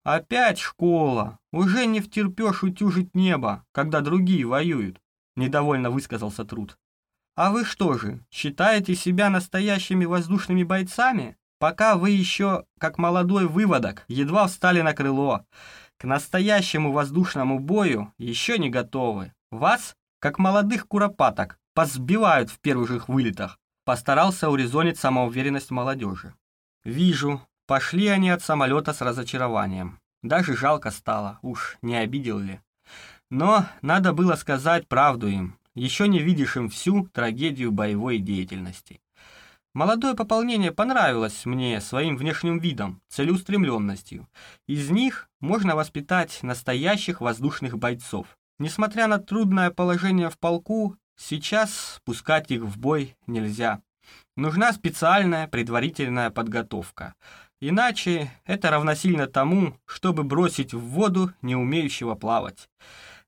Speaker 1: Опять школа. Уже не втерпешь утюжить небо, когда другие воюют, недовольно высказался Труд. А вы что же, считаете себя настоящими воздушными бойцами? Пока вы еще, как молодой выводок, едва встали на крыло. К настоящему воздушному бою еще не готовы. Вас, как молодых куропаток, позбивают в первых же вылетах. Постарался урезонить самоуверенность молодежи. Вижу, пошли они от самолета с разочарованием. Даже жалко стало, уж не обидел ли. Но надо было сказать правду им, еще не видишь им всю трагедию боевой деятельности. Молодое пополнение понравилось мне своим внешним видом, целеустремленностью. Из них можно воспитать настоящих воздушных бойцов. Несмотря на трудное положение в полку, Сейчас пускать их в бой нельзя. Нужна специальная предварительная подготовка. Иначе это равносильно тому, чтобы бросить в воду не умеющего плавать.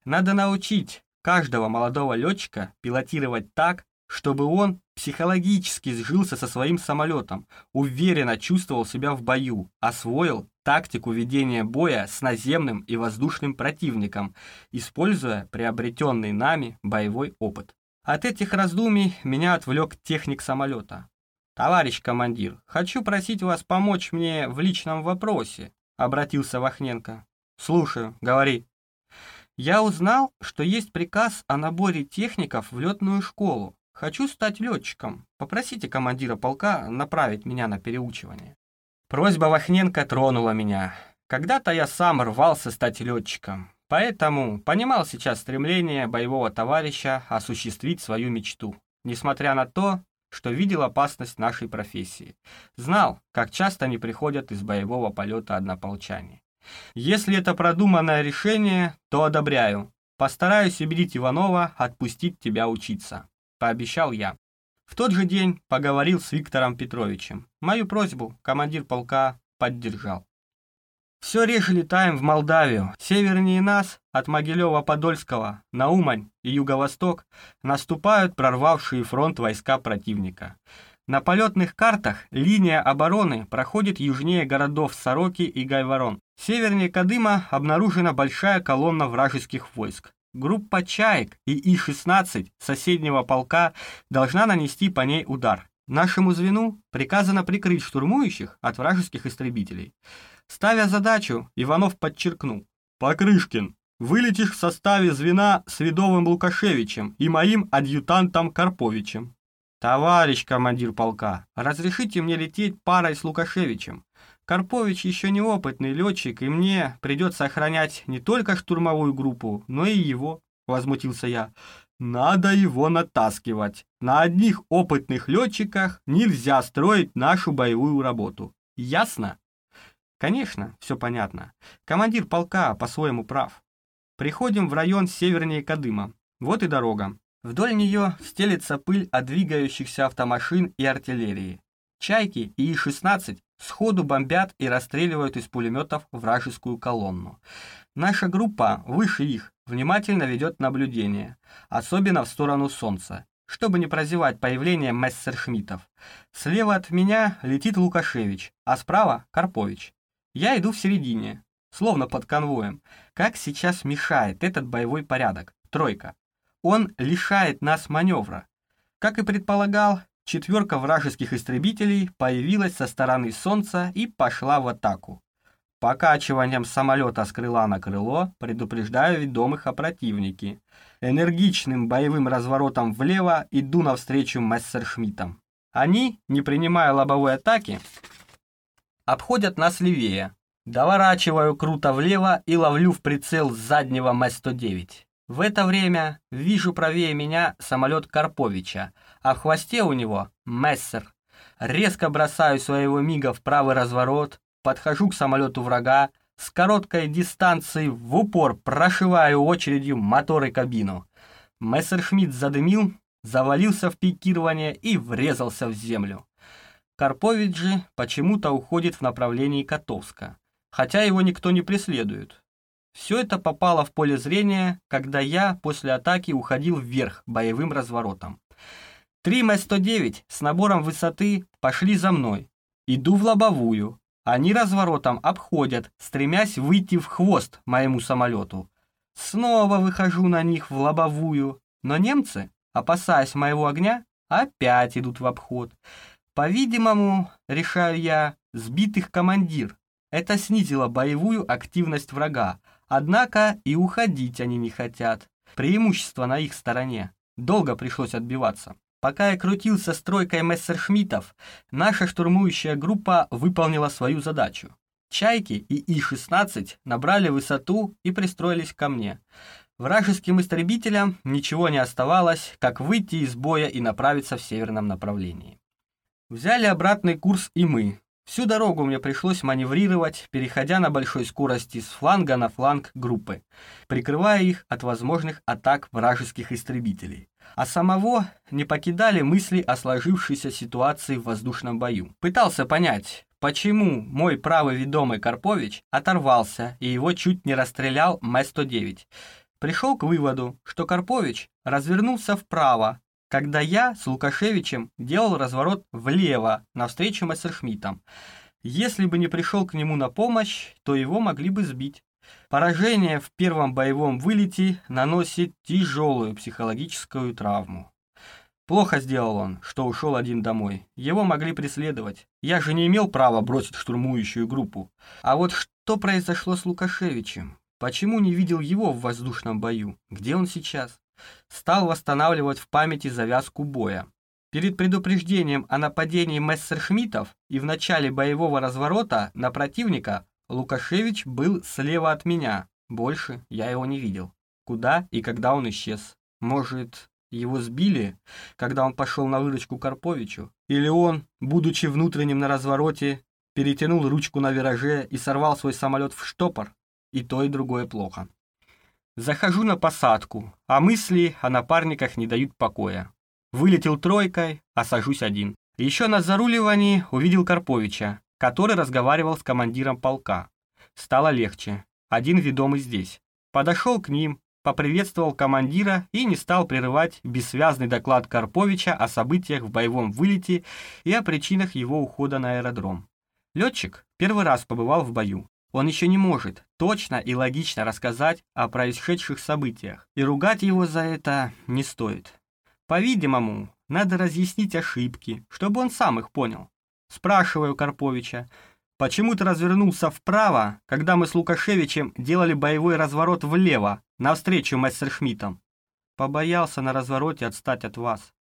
Speaker 1: Надо научить каждого молодого летчика пилотировать так, чтобы он психологически сжился со своим самолетом, уверенно чувствовал себя в бою, освоил тактику ведения боя с наземным и воздушным противником, используя приобретенный нами боевой опыт. От этих раздумий меня отвлек техник самолета. «Товарищ командир, хочу просить вас помочь мне в личном вопросе», — обратился Вахненко. «Слушаю, говори». «Я узнал, что есть приказ о наборе техников в летную школу. Хочу стать летчиком. Попросите командира полка направить меня на переучивание». Просьба Вахненко тронула меня. Когда-то я сам рвался стать летчиком, поэтому понимал сейчас стремление боевого товарища осуществить свою мечту, несмотря на то, что видел опасность нашей профессии. Знал, как часто они приходят из боевого полета однополчане. Если это продуманное решение, то одобряю. Постараюсь убедить Иванова отпустить тебя учиться. Пообещал я. В тот же день поговорил с Виктором Петровичем. Мою просьбу командир полка поддержал. Все реже летаем в Молдавию. Севернее нас, от Могилева-Подольского, на Умань и юго-восток, наступают прорвавшие фронт войска противника. На полетных картах линия обороны проходит южнее городов Сороки и Гайворон. Севернее Кадыма обнаружена большая колонна вражеских войск. Группа «Чаек» и И-16 соседнего полка должна нанести по ней удар. Нашему звену приказано прикрыть штурмующих от вражеских истребителей. Ставя задачу, Иванов подчеркнул. «Покрышкин, вылетишь в составе звена с Видовым Лукашевичем и моим адъютантом Карповичем». «Товарищ командир полка, разрешите мне лететь парой с Лукашевичем. Карпович еще неопытный летчик, и мне придется охранять не только штурмовую группу, но и его», — возмутился я. «Надо его натаскивать. На одних опытных летчиках нельзя строить нашу боевую работу. Ясно?» Конечно, все понятно. Командир полка по-своему прав. Приходим в район севернее Кадыма. Вот и дорога. Вдоль нее стелется пыль от двигающихся автомашин и артиллерии. Чайки и И-16 сходу бомбят и расстреливают из пулеметов вражескую колонну. Наша группа, выше их, внимательно ведет наблюдение, особенно в сторону солнца, чтобы не прозевать появление мессершмиттов. Слева от меня летит Лукашевич, а справа — Карпович. Я иду в середине, словно под конвоем. Как сейчас мешает этот боевой порядок? Тройка. Он лишает нас маневра. Как и предполагал, четверка вражеских истребителей появилась со стороны Солнца и пошла в атаку. Покачиванием самолета с крыла на крыло предупреждаю ведомых о противнике. Энергичным боевым разворотом влево иду навстречу мессершмиттам. Они, не принимая лобовой атаки, обходят нас левее. Доворачиваю круто влево и ловлю в прицел заднего М-109. В это время вижу правее меня самолет Карповича, а в хвосте у него Мессер. Резко бросаю своего мига в правый разворот, подхожу к самолету врага, с короткой дистанции в упор прошиваю очередью мотор и кабину. Мессершмитт задымил, завалился в пикирование и врезался в землю. Карпович же почему-то уходит в направлении Котовска, хотя его никто не преследует. Все это попало в поле зрения, когда я после атаки уходил вверх боевым разворотом. Три М-109 с набором высоты пошли за мной. Иду в лобовую. Они разворотом обходят, стремясь выйти в хвост моему самолету. Снова выхожу на них в лобовую, но немцы, опасаясь моего огня, опять идут в обход. По-видимому, решаю я, сбитых командир. Это снизило боевую активность врага, однако и уходить они не хотят. Преимущество на их стороне. Долго пришлось отбиваться. Пока я крутился с тройкой мессершмиттов, наша штурмующая группа выполнила свою задачу. Чайки и И-16 набрали высоту и пристроились ко мне. Вражеским истребителям ничего не оставалось, как выйти из боя и направиться в северном направлении. Взяли обратный курс и мы. Всю дорогу мне пришлось маневрировать, переходя на большой скорости с фланга на фланг группы, прикрывая их от возможных атак вражеских истребителей. А самого не покидали мысли о сложившейся ситуации в воздушном бою. Пытался понять, почему мой правый ведомый Карпович оторвался и его чуть не расстрелял М-109. Пришел к выводу, что Карпович развернулся вправо, когда я с Лукашевичем делал разворот влево, навстречу Мессершмиттам. Если бы не пришел к нему на помощь, то его могли бы сбить. Поражение в первом боевом вылете наносит тяжелую психологическую травму. Плохо сделал он, что ушел один домой. Его могли преследовать. Я же не имел права бросить штурмующую группу. А вот что произошло с Лукашевичем? Почему не видел его в воздушном бою? Где он сейчас? Стал восстанавливать в памяти завязку боя. Перед предупреждением о нападении мессершмиттов и в начале боевого разворота на противника Лукашевич был слева от меня. Больше я его не видел. Куда и когда он исчез? Может, его сбили, когда он пошел на выручку Карповичу? Или он, будучи внутренним на развороте, перетянул ручку на вираже и сорвал свой самолет в штопор? И то, и другое плохо. Захожу на посадку, а мысли о напарниках не дают покоя. Вылетел тройкой, а сажусь один. Еще на заруливании увидел Карповича, который разговаривал с командиром полка. Стало легче. Один ведомый здесь. Подошел к ним, поприветствовал командира и не стал прерывать бессвязный доклад Карповича о событиях в боевом вылете и о причинах его ухода на аэродром. Летчик первый раз побывал в бою. Он еще не может точно и логично рассказать о происшедших событиях, и ругать его за это не стоит. По-видимому, надо разъяснить ошибки, чтобы он сам их понял. Спрашиваю Карповича, Почему ты развернулся вправо, когда мы с Лукашевичем делали боевой разворот влево, навстречу Мессершмиттам? Побоялся на развороте отстать от вас.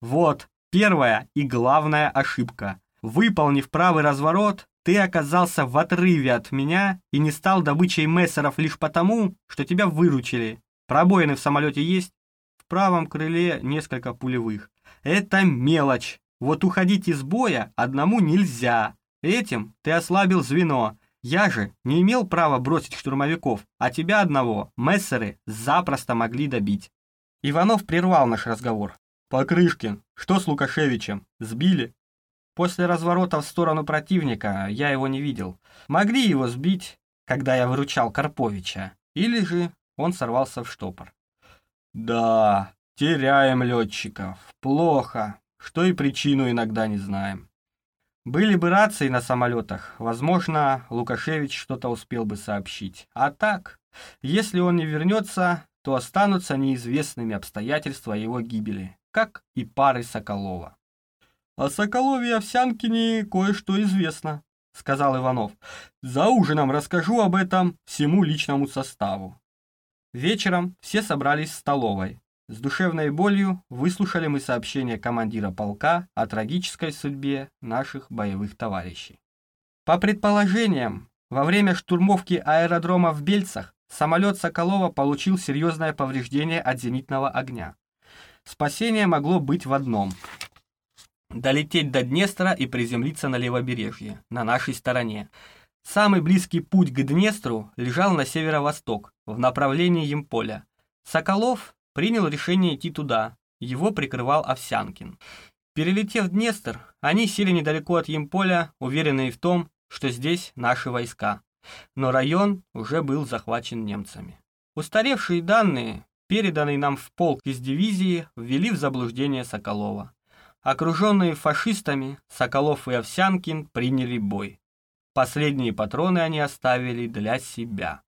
Speaker 1: Вот, первая и главная ошибка. Выполнив правый разворот, ты оказался в отрыве от меня и не стал добычей мессеров лишь потому, что тебя выручили. Пробоины в самолете есть? В правом крыле несколько пулевых. Это мелочь. Вот уходить из боя одному нельзя. Этим ты ослабил звено. Я же не имел права бросить штурмовиков, а тебя одного мессеры запросто могли добить. Иванов прервал наш разговор. «Покрышкин, что с Лукашевичем? Сбили?» После разворота в сторону противника я его не видел. Могли его сбить, когда я выручал Карповича, или же он сорвался в штопор. «Да, теряем летчиков. Плохо, что и причину иногда не знаем. Были бы рации на самолетах, возможно, Лукашевич что-то успел бы сообщить. А так, если он не вернется, то останутся неизвестными обстоятельства его гибели, как и пары Соколова. «О Соколове Овсянкине кое-что известно», — сказал Иванов. «За ужином расскажу об этом всему личному составу». Вечером все собрались в столовой. С душевной болью выслушали мы сообщение командира полка о трагической судьбе наших боевых товарищей. По предположениям, во время штурмовки аэродрома в Бельцах самолет Соколова получил серьезное повреждение от зенитного огня. Спасение могло быть в одном – долететь до Днестра и приземлиться на левобережье, на нашей стороне. Самый близкий путь к Днестру лежал на северо-восток, в направлении Емполя. Соколов принял решение идти туда. Его прикрывал Овсянкин. Перелетев Днестр, они сели недалеко от Емполя, уверенные в том, что здесь наши войска. Но район уже был захвачен немцами. Устаревшие данные, переданные нам в полк из дивизии, ввели в заблуждение Соколова. Окруженные фашистами, Соколов и Овсянкин приняли бой. Последние патроны они оставили для себя.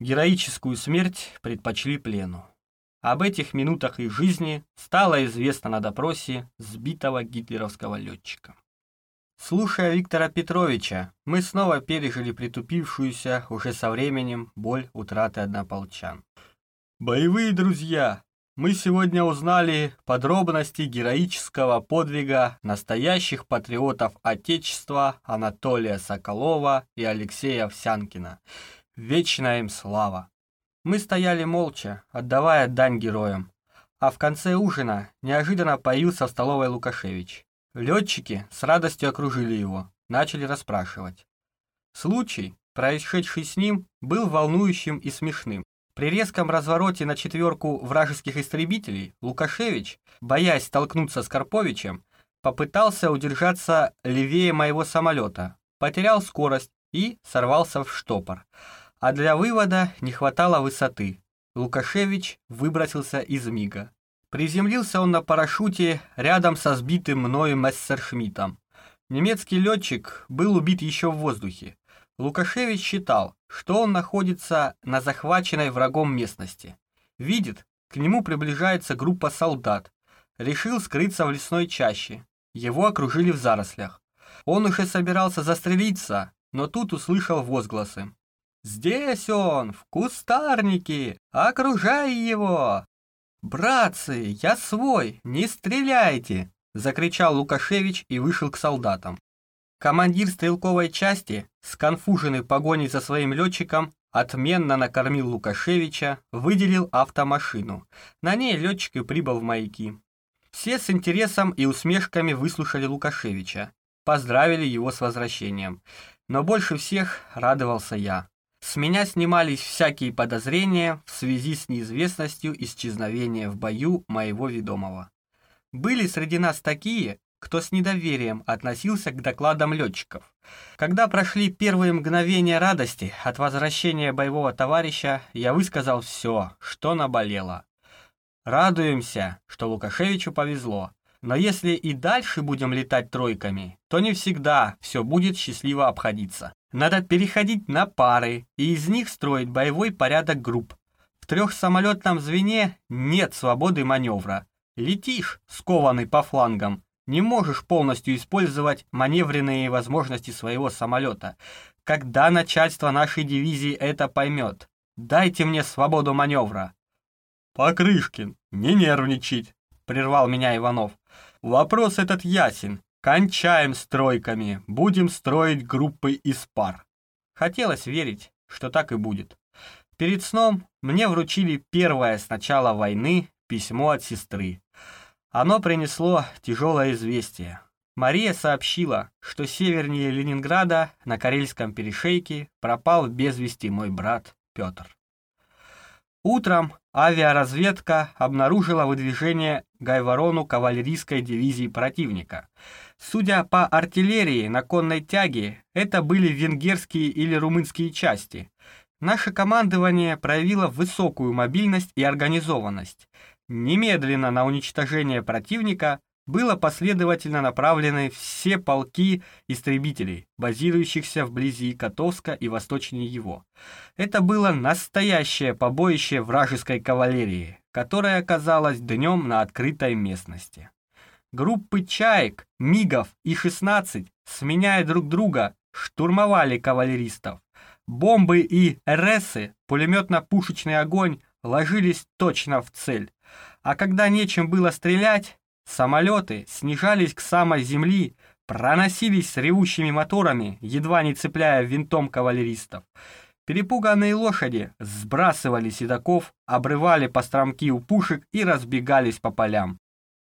Speaker 1: Героическую смерть предпочли плену. Об этих минутах их жизни стало известно на допросе сбитого гитлеровского летчика. Слушая Виктора Петровича, мы снова пережили притупившуюся уже со временем боль утраты однополчан. Боевые друзья, мы сегодня узнали подробности героического подвига настоящих патриотов Отечества Анатолия Соколова и Алексея Овсянкина. Вечная им слава! Мы стояли молча, отдавая дань героям. А в конце ужина неожиданно появился в столовой Лукашевич. Летчики с радостью окружили его, начали расспрашивать. Случай, происшедший с ним, был волнующим и смешным. При резком развороте на четверку вражеских истребителей Лукашевич, боясь столкнуться с Карповичем, попытался удержаться левее моего самолета, потерял скорость и сорвался в штопор а для вывода не хватало высоты. Лукашевич выбросился из мига. Приземлился он на парашюте рядом со сбитым мною Мессершмиттом. Немецкий летчик был убит еще в воздухе. Лукашевич считал, что он находится на захваченной врагом местности. Видит, к нему приближается группа солдат. решил скрыться в лесной чаще. Его окружили в зарослях. Он уже собирался застрелиться, но тут услышал возгласы. «Здесь он, в кустарнике! Окружай его!» «Братцы, я свой, не стреляйте!» — закричал Лукашевич и вышел к солдатам. Командир стрелковой части, сконфуженный погоней за своим летчиком, отменно накормил Лукашевича, выделил автомашину. На ней летчик и прибыл в маяки. Все с интересом и усмешками выслушали Лукашевича, поздравили его с возвращением. Но больше всех радовался я. С меня снимались всякие подозрения в связи с неизвестностью исчезновения в бою моего ведомого. Были среди нас такие, кто с недоверием относился к докладам летчиков. Когда прошли первые мгновения радости от возвращения боевого товарища, я высказал все, что наболело. Радуемся, что Лукашевичу повезло. Но если и дальше будем летать тройками, то не всегда все будет счастливо обходиться. Надо переходить на пары и из них строить боевой порядок групп. В трехсамолетном звене нет свободы маневра. Летишь, скованный по флангам, не можешь полностью использовать маневренные возможности своего самолета. Когда начальство нашей дивизии это поймет? Дайте мне свободу маневра. Покрышкин, не нервничать, прервал меня Иванов. Вопрос этот ясен. Кончаем стройками, будем строить группы из пар. Хотелось верить, что так и будет. Перед сном мне вручили первое с начала войны письмо от сестры. Оно принесло тяжелое известие. Мария сообщила, что севернее Ленинграда на Карельском перешейке пропал без вести мой брат Петр. Утром авиаразведка обнаружила выдвижение Гайворону кавалерийской дивизии противника. Судя по артиллерии на конной тяге, это были венгерские или румынские части. Наше командование проявило высокую мобильность и организованность. Немедленно на уничтожение противника было последовательно направлены все полки истребителей, базирующихся вблизи Котовска и восточнее его. Это было настоящее побоище вражеской кавалерии, которое оказалось днем на открытой местности. Группы чаек, мигов и 16, сменяя друг друга, штурмовали кавалеристов. Бомбы и РСы, пулеметно-пушечный огонь ложились точно в цель. А когда нечем было стрелять, Самолеты снижались к самой земли, проносились с ревущими моторами, едва не цепляя винтом кавалеристов. Перепуганные лошади сбрасывали седаков, обрывали постромки у пушек и разбегались по полям.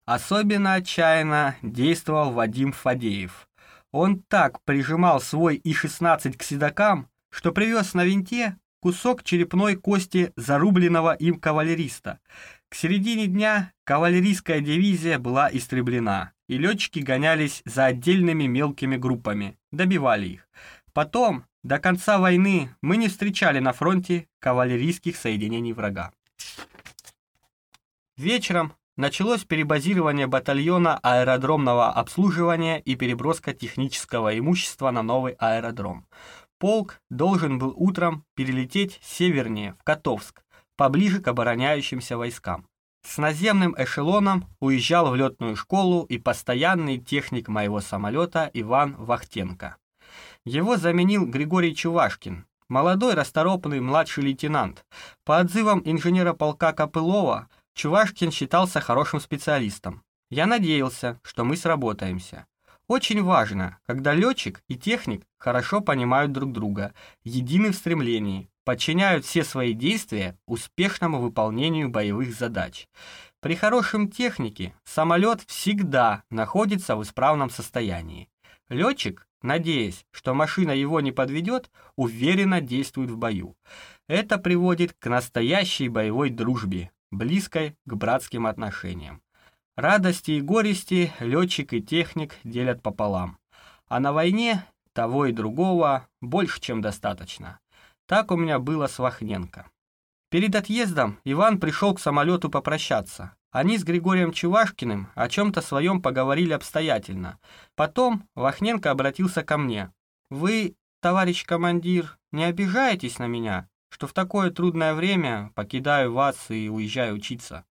Speaker 1: Особенно отчаянно действовал Вадим Фадеев. Он так прижимал свой И-16 к седакам, что привез на винте кусок черепной кости зарубленного им кавалериста. К середине дня кавалерийская дивизия была истреблена, и летчики гонялись за отдельными мелкими группами, добивали их. Потом, до конца войны, мы не встречали на фронте кавалерийских соединений врага. Вечером началось перебазирование батальона аэродромного обслуживания и переброска технического имущества на новый аэродром. Полк должен был утром перелететь севернее, в Котовск, поближе к обороняющимся войскам. С наземным эшелоном уезжал в летную школу и постоянный техник моего самолета Иван Вахтенко. Его заменил Григорий Чувашкин, молодой расторопный младший лейтенант. По отзывам инженера полка Копылова, Чувашкин считался хорошим специалистом. Я надеялся, что мы сработаемся. Очень важно, когда летчик и техник хорошо понимают друг друга, едины в стремлении, подчиняют все свои действия успешному выполнению боевых задач. При хорошем технике самолет всегда находится в исправном состоянии. Летчик, надеясь, что машина его не подведет, уверенно действует в бою. Это приводит к настоящей боевой дружбе, близкой к братским отношениям. Радости и горести летчик и техник делят пополам. А на войне того и другого больше, чем достаточно. Так у меня было с Вахненко. Перед отъездом Иван пришел к самолету попрощаться. Они с Григорием Чувашкиным о чем-то своем поговорили обстоятельно. Потом Вахненко обратился ко мне. «Вы, товарищ командир, не обижаетесь на меня, что в такое трудное время покидаю вас и уезжаю учиться?»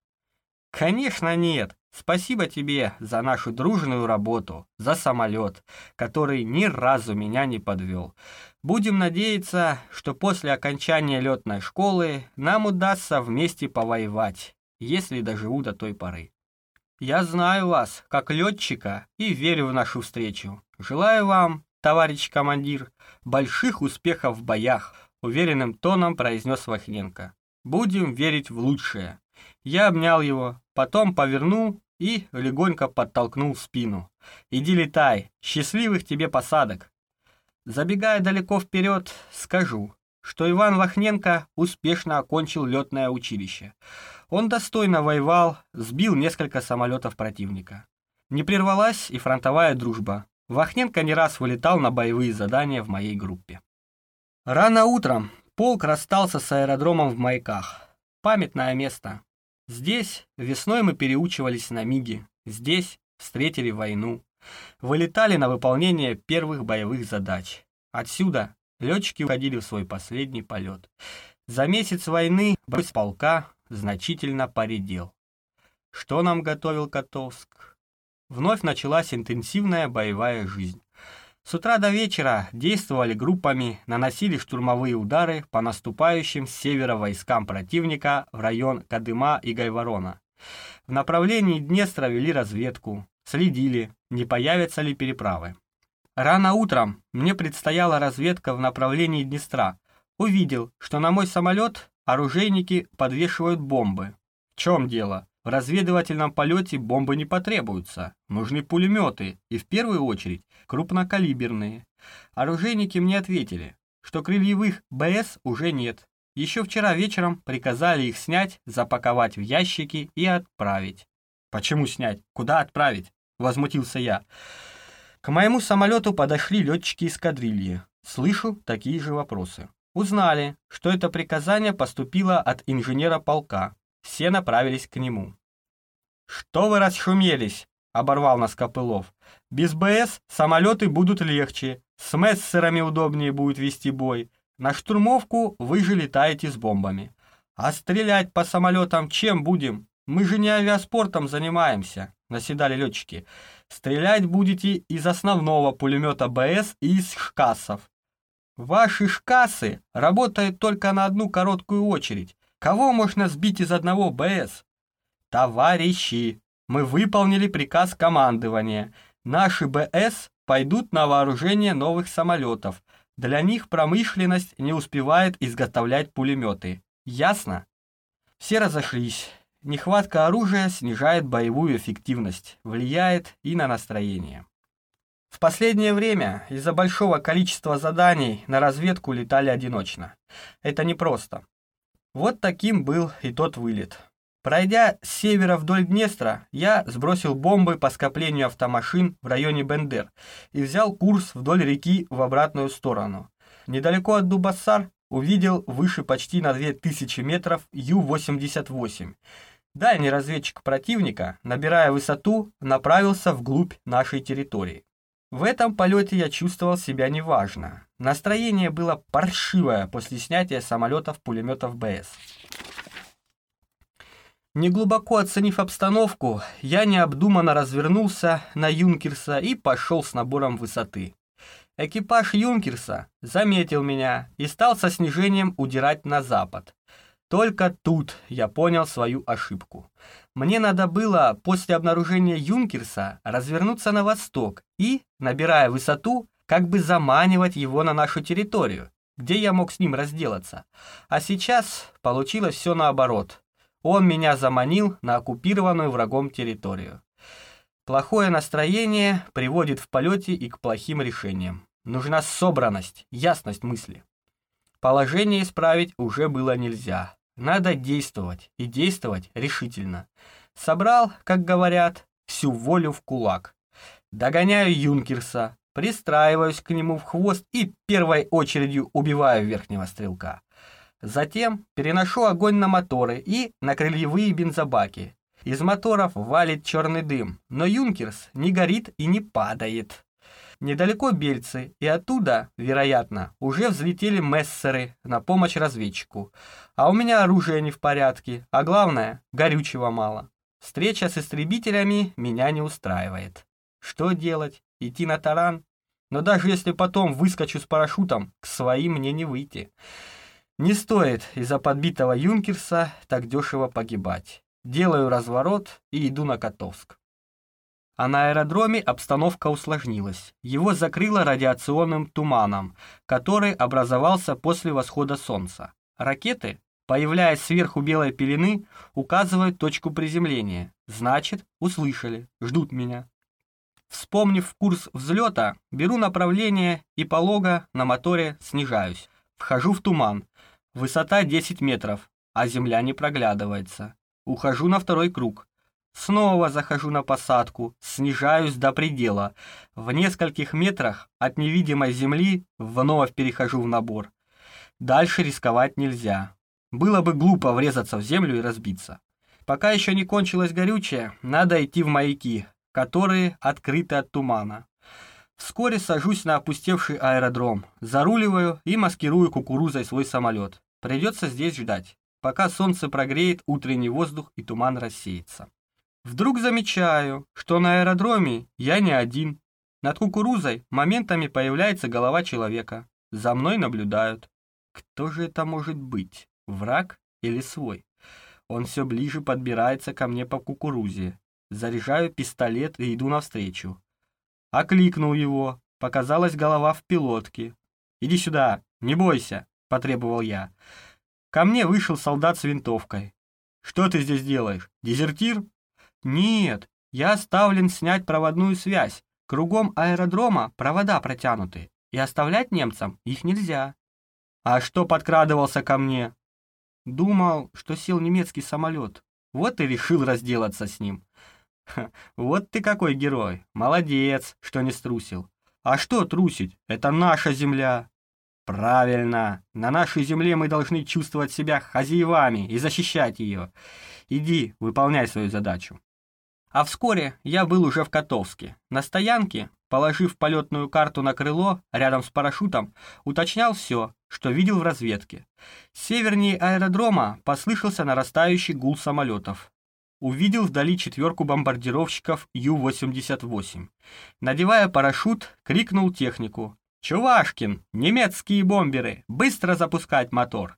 Speaker 1: «Конечно нет», Спасибо тебе за нашу дружную работу, за самолет, который ни разу меня не подвел. Будем надеяться, что после окончания летной школы нам удастся вместе повоевать, если доживу до той поры. Я знаю вас, как летчика, и верю в нашу встречу. Желаю вам, товарищ командир, больших успехов в боях, уверенным тоном произнес Вахненко. Будем верить в лучшее. Я обнял его, потом повернул и легонько подтолкнул спину. «Иди летай, счастливых тебе посадок!» Забегая далеко вперед, скажу, что Иван Вахненко успешно окончил летное училище. Он достойно воевал, сбил несколько самолетов противника. Не прервалась и фронтовая дружба. Вахненко не раз вылетал на боевые задания в моей группе. Рано утром полк расстался с аэродромом в Маяках. Памятное место. Здесь весной мы переучивались на МИГи, здесь встретили войну. Вылетали на выполнение первых боевых задач. Отсюда летчики уходили в свой последний полет. За месяц войны брось полка значительно поредел. Что нам готовил Котовск? Вновь началась интенсивная боевая жизнь. С утра до вечера действовали группами, наносили штурмовые удары по наступающим с севера войскам противника в район Кадыма и Гайворона. В направлении Днестра вели разведку, следили, не появятся ли переправы. Рано утром мне предстояла разведка в направлении Днестра. Увидел, что на мой самолет оружейники подвешивают бомбы. В чем дело? В разведывательном полете бомбы не потребуются, нужны пулеметы, и в первую очередь крупнокалиберные. Оружейники мне ответили, что крыльевых БС уже нет. Еще вчера вечером приказали их снять, запаковать в ящики и отправить. «Почему снять? Куда отправить?» – возмутился я. К моему самолету подошли летчики эскадрильи. Слышу такие же вопросы. Узнали, что это приказание поступило от инженера полка, все направились к нему. «Что вы расшумелись?» — оборвал нас Копылов. «Без БС самолеты будут легче, с мессерами удобнее будет вести бой. На штурмовку вы же летаете с бомбами. А стрелять по самолетам чем будем? Мы же не авиаспортом занимаемся», — наседали летчики. «Стрелять будете из основного пулемета БС и из шкасов. Ваши шкасы работают только на одну короткую очередь, Кого можно сбить из одного БС? Товарищи, мы выполнили приказ командования. Наши БС пойдут на вооружение новых самолетов. Для них промышленность не успевает изготовлять пулеметы. Ясно? Все разошлись. Нехватка оружия снижает боевую эффективность, влияет и на настроение. В последнее время из-за большого количества заданий на разведку летали одиночно. Это непросто. Вот таким был и тот вылет. Пройдя с севера вдоль Днестра, я сбросил бомбы по скоплению автомашин в районе Бендер и взял курс вдоль реки в обратную сторону. Недалеко от Дубассар увидел выше почти на 2000 метров Ю-88. Дальний разведчик противника, набирая высоту, направился вглубь нашей территории. В этом полете я чувствовал себя неважно. Настроение было паршивое после снятия самолетов-пулеметов БС. Неглубоко оценив обстановку, я необдуманно развернулся на Юнкерса и пошел с набором высоты. Экипаж Юнкерса заметил меня и стал со снижением удирать на запад. Только тут я понял свою ошибку. Мне надо было после обнаружения Юнкерса развернуться на восток и, набирая высоту, как бы заманивать его на нашу территорию, где я мог с ним разделаться. А сейчас получилось все наоборот. Он меня заманил на оккупированную врагом территорию. Плохое настроение приводит в полете и к плохим решениям. Нужна собранность, ясность мысли. Положение исправить уже было нельзя. Надо действовать, и действовать решительно. Собрал, как говорят, всю волю в кулак. Догоняю Юнкерса, пристраиваюсь к нему в хвост и первой очередью убиваю верхнего стрелка. Затем переношу огонь на моторы и на крыльевые бензобаки. Из моторов валит черный дым, но Юнкерс не горит и не падает. Недалеко Бельцы, и оттуда, вероятно, уже взлетели мессеры на помощь разведчику. А у меня оружие не в порядке, а главное, горючего мало. Встреча с истребителями меня не устраивает. Что делать? Идти на таран? Но даже если потом выскочу с парашютом, к своим мне не выйти. Не стоит из-за подбитого Юнкерса так дешево погибать. Делаю разворот и иду на Котовск. А на аэродроме обстановка усложнилась. Его закрыло радиационным туманом, который образовался после восхода солнца. Ракеты, появляясь сверху белой пелены, указывают точку приземления. Значит, услышали, ждут меня. Вспомнив курс взлета, беру направление и полого на моторе снижаюсь. Вхожу в туман. Высота 10 метров, а земля не проглядывается. Ухожу на второй круг. Снова захожу на посадку, снижаюсь до предела. В нескольких метрах от невидимой земли вновь перехожу в набор. Дальше рисковать нельзя. Было бы глупо врезаться в землю и разбиться. Пока еще не кончилось горючее, надо идти в маяки, которые открыты от тумана. Вскоре сажусь на опустевший аэродром, заруливаю и маскирую кукурузой свой самолет. Придется здесь ждать, пока солнце прогреет утренний воздух и туман рассеется. Вдруг замечаю, что на аэродроме я не один. Над кукурузой моментами появляется голова человека. За мной наблюдают. Кто же это может быть? Враг или свой? Он все ближе подбирается ко мне по кукурузе. Заряжаю пистолет и иду навстречу. Окликнул его. Показалась голова в пилотке. «Иди сюда, не бойся», — потребовал я. Ко мне вышел солдат с винтовкой. «Что ты здесь делаешь? Дезертир?» «Нет, я оставлен снять проводную связь. Кругом аэродрома провода протянуты, и оставлять немцам их нельзя». «А что подкрадывался ко мне?» «Думал, что сел немецкий самолет. Вот и решил разделаться с ним вот ты какой герой. Молодец, что не струсил. А что трусить? Это наша земля. Правильно. На нашей земле мы должны чувствовать себя хозяевами и защищать ее. Иди, выполняй свою задачу. А вскоре я был уже в Котовске. На стоянке, положив полетную карту на крыло рядом с парашютом, уточнял все, что видел в разведке. Севернее аэродрома послышался нарастающий гул самолетов увидел вдали четверку бомбардировщиков Ю-88. Надевая парашют, крикнул технику. «Чувашкин! Немецкие бомберы! Быстро запускать мотор!»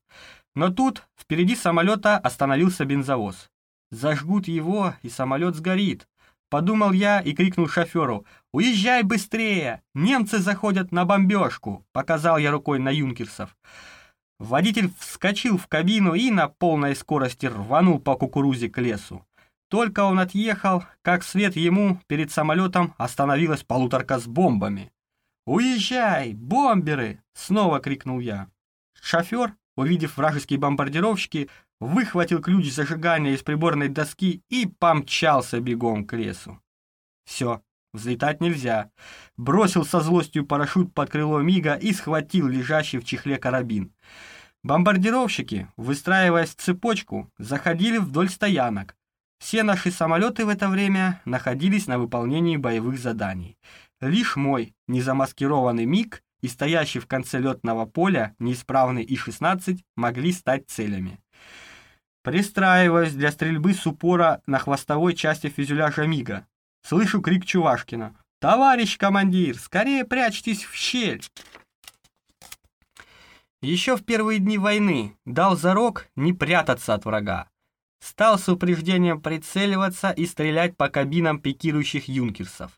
Speaker 1: Но тут впереди самолета остановился бензовоз. Зажгут его, и самолет сгорит. Подумал я и крикнул шоферу. «Уезжай быстрее! Немцы заходят на бомбежку!» Показал я рукой на юнкерсов. Водитель вскочил в кабину и на полной скорости рванул по кукурузе к лесу. Только он отъехал, как свет ему перед самолетом остановилась полуторка с бомбами. «Уезжай, бомберы!» — снова крикнул я. Шофер, увидев вражеские бомбардировщики, выхватил ключ зажигания из приборной доски и помчался бегом к лесу. Все, взлетать нельзя. Бросил со злостью парашют под крыло Мига и схватил лежащий в чехле карабин. Бомбардировщики, выстраиваясь в цепочку, заходили вдоль стоянок, все наши самолеты в это время находились на выполнении боевых заданий. Лишь мой незамаскированный МиГ и стоящий в конце летного поля неисправный И-16 могли стать целями. Пристраиваясь для стрельбы с упора на хвостовой части фюзеляжа МиГа, слышу крик Чувашкина. «Товарищ командир, скорее прячьтесь в щель!» Еще в первые дни войны дал зарок не прятаться от врага, стал с упреждением прицеливаться и стрелять по кабинам пикирующих юнкерсов.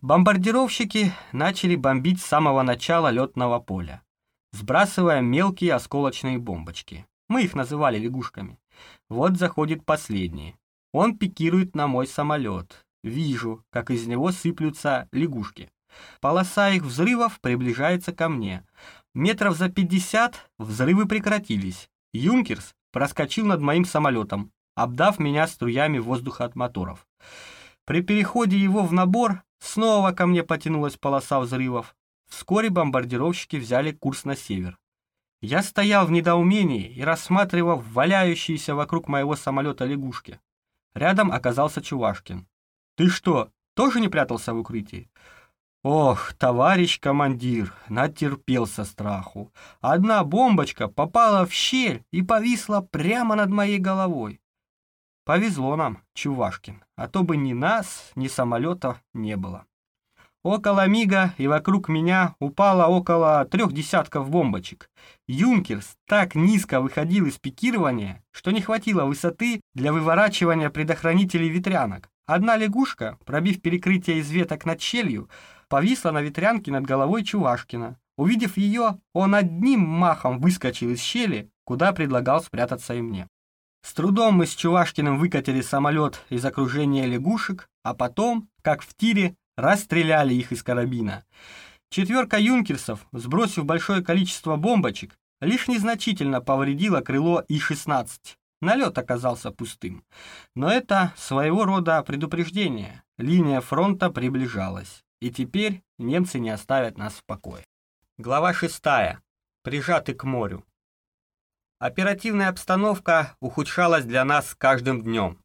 Speaker 1: Бомбардировщики начали бомбить с самого начала летного поля, сбрасывая мелкие осколочные бомбочки. Мы их называли лягушками. Вот заходит последний. Он пикирует на мой самолет. Вижу, как из него сыплются лягушки. Полоса их взрывов приближается ко мне. Метров за пятьдесят взрывы прекратились. Юнкерс проскочил над моим самолетом, обдав меня струями воздуха от моторов. При переходе его в набор снова ко мне потянулась полоса взрывов. Вскоре бомбардировщики взяли курс на север. Я стоял в недоумении и рассматривал валяющиеся вокруг моего самолета лягушки. Рядом оказался Чувашкин. «Ты что, тоже не прятался в укрытии?» Ох, товарищ командир, натерпелся страху. Одна бомбочка попала в щель и повисла прямо над моей головой. Повезло нам, Чувашкин, а то бы ни нас, ни самолета не было. Около мига и вокруг меня упало около трех десятков бомбочек. Юнкерс так низко выходил из пикирования, что не хватило высоты для выворачивания предохранителей ветрянок. Одна лягушка, пробив перекрытие из веток над щелью, повисла на ветрянке над головой Чувашкина. Увидев ее, он одним махом выскочил из щели, куда предлагал спрятаться и мне. С трудом мы с Чувашкиным выкатили самолет из окружения лягушек, а потом, как в тире, расстреляли их из карабина. Четверка юнкерсов, сбросив большое количество бомбочек, лишь незначительно повредила крыло И-16. Налет оказался пустым. Но это своего рода предупреждение. Линия фронта приближалась. И теперь немцы не оставят нас в покое. Глава 6. Прижаты к морю. Оперативная обстановка ухудшалась для нас с каждым днем.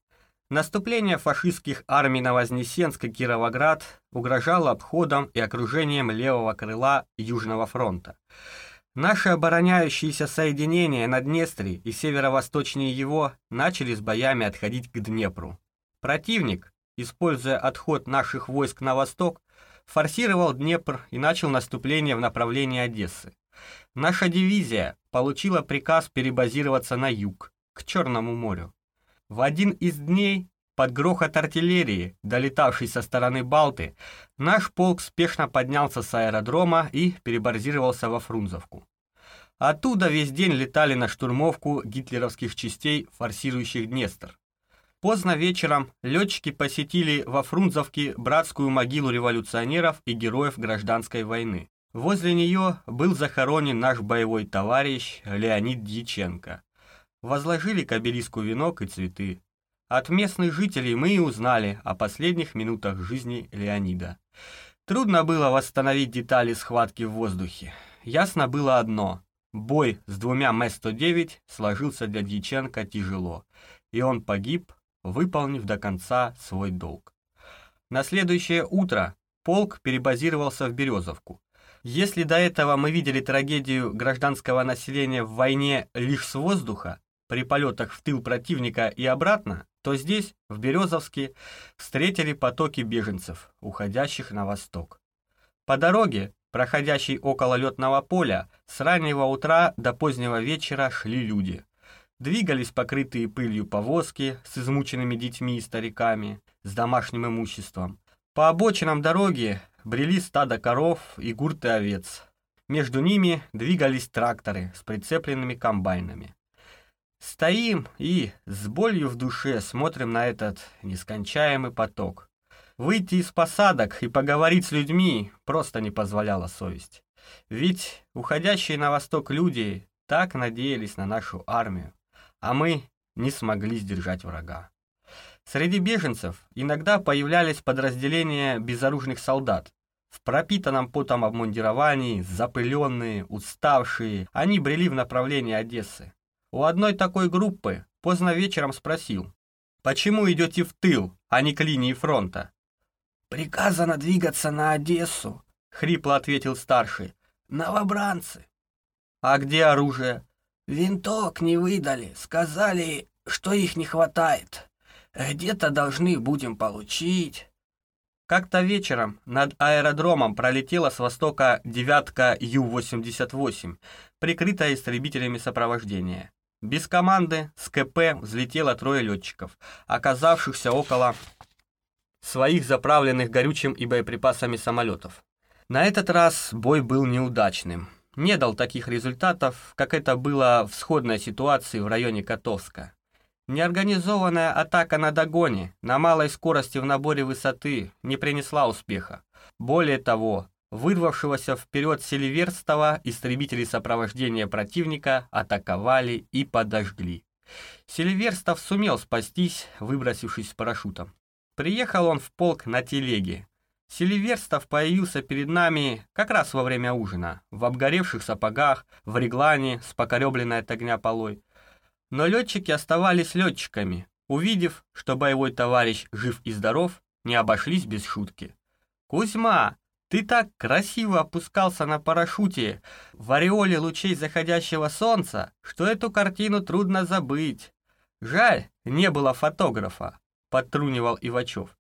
Speaker 1: Наступление фашистских армий на Вознесенск и Кировоград угрожало обходом и окружением левого крыла Южного фронта. Наши обороняющиеся соединения на Днестре и северо-восточнее его начали с боями отходить к Днепру. Противник, используя отход наших войск на восток, форсировал Днепр и начал наступление в направлении Одессы. Наша дивизия получила приказ перебазироваться на юг, к Черному морю. В один из дней, под грохот артиллерии, долетавшей со стороны Балты, наш полк спешно поднялся с аэродрома и перебазировался во Фрунзовку. Оттуда весь день летали на штурмовку гитлеровских частей, форсирующих Днестр. Поздно вечером летчики посетили во Фрунзовке братскую могилу революционеров и героев гражданской войны. Возле нее был захоронен наш боевой товарищ Леонид Дьяченко возложили к обелиску венок и цветы. От местных жителей мы и узнали о последних минутах жизни Леонида. Трудно было восстановить детали схватки в воздухе. Ясно было одно. Бой с двумя М-109 сложился для Дьяченко тяжело, и он погиб, выполнив до конца свой долг. На следующее утро полк перебазировался в Березовку. Если до этого мы видели трагедию гражданского населения в войне лишь с воздуха, при полетах в тыл противника и обратно, то здесь, в Березовске, встретили потоки беженцев, уходящих на восток. По дороге, проходящей около летного поля, с раннего утра до позднего вечера шли люди. Двигались покрытые пылью повозки с измученными детьми и стариками, с домашним имуществом. По обочинам дороги брели стадо коров и гурты овец. Между ними двигались тракторы с прицепленными комбайнами. Стоим и с болью в душе смотрим на этот нескончаемый поток. Выйти из посадок и поговорить с людьми просто не позволяла совесть. Ведь уходящие на восток люди так надеялись на нашу армию, а мы не смогли сдержать врага. Среди беженцев иногда появлялись подразделения безоружных солдат. В пропитанном потом обмундировании, запыленные, уставшие, они брели в направлении Одессы. У одной такой группы поздно вечером спросил, «Почему идете в тыл, а не к линии фронта?»
Speaker 2: «Приказано двигаться на Одессу», —
Speaker 1: хрипло ответил старший.
Speaker 2: «Новобранцы».
Speaker 1: «А где оружие?»
Speaker 2: «Винток не выдали, сказали, что их не хватает. Где-то должны будем получить».
Speaker 1: Как-то вечером над аэродромом пролетела с востока девятка Ю-88, прикрытая истребителями сопровождения. Без команды с КП взлетело трое летчиков, оказавшихся около своих заправленных горючим и боеприпасами самолетов. На этот раз бой был неудачным. Не дал таких результатов, как это было в сходной ситуации в районе Котовска. Неорганизованная атака на догоне на малой скорости в наборе высоты не принесла успеха. Более того, Вырвавшегося вперед Селиверстова истребители сопровождения противника атаковали и подожгли. Селиверстов сумел спастись, выбросившись с парашютом. Приехал он в полк на телеге. Селиверстов появился перед нами как раз во время ужина, в обгоревших сапогах, в реглане с покоребленной от огня полой. Но летчики оставались летчиками, увидев, что боевой товарищ жив и здоров, не обошлись без шутки. «Кузьма, ты так красиво опускался на парашюте в ореоле лучей заходящего солнца, что эту картину трудно забыть. Жаль, не было фотографа, подтрунивал Ивачев.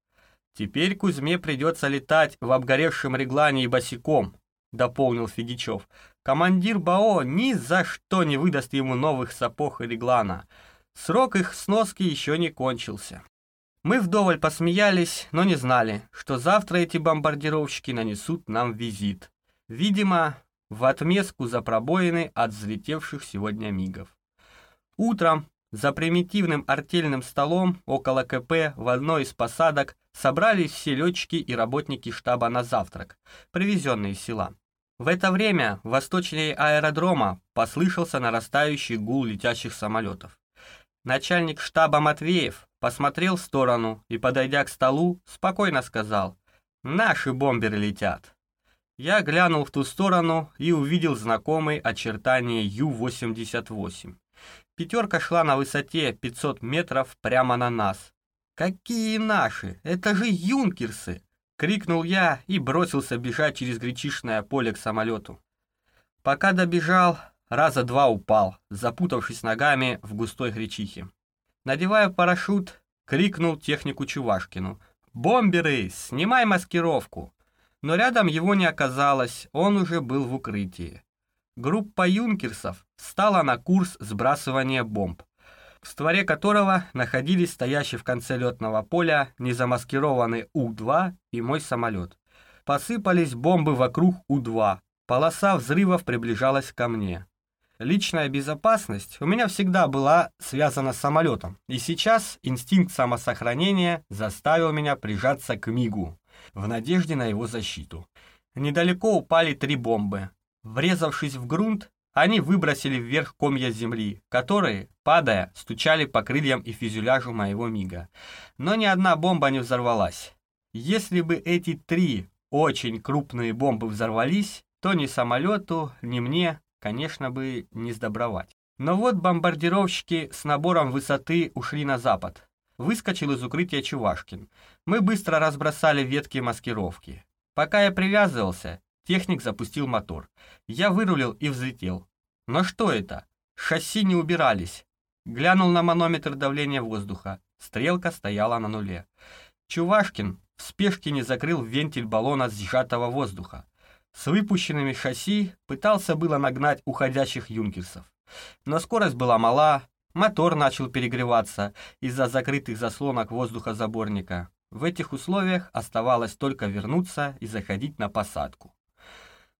Speaker 1: Теперь Кузьме придется летать в обгоревшем реглане и босиком, дополнил Фигичев. Командир БАО ни за что не выдаст ему новых сапог и реглана. Срок их сноски еще не кончился. Мы вдоволь посмеялись, но не знали, что завтра эти бомбардировщики нанесут нам визит. Видимо, в отместку за пробоины от взлетевших сегодня мигов. Утром за примитивным артельным столом около КП в одной из посадок собрались все летчики и работники штаба на завтрак, привезенные села. В это время восточнее аэродрома послышался нарастающий гул летящих самолетов. Начальник штаба Матвеев посмотрел в сторону и, подойдя к столу, спокойно сказал «Наши бомберы летят». Я глянул в ту сторону и увидел знакомые очертания Ю-88. Пятерка шла на высоте 500 метров прямо на нас. «Какие наши? Это же юнкерсы!» — крикнул я и бросился бежать через гречишное поле к самолету. Пока добежал, раза два упал, запутавшись ногами в густой гречихе. Надевая парашют, крикнул технику Чувашкину. «Бомберы, снимай маскировку!» Но рядом его не оказалось, он уже был в укрытии. Группа юнкерсов встала на курс сбрасывания бомб, в створе которого находились стоящий в конце летного поля незамаскированный У-2 и мой самолет. Посыпались бомбы вокруг У-2, полоса взрывов приближалась ко мне. Личная безопасность у меня всегда была связана с самолетом, и сейчас инстинкт самосохранения заставил меня прижаться к Мигу, в надежде на его защиту. Недалеко упали три бомбы, Врезавшись в грунт, они выбросили вверх комья земли, которые, падая, стучали по крыльям и фюзеляжу моего мига. Но ни одна бомба не взорвалась. Если бы эти три очень крупные бомбы взорвались, то ни самолету, ни мне, конечно бы, не сдобровать. Но вот бомбардировщики с набором высоты ушли на запад. Выскочил из укрытия Чувашкин. Мы быстро разбросали ветки маскировки. Пока я привязывался, Техник запустил мотор. Я вырулил и взлетел. Но что это? Шасси не убирались. Глянул на манометр давления воздуха. Стрелка стояла на нуле. Чувашкин в спешке не закрыл вентиль баллона сжатого воздуха. С выпущенными шасси пытался было нагнать уходящих юнкерсов. Но скорость была мала, мотор начал перегреваться из-за закрытых заслонок воздухозаборника. В этих условиях оставалось только вернуться и заходить на посадку.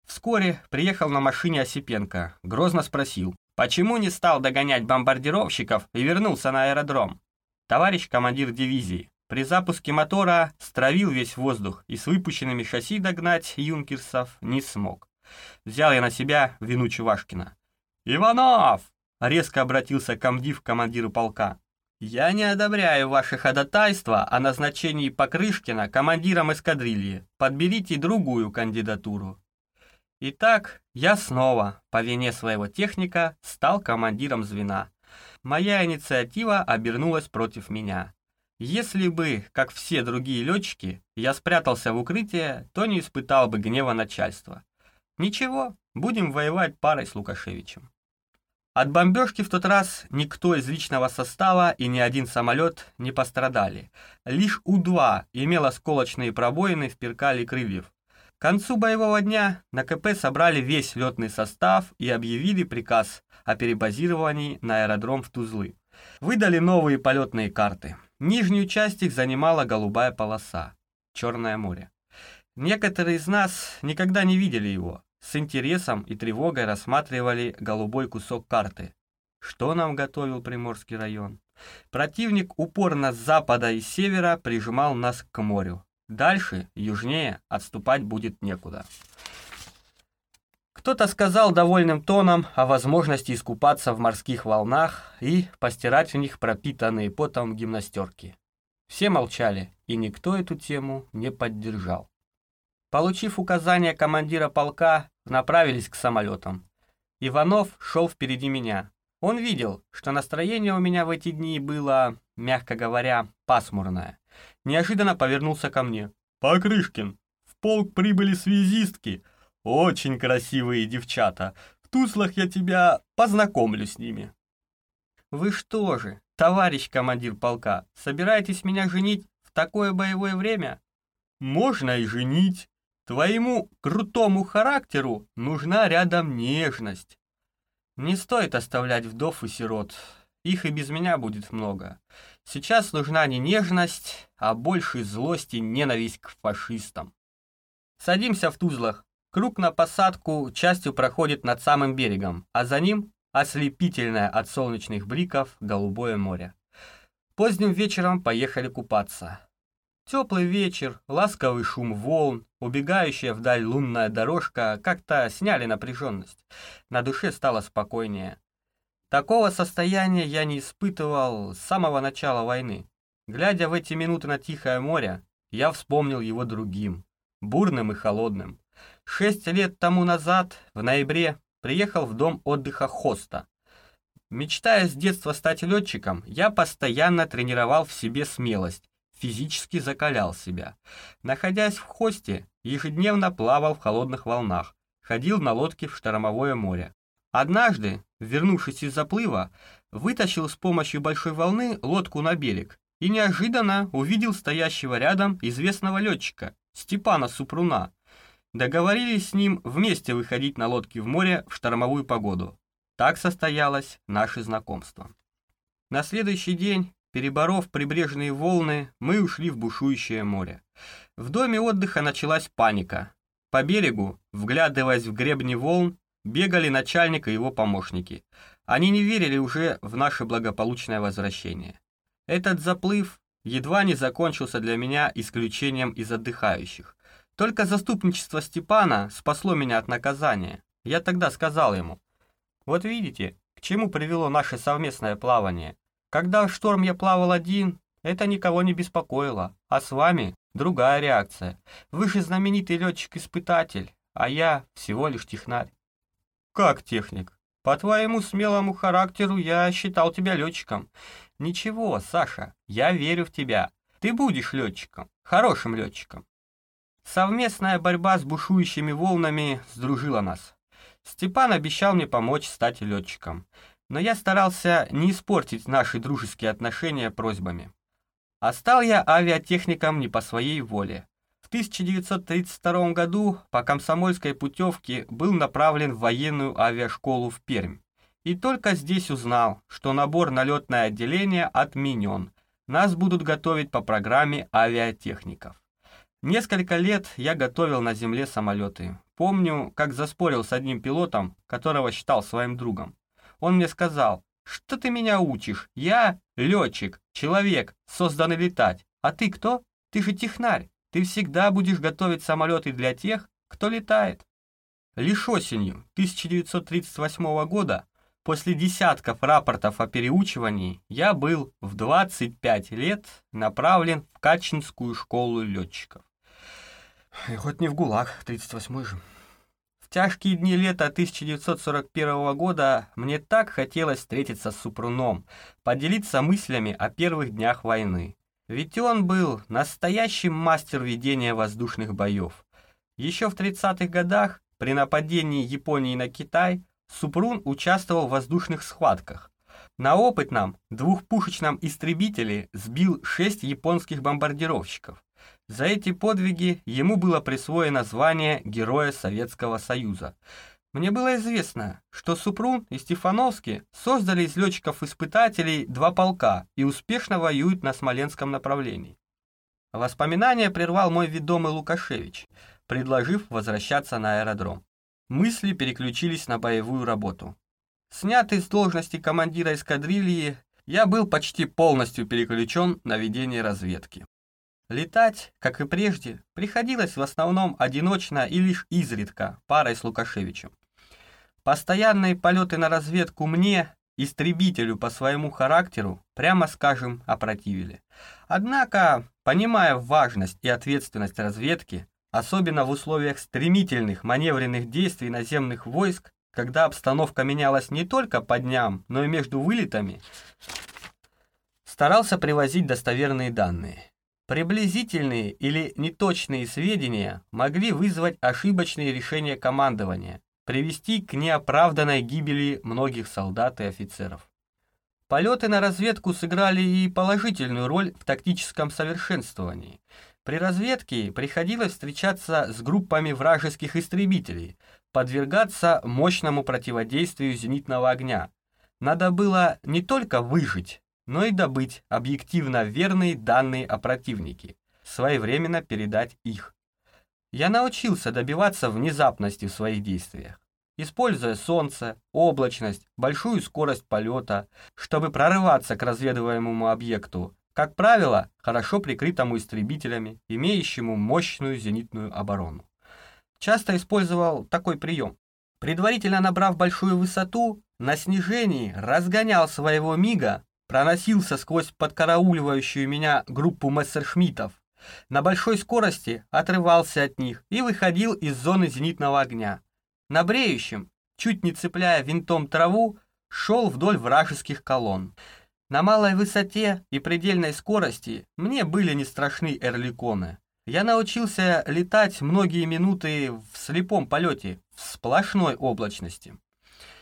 Speaker 1: Вскоре приехал на машине Осипенко, грозно спросил, почему не стал догонять бомбардировщиков и вернулся на аэродром. Товарищ командир дивизии, при запуске мотора стравил весь воздух и с выпущенными шасси догнать юнкерсов не смог. Взял я на себя вину Чувашкина. «Иванов!» — резко обратился комдив к командиру полка. «Я не одобряю ваше ходатайство о назначении Покрышкина командиром эскадрильи. Подберите другую кандидатуру. Итак, я снова, по вине своего техника, стал командиром звена. Моя инициатива обернулась против меня. Если бы, как все другие летчики, я спрятался в укрытие, то не испытал бы гнева начальства. Ничего, будем воевать парой с Лукашевичем. От бомбежки в тот раз никто из личного состава и ни один самолет не пострадали. Лишь У-2 имел осколочные пробоины в перкале крыльев, к концу боевого дня на КП собрали весь летный состав и объявили приказ о перебазировании на аэродром в Тузлы. Выдали новые полетные карты. Нижнюю часть их занимала голубая полоса, Черное море. Некоторые из нас никогда не видели его, с интересом и тревогой рассматривали голубой кусок карты. Что нам готовил Приморский район? Противник упорно с запада и севера прижимал нас к морю. Дальше, южнее, отступать будет некуда. Кто-то сказал довольным тоном о возможности искупаться в морских волнах и постирать в них пропитанные потом гимнастерки. Все молчали, и никто эту тему не поддержал. Получив указание командира полка, направились к самолетам. Иванов шел впереди меня. Он видел, что настроение у меня в эти дни было, мягко говоря, пасмурное неожиданно повернулся ко мне. «Покрышкин, в полк прибыли связистки. Очень красивые девчата. В Туслах я тебя познакомлю с ними». «Вы что же, Товарищ командир полка, собираетесь меня женить в такое боевое время? Можно и женить. Твоему крутому характеру нужна рядом нежность. Не стоит оставлять вдов и сирот. Их и без меня будет много. Сейчас нужна не нежность, а больше злость и ненависть к фашистам. Садимся в Тузлах. Круг на посадку частью проходит над самым берегом, а за ним ослепительное от солнечных бликов голубое море. Поздним вечером поехали купаться. Теплый вечер, ласковый шум волн, убегающая вдаль лунная дорожка как-то сняли напряженность. На душе стало спокойнее. Такого состояния я не испытывал с самого начала войны. Глядя в эти минуты на Тихое море, я вспомнил его другим, бурным и холодным. Шесть лет тому назад, в ноябре, приехал в дом отдыха Хоста. Мечтая с детства стать летчиком, я постоянно тренировал в себе смелость физически закалял себя. Находясь в хосте, ежедневно плавал в холодных волнах, ходил на лодке в штормовое море. Однажды, вернувшись из заплыва, вытащил с помощью большой волны лодку на берег и неожиданно увидел стоящего рядом известного летчика, Степана Супруна. Договорились с ним вместе выходить на лодке в море в штормовую погоду. Так состоялось наше знакомство. На следующий день Переборов прибрежные волны, мы ушли в бушующее море. В доме отдыха началась паника. По берегу, вглядываясь в гребни волн, бегали начальник и его помощники. Они не верили уже в наше благополучное возвращение. Этот заплыв едва не закончился для меня исключением из отдыхающих. Только заступничество Степана спасло меня от наказания. Я тогда сказал ему, «Вот видите, к чему привело наше совместное плавание. Когда в шторм я плавал один, это никого не беспокоило, а с вами другая реакция. Вы же знаменитый летчик-испытатель, а я всего лишь технарь. Как техник? По твоему смелому характеру я считал тебя летчиком. Ничего, Саша, я верю в тебя. Ты будешь летчиком, хорошим летчиком. Совместная борьба с бушующими волнами сдружила нас. Степан обещал мне помочь стать летчиком но я старался не испортить наши дружеские отношения просьбами. А стал я авиатехником не по своей воле. В 1932 году по комсомольской путевке был направлен в военную авиашколу в Пермь. И только здесь узнал, что набор на летное отделение отменен. Нас будут готовить по программе авиатехников. Несколько лет я готовил на земле самолеты. Помню, как заспорил с одним пилотом, которого считал своим другом. Он мне сказал, что ты меня учишь? Я летчик, человек, созданный летать. А ты кто? Ты же технарь. Ты всегда будешь готовить самолеты для тех, кто летает. Лишь осенью 1938 года, после десятков рапортов о переучивании, я был в 25 лет направлен в Качинскую школу летчиков. Хоть не в ГУЛАГ, 38-й же тяжкие дни лета 1941 года мне так хотелось встретиться с Супруном, поделиться мыслями о первых днях войны. Ведь он был настоящим мастер ведения воздушных боев. Еще в 30-х годах при нападении Японии на Китай Супрун участвовал в воздушных схватках. На опытном двухпушечном истребителе сбил шесть японских бомбардировщиков. За эти подвиги ему было присвоено звание Героя Советского Союза. Мне было известно, что Супрун и Стефановский создали из летчиков-испытателей два полка и успешно воюют на Смоленском направлении. Воспоминания прервал мой ведомый Лукашевич, предложив возвращаться на аэродром. Мысли переключились на боевую работу. Снятый с должности командира эскадрильи, я был почти полностью переключен на ведение разведки. Летать, как и прежде, приходилось в основном одиночно и лишь изредка, парой с Лукашевичем. Постоянные полеты на разведку мне, истребителю по своему характеру, прямо скажем, опротивили. Однако, понимая важность и ответственность разведки, особенно в условиях стремительных маневренных действий наземных войск, когда обстановка менялась не только по дням, но и между вылетами, старался привозить достоверные данные. Приблизительные или неточные сведения могли вызвать ошибочные решения командования, привести к неоправданной гибели многих солдат и офицеров. Полеты на разведку сыграли и положительную роль в тактическом совершенствовании. При разведке приходилось встречаться с группами вражеских истребителей, подвергаться мощному противодействию зенитного огня. Надо было не только выжить, но и добыть объективно верные данные о противнике, своевременно передать их. Я научился добиваться внезапности в своих действиях, используя солнце, облачность, большую скорость полета, чтобы прорываться к разведываемому объекту, как правило, хорошо прикрытому истребителями, имеющему мощную зенитную оборону. Часто использовал такой прием. Предварительно набрав большую высоту, на снижении разгонял своего мига, проносился сквозь подкарауливающую меня группу мессершмиттов, на большой скорости отрывался от них и выходил из зоны зенитного огня. На бреющем, чуть не цепляя винтом траву, шел вдоль вражеских колонн. На малой высоте и предельной скорости мне были не страшны эрликоны. Я научился летать многие минуты в слепом полете, в сплошной облачности,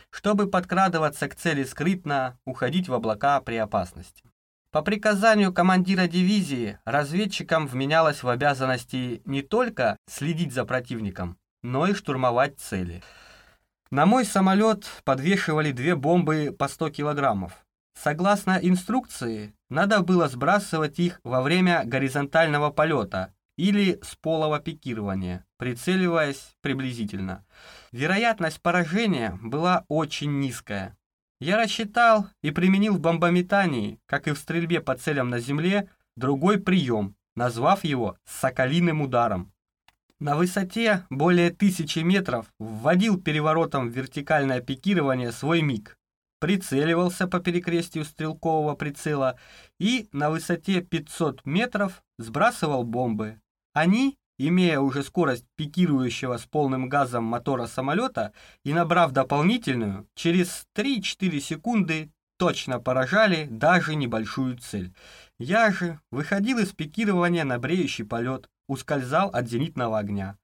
Speaker 1: чтобы подкрадываться к цели скрытно, уходить в облака при опасности. По приказанию командира дивизии разведчикам вменялось в обязанности не только следить за противником, но и штурмовать цели. На мой самолет подвешивали две бомбы по 100 килограммов. Согласно инструкции, надо было сбрасывать их во время горизонтального полета или с полого пикирования, прицеливаясь приблизительно. Вероятность поражения была очень низкая. Я рассчитал и применил в бомбометании, как и в стрельбе по целям на земле, другой прием, назвав его «соколиным ударом». На высоте более тысячи метров вводил переворотом в вертикальное пикирование свой МиГ, прицеливался по перекрестию стрелкового прицела и на высоте 500 метров сбрасывал бомбы, они, имея уже скорость пикирующего с полным газом мотора самолета и набрав дополнительную, через 3-4 секунды точно поражали даже небольшую цель. Я же выходил из пикирования на бреющий полет, ускользал от зенитного огня.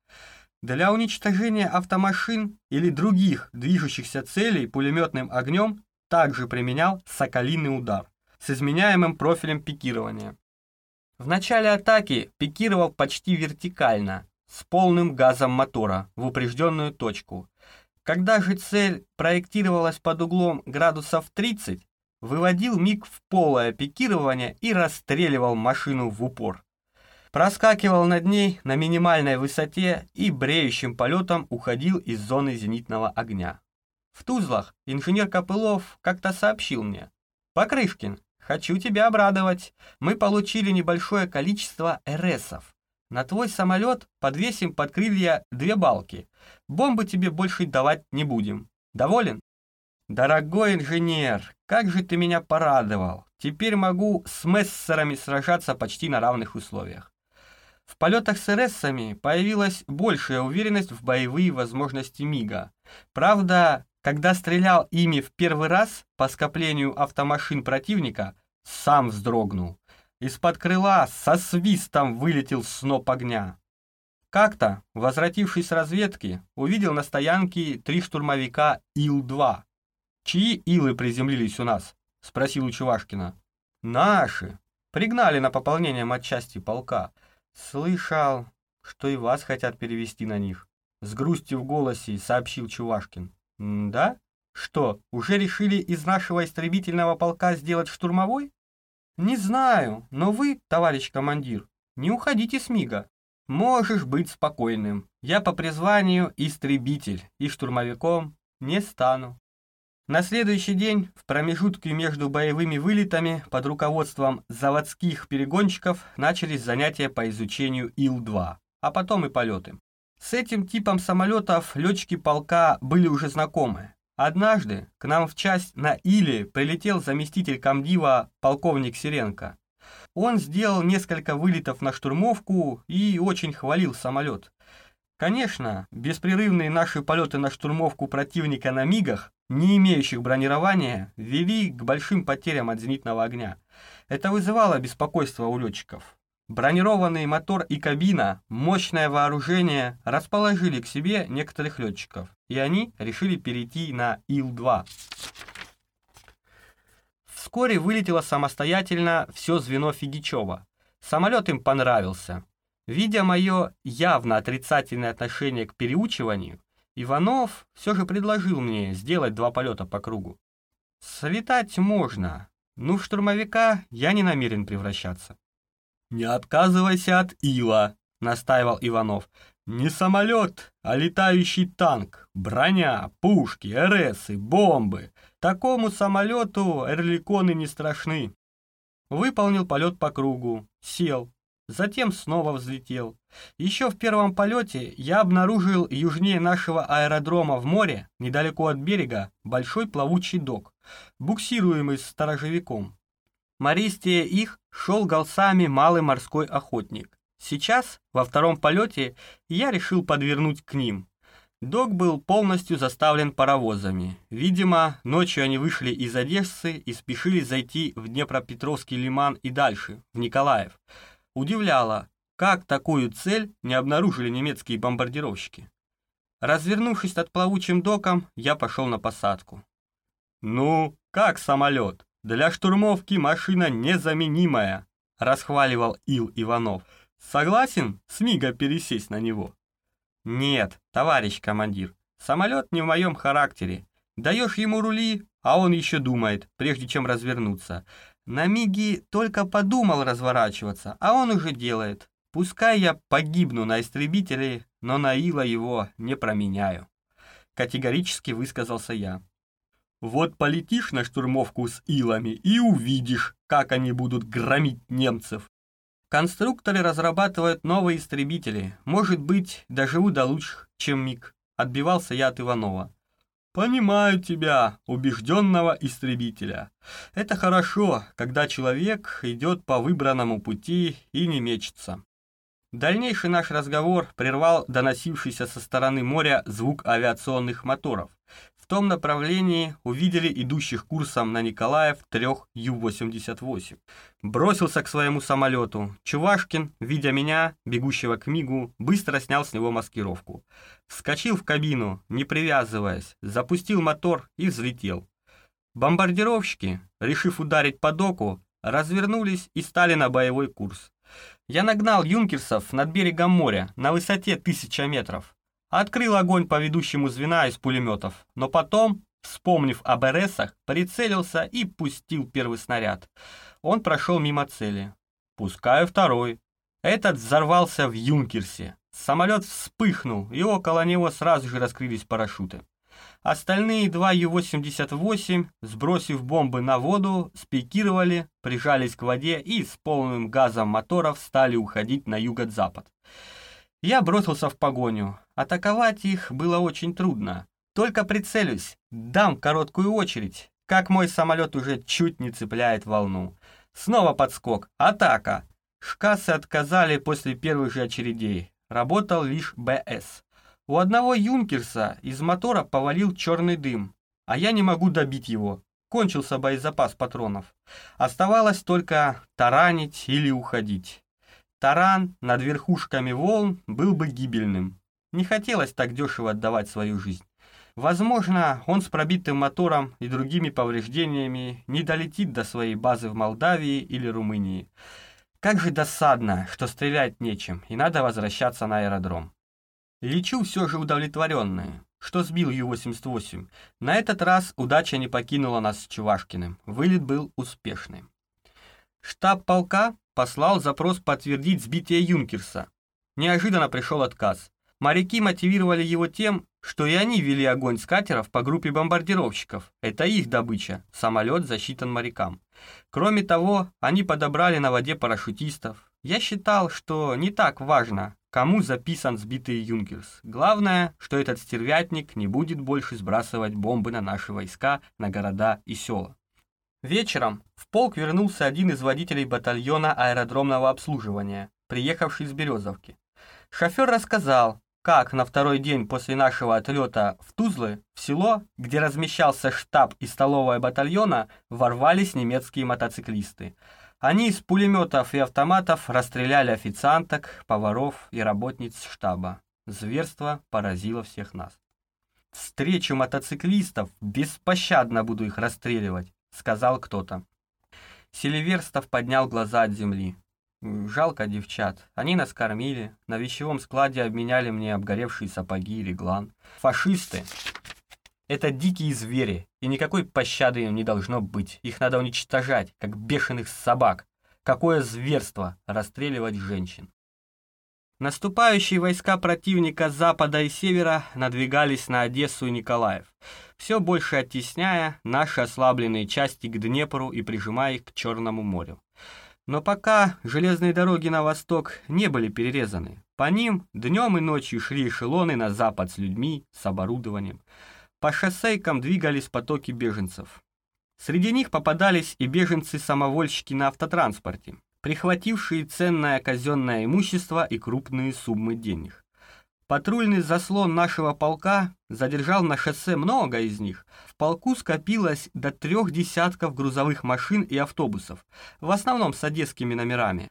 Speaker 1: Для уничтожения автомашин или других движущихся целей пулеметным огнем также применял «Соколиный удар» с изменяемым профилем пикирования. В начале атаки пикировал почти вертикально, с полным газом мотора в упрежденную точку. Когда же цель проектировалась под углом градусов 30, выводил миг в полое пикирование и расстреливал машину в упор. Проскакивал над ней на минимальной высоте и бреющим полетом уходил из зоны зенитного огня. В Тузлах инженер Копылов как-то сообщил мне, «Покрышкин, Хочу тебя обрадовать. Мы получили небольшое количество РСов. На твой самолет подвесим под крылья две балки. Бомбы тебе больше давать не будем. Доволен? Дорогой инженер, как же ты меня порадовал. Теперь могу с мессерами сражаться почти на равных условиях. В полетах с РСами появилась большая уверенность в боевые возможности МиГа. Правда, когда стрелял ими в первый раз по скоплению автомашин противника, сам вздрогнул. Из-под крыла со свистом вылетел сноп огня. Как-то, возвратившись с разведки, увидел на стоянке три штурмовика Ил-2. «Чьи Илы приземлились у нас?» — спросил у Чувашкина. «Наши. Пригнали на пополнение матчасти полка. Слышал, что и вас хотят перевести на них». С грустью в голосе сообщил Чувашкин. «Да? Что, уже решили из нашего истребительного полка сделать штурмовой? Не знаю, но вы, товарищ командир, не уходите с мига. Можешь быть спокойным. Я по призванию истребитель и штурмовиком не стану. На следующий день, в промежутке между боевыми вылетами под руководством заводских перегонщиков начались занятия по изучению Ил-2, а потом и полеты. С этим типом самолетов летчики полка были уже знакомы. Однажды к нам в часть на Иле прилетел заместитель комдива полковник Сиренко. Он сделал несколько вылетов на штурмовку и очень хвалил самолет. Конечно, беспрерывные наши полеты на штурмовку противника на МИГах, не имеющих бронирования, вели к большим потерям от зенитного огня. Это вызывало беспокойство у летчиков. Бронированный мотор и кабина, мощное вооружение расположили к себе некоторых летчиков, и они решили перейти на Ил-2. В Вскоре вылетело самостоятельно все звено Фигичева. Самолет им понравился. Видя мое явно отрицательное отношение к переучиванию, Иванов все же предложил мне сделать два полета по кругу. Слетать можно, но в штурмовика я не намерен превращаться. «Не отказывайся от ила», — настаивал Иванов. «Не самолет, а летающий танк, броня, пушки, РСы, бомбы. Такому самолету эрликоны не страшны». Выполнил полет по кругу, сел, затем снова взлетел. Еще в первом полете я обнаружил южнее нашего аэродрома в море, недалеко от берега, большой плавучий док, буксируемый сторожевиком. Мористее их шел голсами малый морской охотник. Сейчас, во втором полете, я решил подвернуть к ним. Док был полностью заставлен паровозами. Видимо, ночью они вышли из Одессы и спешили зайти в Днепропетровский лиман и дальше, в Николаев. Удивляло, как такую цель не обнаружили немецкие бомбардировщики. Развернувшись над плавучим доком, я пошел на посадку. «Ну, как самолет? Для штурмовки машина незаменимая», — расхваливал Ил Иванов. «Согласен с мига пересесть на него?» «Нет, товарищ командир, самолет не в моем характере. Даешь ему рули, а он еще думает, прежде чем развернуться. На миги только подумал разворачиваться, а он уже делает. Пускай я погибну на истребителе, но на Ила его не променяю. Категорически высказался я. Вот полетишь на штурмовку с Илами и увидишь, как они будут громить немцев. Конструкторы разрабатывают новые истребители. Может быть, доживу до лучших, чем МиГ. Отбивался я от Иванова. «Понимаю тебя, убежденного истребителя. Это хорошо, когда человек идет по выбранному пути и не мечется. Дальнейший наш разговор прервал доносившийся со стороны моря звук авиационных моторов. Том направлении увидели идущих курсом на Николаев трех Ю-88. Бросился к своему самолету. Чувашкин, видя меня, бегущего к Мигу, быстро снял с него маскировку. Вскочил в кабину, не привязываясь, запустил мотор и взлетел. Бомбардировщики, решив ударить по доку, развернулись и стали на боевой курс. Я нагнал юнкерсов над берегом моря на высоте тысяча метров. Открыл огонь по ведущему звена из пулеметов, но потом, вспомнив об РСах, прицелился и пустил первый снаряд. Он прошел мимо цели. Пускаю второй. Этот взорвался в юнкерсе. Самолет вспыхнул, и около него сразу же раскрылись парашюты. Остальные два Ю-88, сбросив бомбы на воду, спикировали, прижались к воде и с полным газом моторов стали уходить на юго-запад. Я бросился в погоню. Атаковать их было очень трудно. Только прицелюсь, дам короткую очередь, как мой самолет уже чуть не цепляет волну. Снова подскок, атака. Шкасы отказали после первых же очередей. Работал лишь БС. У одного юнкерса из мотора повалил черный дым, а я не могу добить его. Кончился боезапас патронов. Оставалось только таранить или уходить. Таран над верхушками волн был бы гибельным. Не хотелось так дешево отдавать свою жизнь. Возможно, он с пробитым мотором и другими повреждениями не долетит до своей базы в Молдавии или Румынии. Как же досадно, что стрелять нечем, и надо возвращаться на аэродром. Лечу все же удовлетворенный, что сбил Ю-88. На этот раз удача не покинула нас с Чувашкиным. Вылет был успешным. Штаб полка послал запрос подтвердить сбитие Юнкерса. Неожиданно пришел отказ. Моряки мотивировали его тем, что и они вели огонь с катеров по группе бомбардировщиков. Это их добыча, самолет засчитан морякам. Кроме того, они подобрали на воде парашютистов. Я считал, что не так важно, кому записан сбитый Юнкерс. Главное, что этот стервятник не будет больше сбрасывать бомбы на наши войска, на города и села. Вечером в полк вернулся один из водителей батальона аэродромного обслуживания, приехавший из Березовки. Шофер рассказал, как на второй день после нашего отлета в Тузлы, в село, где размещался штаб и столовая батальона, ворвались немецкие мотоциклисты – они из пулеметов и автоматов расстреляли официанток, поваров и работниц штаба. Зверство поразило всех нас. Встречу мотоциклистов, беспощадно буду их расстреливать, сказал кто-то. Селиверстов поднял глаза от земли. Жалко девчат. Они нас кормили. На вещевом складе обменяли мне обгоревшие сапоги и реглан. Фашисты. Это дикие звери, и никакой пощады им не должно быть. Их надо уничтожать, как бешеных собак. Какое зверство расстреливать женщин. Наступающие войска противника с запада и севера надвигались на Одессу и Николаев, все больше оттесняя наши ослабленные части к Днепру и прижимая их к Черному морю. Но пока железные дороги на восток не были перерезаны, по ним днем и ночью шли эшелоны на запад с людьми, с оборудованием. По шоссейкам двигались потоки беженцев. Среди них попадались и беженцы-самовольщики на автотранспорте прихватившие ценное казенное имущество и крупные суммы денег. Патрульный заслон нашего полка задержал на шоссе много из них. В полку скопилось до трех десятков грузовых машин и автобусов, в основном с одесскими номерами.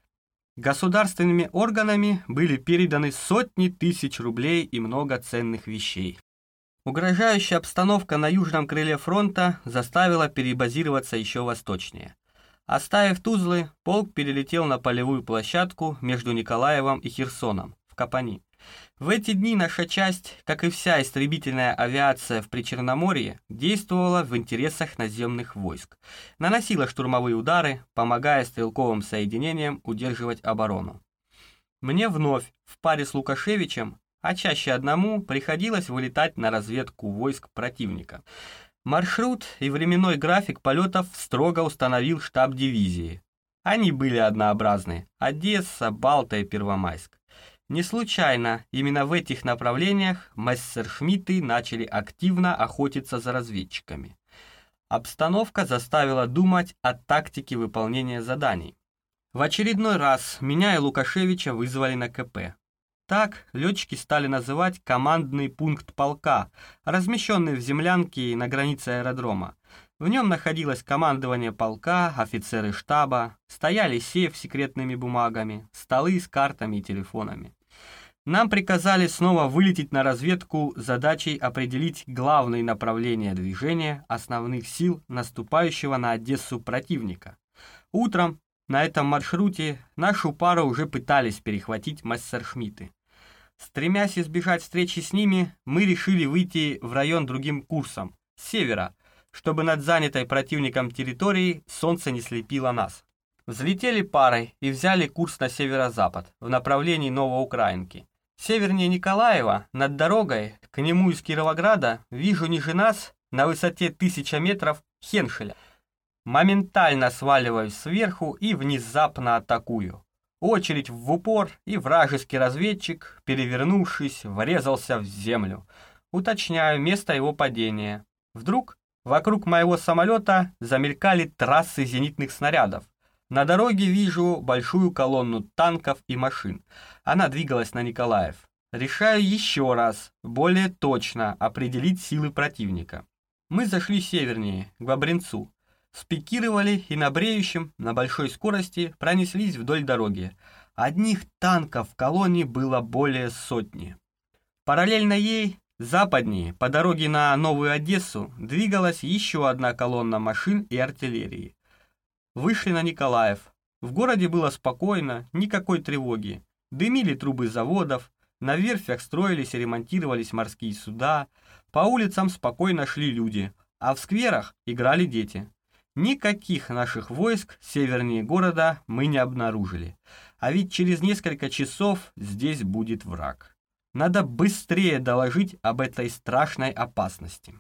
Speaker 1: Государственными органами были переданы сотни тысяч рублей и много ценных вещей. Угрожающая обстановка на южном крыле фронта заставила перебазироваться еще восточнее. Оставив Тузлы, полк перелетел на полевую площадку между Николаевым и Херсоном, в Капани. В эти дни наша часть, как и вся истребительная авиация в Причерноморье, действовала в интересах наземных войск, наносила штурмовые удары, помогая стрелковым соединениям удерживать оборону. Мне вновь, в паре с Лукашевичем, а чаще одному, приходилось вылетать на разведку войск противника – Маршрут и временной график полетов строго установил штаб дивизии. Они были однообразны – Одесса, Балта и Первомайск. Не случайно именно в этих направлениях мессершмитты начали активно охотиться за разведчиками. Обстановка заставила думать о тактике выполнения заданий. В очередной раз меня и Лукашевича вызвали на КП. Так летчики стали называть командный пункт полка, размещенный в землянке на границе аэродрома. В нем находилось командование полка, офицеры штаба, стояли сейф с секретными бумагами, столы с картами и телефонами. Нам приказали снова вылететь на разведку с задачей определить главные направления движения основных сил наступающего на Одессу противника. Утром на этом маршруте нашу пару уже пытались перехватить мастершмитты. Стремясь избежать встречи с ними, мы решили выйти в район другим курсом, с севера, чтобы над занятой противником территорией солнце не слепило нас. Взлетели парой и взяли курс на северо-запад, в направлении Новоукраинки. Севернее Николаева, над дорогой, к нему из Кировограда, вижу ниже нас, на высоте тысяча метров, Хеншеля. Моментально сваливаюсь сверху и внезапно атакую. Очередь в упор, и вражеский разведчик, перевернувшись, врезался в землю. Уточняю место его падения. Вдруг вокруг моего самолета замелькали трассы зенитных снарядов. На дороге вижу большую колонну танков и машин. Она двигалась на Николаев. Решаю еще раз, более точно определить силы противника. Мы зашли севернее, к Бобринцу спикировали и на бреющем, на большой скорости пронеслись вдоль дороги. Одних танков в колонии было более сотни. Параллельно ей, западнее, по дороге на Новую Одессу, двигалась еще одна колонна машин и артиллерии. Вышли на Николаев. В городе было спокойно, никакой тревоги. Дымили трубы заводов, на верфях строились и ремонтировались морские суда, по улицам спокойно шли люди, а в скверах играли дети. Никаких наших войск севернее города мы не обнаружили. А ведь через несколько часов здесь будет враг. Надо быстрее доложить об этой страшной опасности.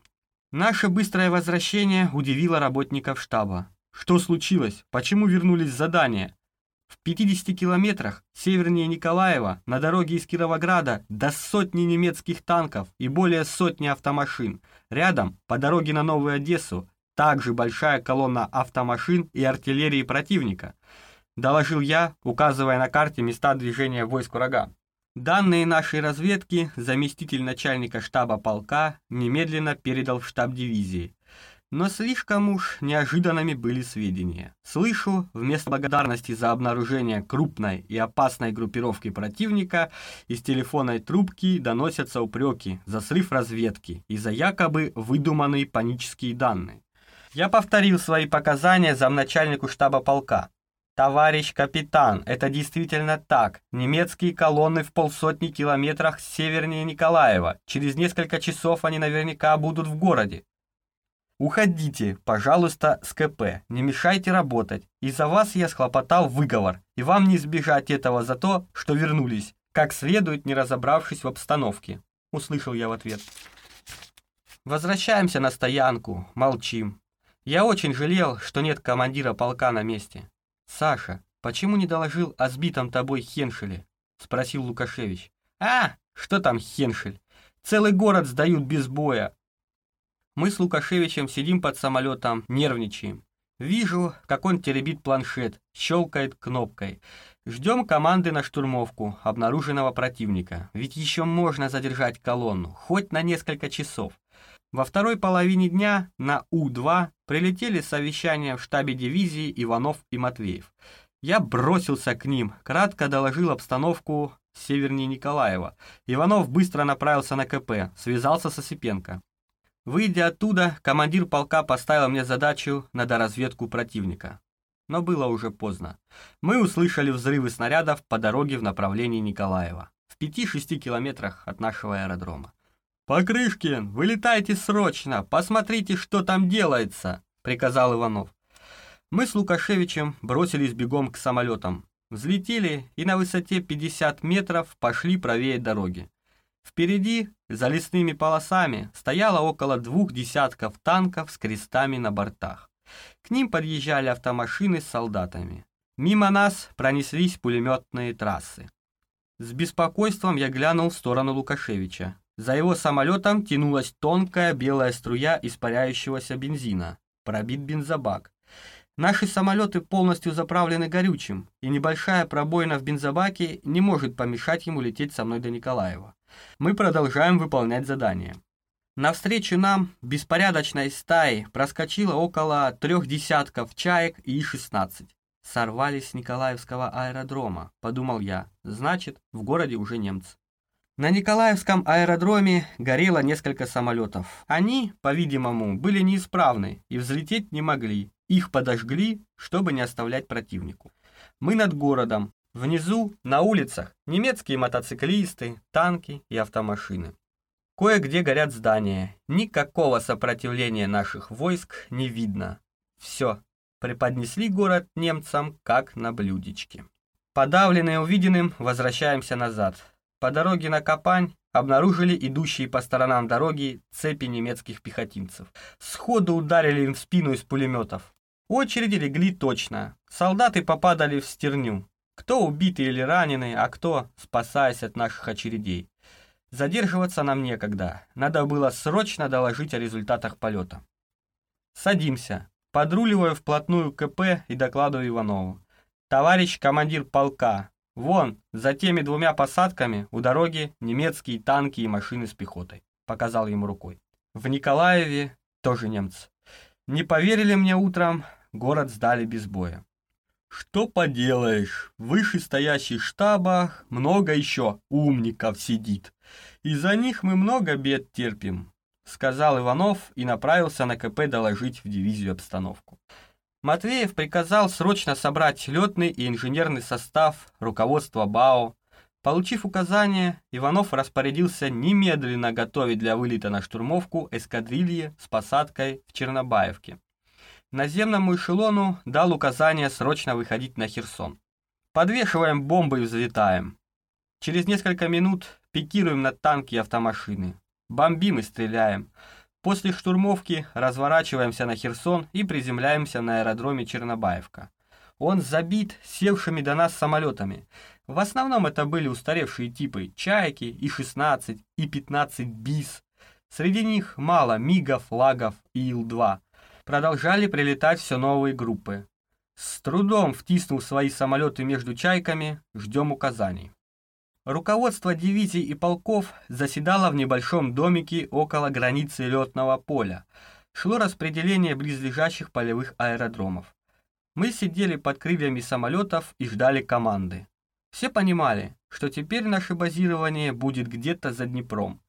Speaker 1: Наше быстрое возвращение удивило работников штаба. Что случилось? Почему вернулись задания? В 50 километрах севернее Николаева на дороге из Кировограда до сотни немецких танков и более сотни автомашин. Рядом, по дороге на Новую Одессу, также большая колонна автомашин и артиллерии противника, доложил я, указывая на карте места движения войск врага. Данные нашей разведки заместитель начальника штаба полка немедленно передал в штаб дивизии. Но слишком уж неожиданными были сведения. Слышу, вместо благодарности за обнаружение крупной и опасной группировки противника, из телефонной трубки доносятся упреки за срыв разведки и за якобы выдуманные панические данные. Я повторил свои показания замначальнику штаба полка. «Товарищ капитан, это действительно так. Немецкие колонны в полсотни километрах севернее Николаева. Через несколько часов они наверняка будут в городе. Уходите, пожалуйста, с КП, не мешайте работать. Из-за вас я схлопотал выговор, и вам не избежать этого за то, что вернулись, как следует, не разобравшись в обстановке», — услышал я в ответ. Возвращаемся на стоянку, молчим. Я очень жалел, что нет командира полка на месте. «Саша, почему не доложил о сбитом тобой Хеншеле?» — спросил Лукашевич. «А, что там Хеншель? Целый город сдают без боя». Мы с Лукашевичем сидим под самолетом, нервничаем. Вижу, как он теребит планшет, щелкает кнопкой. Ждем команды на штурмовку обнаруженного противника, ведь еще можно задержать колонну, хоть на несколько часов. Во второй половине дня на У-2 прилетели совещания в штабе дивизии Иванов и Матвеев. Я бросился к ним, кратко доложил обстановку севернее Николаева. Иванов быстро направился на КП, связался с Осипенко. Выйдя оттуда, командир полка поставил мне задачу на доразведку противника. Но было уже поздно. Мы услышали взрывы снарядов по дороге в направлении Николаева, в 5-6 километрах от нашего аэродрома. «Покрышкин, вылетайте срочно, посмотрите, что там делается!» — приказал Иванов. Мы с Лукашевичем бросились бегом к самолетам. Взлетели и на высоте 50 метров пошли правее дороги. Впереди, за лесными полосами, стояло около двух десятков танков с крестами на бортах. К ним подъезжали автомашины с солдатами. Мимо нас пронеслись пулеметные трассы. С беспокойством я глянул в сторону Лукашевича. За его самолетом тянулась тонкая белая струя испаряющегося бензина. Пробит бензобак. Наши самолеты полностью заправлены горючим, и небольшая пробоина в бензобаке не может помешать ему лететь со мной до Николаева. Мы продолжаем выполнять задание. Навстречу нам беспорядочной стаи проскочило около трех десятков чаек и И-16. Сорвались с Николаевского аэродрома, подумал я. Значит, в городе уже немцы. На Николаевском аэродроме горело несколько самолетов. Они, по-видимому, были неисправны и взлететь не могли. Их подожгли, чтобы не оставлять противнику. Мы над городом. Внизу, на улицах, немецкие мотоциклисты, танки и автомашины. Кое-где горят здания. Никакого сопротивления наших войск не видно. Все, преподнесли город немцам, как на блюдечке. Подавленные увиденным, возвращаемся назад. По дороге на Капань обнаружили идущие по сторонам дороги цепи немецких пехотинцев. Сходу ударили им в спину из пулеметов. Очереди легли точно. Солдаты попадали в стерню. Кто убитый или раненый, а кто, спасаясь от наших очередей. Задерживаться нам некогда. Надо было срочно доложить о результатах полета. Садимся. Подруливаю вплотную КП и докладываю Иванову. Товарищ командир полка, Вон, за теми двумя посадками у дороги немецкие танки и машины с пехотой. Показал ему рукой. В Николаеве тоже немцы. Не поверили мне утром, город сдали без боя. Что поделаешь, в вышестоящих штабах много еще умников сидит. И за них мы много бед терпим, сказал Иванов и направился на КП доложить в дивизию обстановку. Матвеев приказал срочно собрать летный и инженерный состав руководства БАО. Получив указание, Иванов распорядился немедленно готовить для вылета на штурмовку эскадрильи с посадкой в Чернобаевке. Наземному эшелону дал указание срочно выходить на Херсон. Подвешиваем бомбы и взлетаем. Через несколько минут пикируем на танки и автомашины. Бомбим и стреляем. После штурмовки разворачиваемся на Херсон и приземляемся на аэродроме Чернобаевка. Он забит севшими до нас самолетами. В основном это были устаревшие типы «Чайки», И-16, И-15 БИС. Среди них мало МИГов, ЛАГов и Ил-2. Продолжали прилетать все новые группы. С трудом втиснув свои самолеты между «Чайками», ждем указаний. Руководство дивизий и полков заседало в небольшом домике около границы летного поля. Шло распределение близлежащих полевых аэродромов. Мы сидели под крыльями самолетов и ждали команды. Все понимали, что теперь наше базирование будет где-то за Днепром.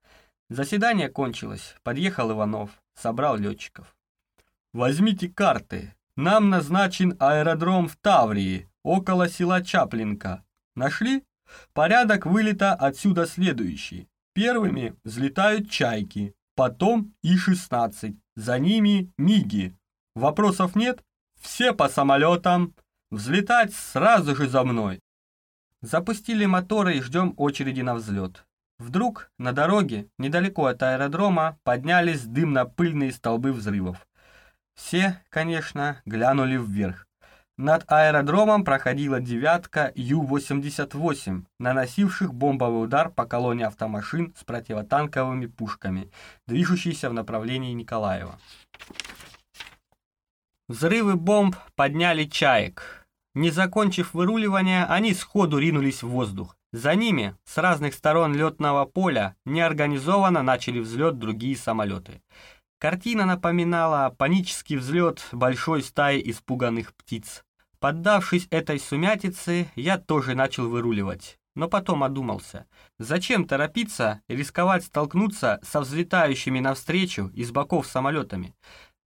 Speaker 1: Заседание кончилось, подъехал Иванов, собрал летчиков. возьмите карты. Нам назначен аэродром в Таврии, около села Чаплинка. Нашли? Порядок вылета отсюда следующий. Первыми взлетают чайки, потом И-16, за ними МИГи. Вопросов нет? Все по самолетам. Взлетать сразу же за мной. Запустили моторы и ждем очереди на взлет. Вдруг на дороге, недалеко от аэродрома, поднялись дымно-пыльные столбы взрывов. Все, конечно, глянули вверх. Над аэродромом проходила девятка Ю-88, наносивших бомбовый удар по колонне автомашин с противотанковыми пушками, движущейся в направлении Николаева. Взрывы бомб подняли чаек. Не закончив выруливание, они сходу ринулись в воздух. За ними с разных сторон летного поля неорганизованно начали взлет другие самолеты. Картина напоминала панический взлет большой стаи испуганных птиц. Поддавшись этой сумятице, я тоже начал выруливать, но потом одумался. Зачем торопиться рисковать столкнуться со взлетающими навстречу из боков самолетами?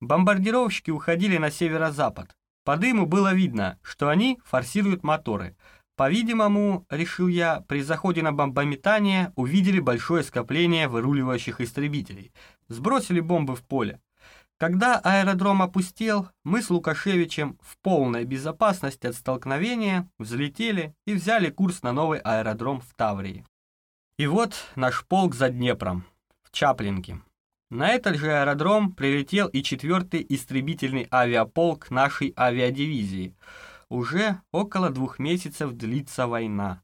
Speaker 1: Бомбардировщики уходили на северо-запад. По дыму было видно, что они форсируют моторы – по-видимому, решил я, при заходе на бомбометание увидели большое скопление выруливающих истребителей. Сбросили бомбы в поле. Когда аэродром опустел, мы с Лукашевичем в полной безопасности от столкновения взлетели и взяли курс на новый аэродром в Таврии. И вот наш полк за Днепром, в Чаплинке. На этот же аэродром прилетел и четвертый истребительный авиаполк нашей авиадивизии – уже около двух месяцев длится война.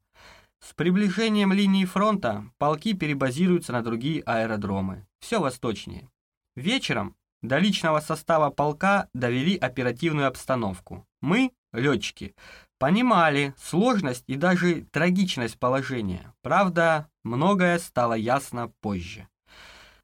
Speaker 1: С приближением линии фронта полки перебазируются на другие аэродромы, все восточнее. Вечером до личного состава полка довели оперативную обстановку. Мы, летчики, понимали сложность и даже трагичность положения. Правда, многое стало ясно позже.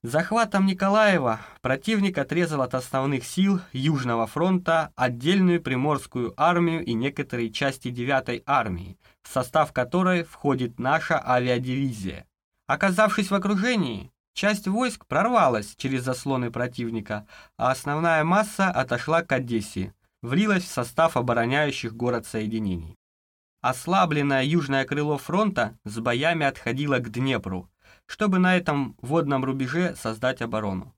Speaker 1: Захватом Николаева противник отрезал от основных сил Южного фронта отдельную Приморскую армию и некоторые части 9-й армии, в состав которой входит наша авиадивизия. Оказавшись в окружении, часть войск прорвалась через заслоны противника, а основная масса отошла к Одессе, влилась в состав обороняющих город соединений. Ослабленное южное крыло фронта с боями отходило к Днепру, чтобы на этом водном рубеже создать оборону.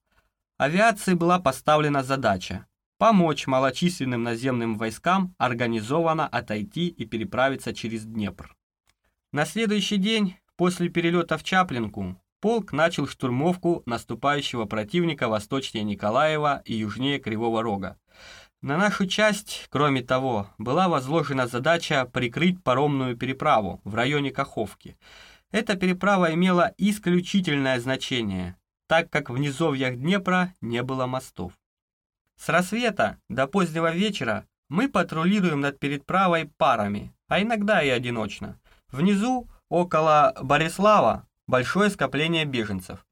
Speaker 1: Авиации была поставлена задача помочь малочисленным наземным войскам организованно отойти и переправиться через Днепр. На следующий день, после перелета в Чаплинку, полк начал штурмовку наступающего противника восточнее Николаева и южнее Кривого Рога. На нашу часть, кроме того, была возложена задача прикрыть паромную переправу в районе Каховки – эта переправа имела исключительное значение, так как в низовьях Днепра не было мостов. С рассвета до позднего вечера мы патрулируем над переправой парами, а иногда и одиночно. Внизу, около Борислава, большое скопление беженцев.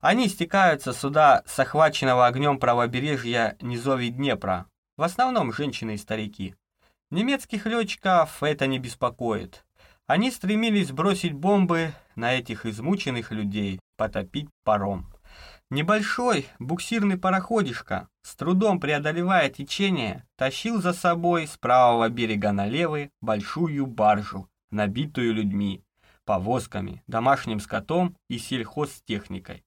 Speaker 1: Они стекаются сюда с охваченного огнем правобережья низовий Днепра, в основном женщины и старики. Немецких летчиков это не беспокоит. Они стремились бросить бомбы на этих измученных людей, потопить паром. Небольшой буксирный пароходишка, с трудом преодолевая течение, тащил за собой с правого берега на левый большую баржу, набитую людьми, повозками, домашним скотом и сельхозтехникой.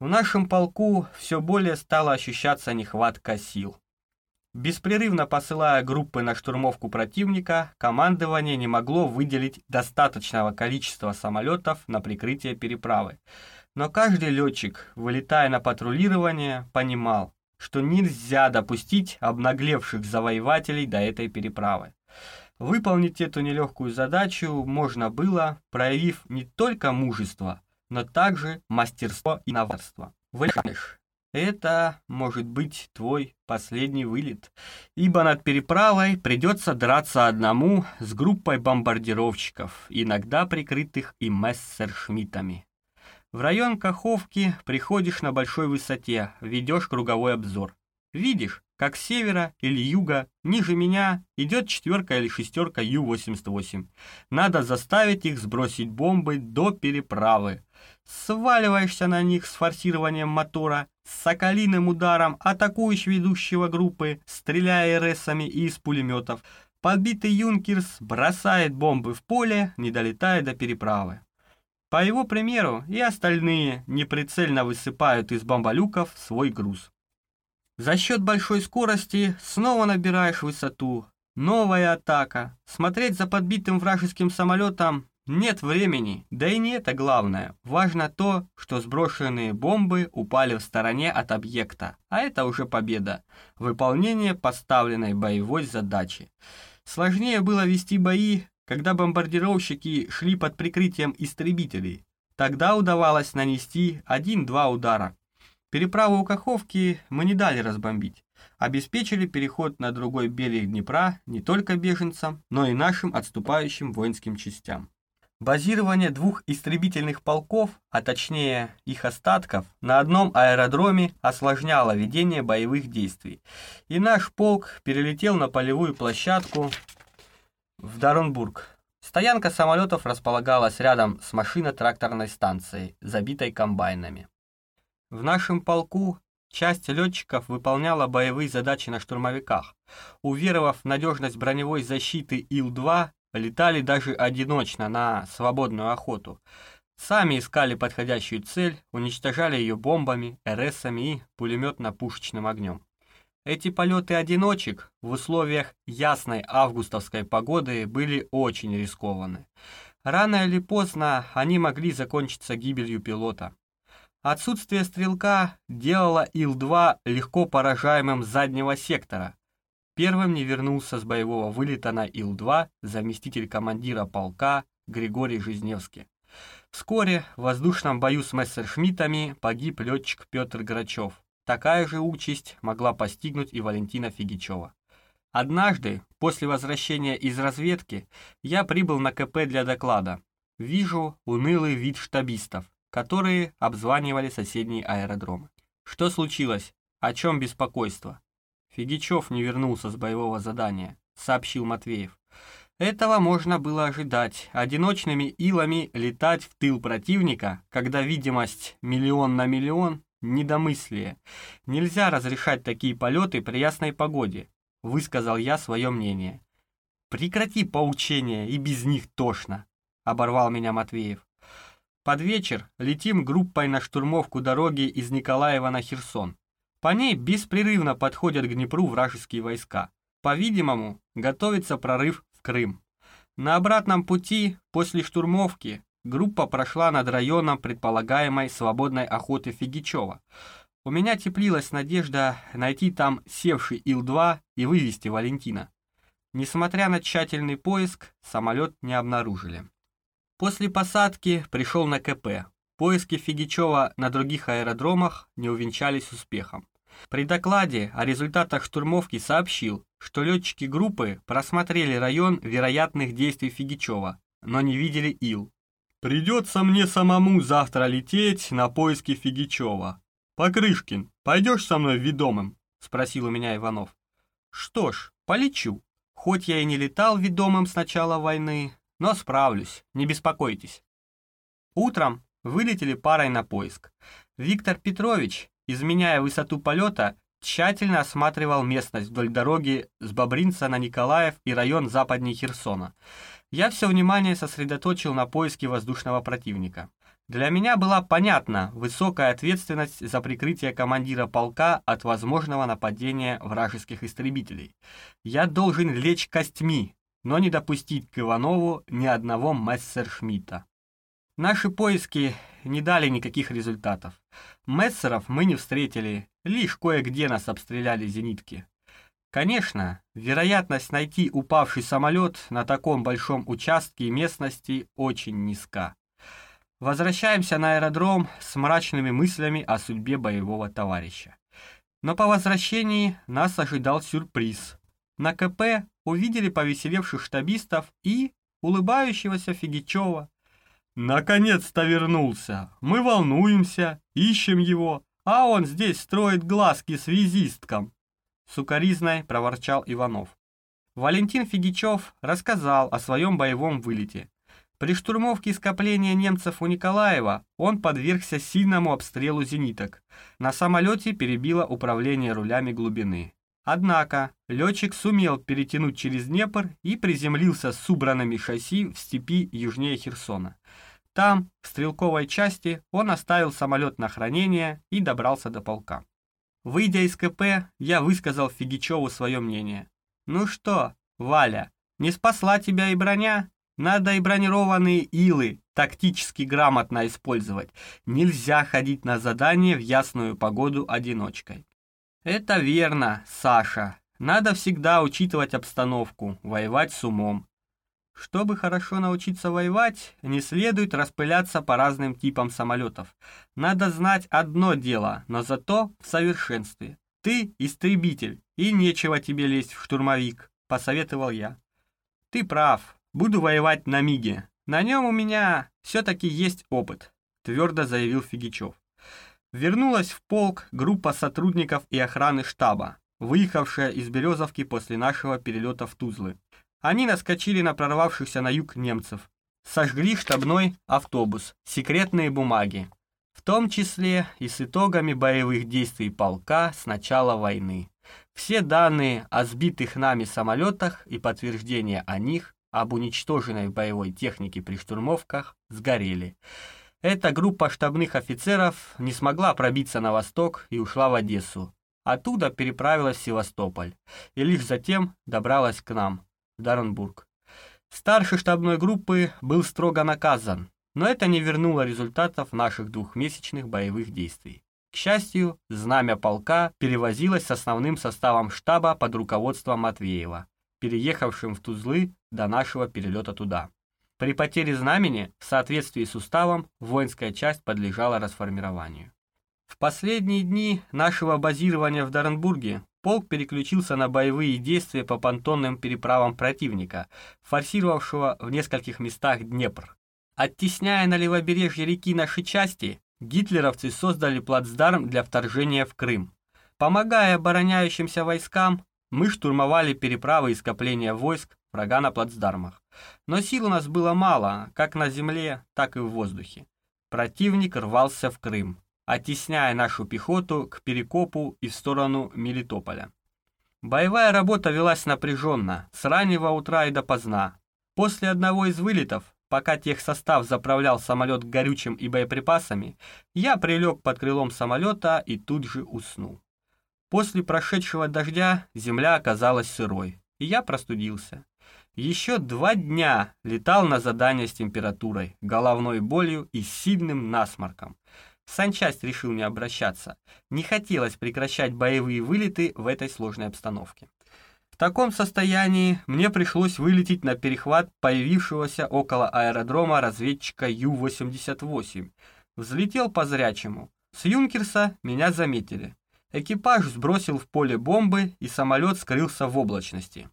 Speaker 1: В нашем полку все более стала ощущаться нехватка сил. Беспрерывно посылая группы на штурмовку противника, командование не могло выделить достаточного количества самолетов на прикрытие переправы. Но каждый летчик, вылетая на патрулирование, понимал, что нельзя допустить обнаглевших завоевателей до этой переправы. Выполнить эту нелегкую задачу можно было, проявив не только мужество, но также мастерство и новаторство. Вылетаешь, это может быть твой последний вылет, ибо над переправой придется драться одному с группой бомбардировщиков, иногда прикрытых и мессершмиттами. В район Каховки приходишь на большой высоте, ведешь круговой обзор. Видишь, как с севера или юга, ниже меня, идет четверка или шестерка Ю-88. Надо заставить их сбросить бомбы до переправы. сваливаешься на них с форсированием мотора, с соколиным ударом атакуешь ведущего группы, стреляя РСами и из пулеметов. Подбитый Юнкерс бросает бомбы в поле, не долетая до переправы. По его примеру и остальные неприцельно высыпают из бомболюков свой груз. За счет большой скорости снова набираешь высоту. Новая атака. Смотреть за подбитым вражеским самолетом нет времени, да и не это главное. Важно то, что сброшенные бомбы упали в стороне от объекта, а это уже победа. Выполнение поставленной боевой задачи. Сложнее было вести бои, когда бомбардировщики шли под прикрытием истребителей. Тогда удавалось нанести один-два удара. Переправу у Каховки мы не дали разбомбить. Обеспечили переход на другой берег Днепра не только беженцам, но и нашим отступающим воинским частям. Базирование двух истребительных полков, а точнее их остатков, на одном аэродроме осложняло ведение боевых действий, и наш полк перелетел на полевую площадку в Даронбург. Стоянка самолетов располагалась рядом с машино-тракторной станцией, забитой комбайнами. В нашем полку часть летчиков выполняла боевые задачи на штурмовиках. Уверовав в надежность броневой защиты Ил-2, Летали даже одиночно на свободную охоту. Сами искали подходящую цель, уничтожали ее бомбами, РСами и пулеметно-пушечным огнем. Эти полеты одиночек в условиях ясной августовской погоды были очень рискованы. Рано или поздно они могли закончиться гибелью пилота. Отсутствие стрелка делало Ил-2 легко поражаемым заднего сектора, Первым не вернулся с боевого вылета на Ил-2 заместитель командира полка Григорий Жизневский. Вскоре в воздушном бою с мессершмиттами погиб летчик Петр Грачев. Такая же участь могла постигнуть и Валентина Фигичева. Однажды, после возвращения из разведки, я прибыл на КП для доклада. Вижу унылый вид штабистов, которые обзванивали соседние аэродромы. Что случилось? О чем беспокойство? Фигичев не вернулся с боевого задания, сообщил Матвеев. Этого можно было ожидать. Одиночными илами летать в тыл противника, когда видимость миллион на миллион, недомыслие. Нельзя разрешать такие полеты при ясной погоде, высказал я свое мнение. Прекрати поучения, и без них тошно, оборвал меня Матвеев. Под вечер летим группой на штурмовку дороги из Николаева на Херсон. По ней беспрерывно подходят к Днепру вражеские войска. По-видимому, готовится прорыв в Крым. На обратном пути, после штурмовки, группа прошла над районом предполагаемой свободной охоты Фигичева. У меня теплилась надежда найти там севший Ил-2 и вывести Валентина. Несмотря на тщательный поиск, самолет не обнаружили. После посадки пришел на КП. Поиски Фигичева на других аэродромах не увенчались успехом. При докладе о результатах штурмовки сообщил, что летчики группы просмотрели район вероятных действий Фигичева, но не видели Ил. «Придется мне самому завтра лететь на поиски Фигичева. Покрышкин, пойдешь со мной ведомым?» – спросил у меня Иванов. «Что ж, полечу. Хоть я и не летал ведомым с начала войны, но справлюсь, не беспокойтесь». Утром вылетели парой на поиск. Виктор Петрович изменяя высоту полета, тщательно осматривал местность вдоль дороги с Бобринца на Николаев и район западней Херсона. Я все внимание сосредоточил на поиске воздушного противника. Для меня была понятна высокая ответственность за прикрытие командира полка от возможного нападения вражеских истребителей. Я должен лечь костьми, но не допустить к Иванову ни одного мессершмитта. Наши поиски не дали никаких результатов. Мессеров мы не встретили, лишь кое-где нас обстреляли зенитки. Конечно, вероятность найти упавший самолет на таком большом участке местности очень низка. Возвращаемся на аэродром с мрачными мыслями о судьбе боевого товарища. Но по возвращении нас ожидал сюрприз. На КП увидели повеселевших штабистов и улыбающегося Фигичева, Наконец-то вернулся. Мы волнуемся, ищем его, а он здесь строит глазки связисткам. Сукаризной проворчал Иванов. Валентин Фигичев рассказал о своем боевом вылете. При штурмовке скопления немцев у Николаева он подвергся сильному обстрелу зениток. На самолете перебило управление рулями глубины. Однако летчик сумел перетянуть через Днепр и приземлился с убранными шасси в степи южнее Херсона. Там, в стрелковой части, он оставил самолет на хранение и добрался до полка. Выйдя из КП, я высказал Фигичеву свое мнение. «Ну что, Валя, не спасла тебя и броня?» Надо и бронированные илы тактически грамотно использовать. Нельзя ходить на задание в ясную погоду одиночкой. Это верно, Саша. Надо всегда учитывать обстановку, воевать с умом. Чтобы хорошо научиться воевать, не следует распыляться по разным типам самолетов. Надо знать одно дело, но зато в совершенстве. Ты истребитель, и нечего тебе лезть в штурмовик, посоветовал я. Ты прав, Буду воевать на Миге. На нем у меня все-таки есть опыт», — твердо заявил Фигичев. Вернулась в полк группа сотрудников и охраны штаба, выехавшая из Березовки после нашего перелета в Тузлы. Они наскочили на прорвавшихся на юг немцев. Сожгли штабной автобус, секретные бумаги, в том числе и с итогами боевых действий полка с начала войны. Все данные о сбитых нами самолетах и подтверждения о них об уничтоженной боевой технике при штурмовках сгорели. Эта группа штабных офицеров не смогла пробиться на восток и ушла в Одессу. Оттуда переправилась в Севастополь и лишь затем добралась к нам, в Даренбург. Старший штабной группы был строго наказан, но это не вернуло результатов наших двухмесячных боевых действий. К счастью, знамя полка перевозилось с основным составом штаба под руководством Матвеева, переехавшим в Тузлы до нашего перелета туда. При потере знамени, в соответствии с уставом, воинская часть подлежала расформированию. В последние дни нашего базирования в Даренбурге полк переключился на боевые действия по понтонным переправам противника, форсировавшего в нескольких местах Днепр. Оттесняя на левобережье реки наши части, гитлеровцы создали плацдарм для вторжения в Крым. Помогая обороняющимся войскам, мы штурмовали переправы и скопления войск врага на плацдармах. Но сил у нас было мало, как на земле, так и в воздухе. Противник рвался в Крым, оттесняя нашу пехоту к Перекопу и в сторону Мелитополя. Боевая работа велась напряженно, с раннего утра и допоздна. После одного из вылетов, пока техсостав заправлял самолет горючим и боеприпасами, я прилег под крылом самолета и тут же уснул. После прошедшего дождя земля оказалась сырой, и я простудился. Еще два дня летал на задание с температурой, головной болью и сильным насморком. Санчасть решил не обращаться. Не хотелось прекращать боевые вылеты в этой сложной обстановке. В таком состоянии мне пришлось вылететь на перехват появившегося около аэродрома разведчика Ю-88. Взлетел по зрячему. С Юнкерса меня заметили. Экипаж сбросил в поле бомбы, и самолет скрылся в облачности.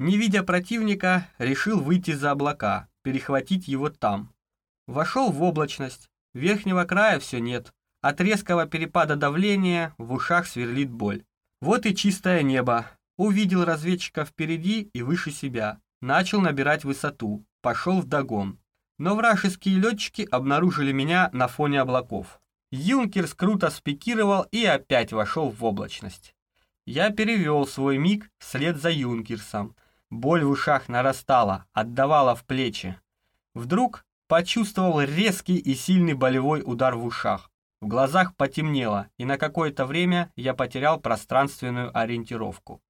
Speaker 1: Не видя противника, решил выйти за облака, перехватить его там. Вошел в облачность, верхнего края все нет. От резкого перепада давления в ушах сверлит боль. Вот и чистое небо. Увидел разведчика впереди и выше себя. Начал набирать высоту, пошел в догон. Но вражеские летчики обнаружили меня на фоне облаков. Юнкерс круто спикировал и опять вошел в облачность. Я перевел свой миг вслед за Юнкерсом. Боль в ушах нарастала, отдавала в плечи. Вдруг почувствовал резкий и сильный болевой удар в ушах. В глазах потемнело, и на какое-то время я потерял пространственную ориентировку.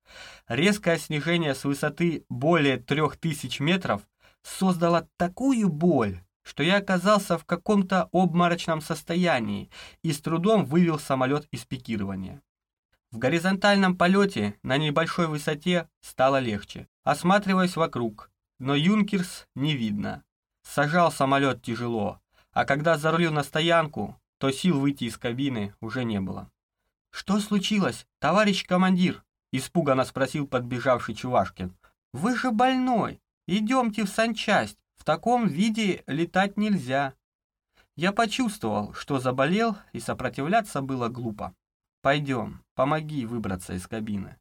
Speaker 1: Резкое снижение с высоты более 3000 метров создало такую боль, что я оказался в каком-то обморочном состоянии и с трудом вывел самолет из пикирования. В горизонтальном полете на небольшой высоте стало легче. Осматриваясь вокруг, но Юнкерс не видно. Сажал самолет тяжело, а когда зарулил на стоянку, то сил выйти из кабины уже не было. «Что случилось, товарищ командир?» – испуганно спросил подбежавший Чувашкин. «Вы же больной! Идемте в санчасть, в таком виде летать нельзя. Я почувствовал, что заболел, и сопротивляться было глупо. Пойдем, помоги выбраться из кабины.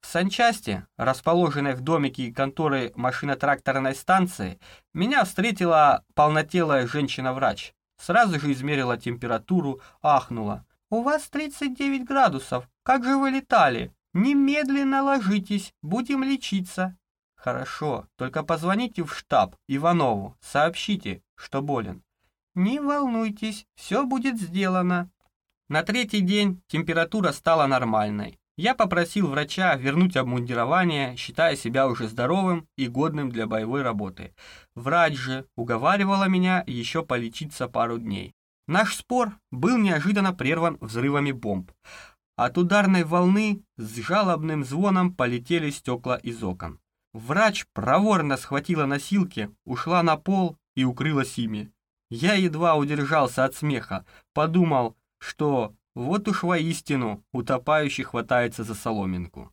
Speaker 1: В санчасти, расположенной в домике конторы машино-тракторной станции, меня встретила полнотелая женщина-врач. Сразу же измерила температуру, ахнула. «У вас 39 градусов. Как же вы летали? Немедленно ложитесь, будем лечиться». «Хорошо, только позвоните в штаб Иванову, сообщите, что болен». «Не волнуйтесь, все будет сделано». На третий день температура стала нормальной. Я попросил врача вернуть обмундирование, считая себя уже здоровым и годным для боевой работы. Врач же уговаривала меня еще полечиться пару дней. Наш спор был неожиданно прерван взрывами бомб. От ударной волны с жалобным звоном полетели стекла из окон. Врач проворно схватила носилки, ушла на пол и укрылась ими. Я едва удержался от смеха, подумал, что вот уж воистину утопающий хватается за соломинку.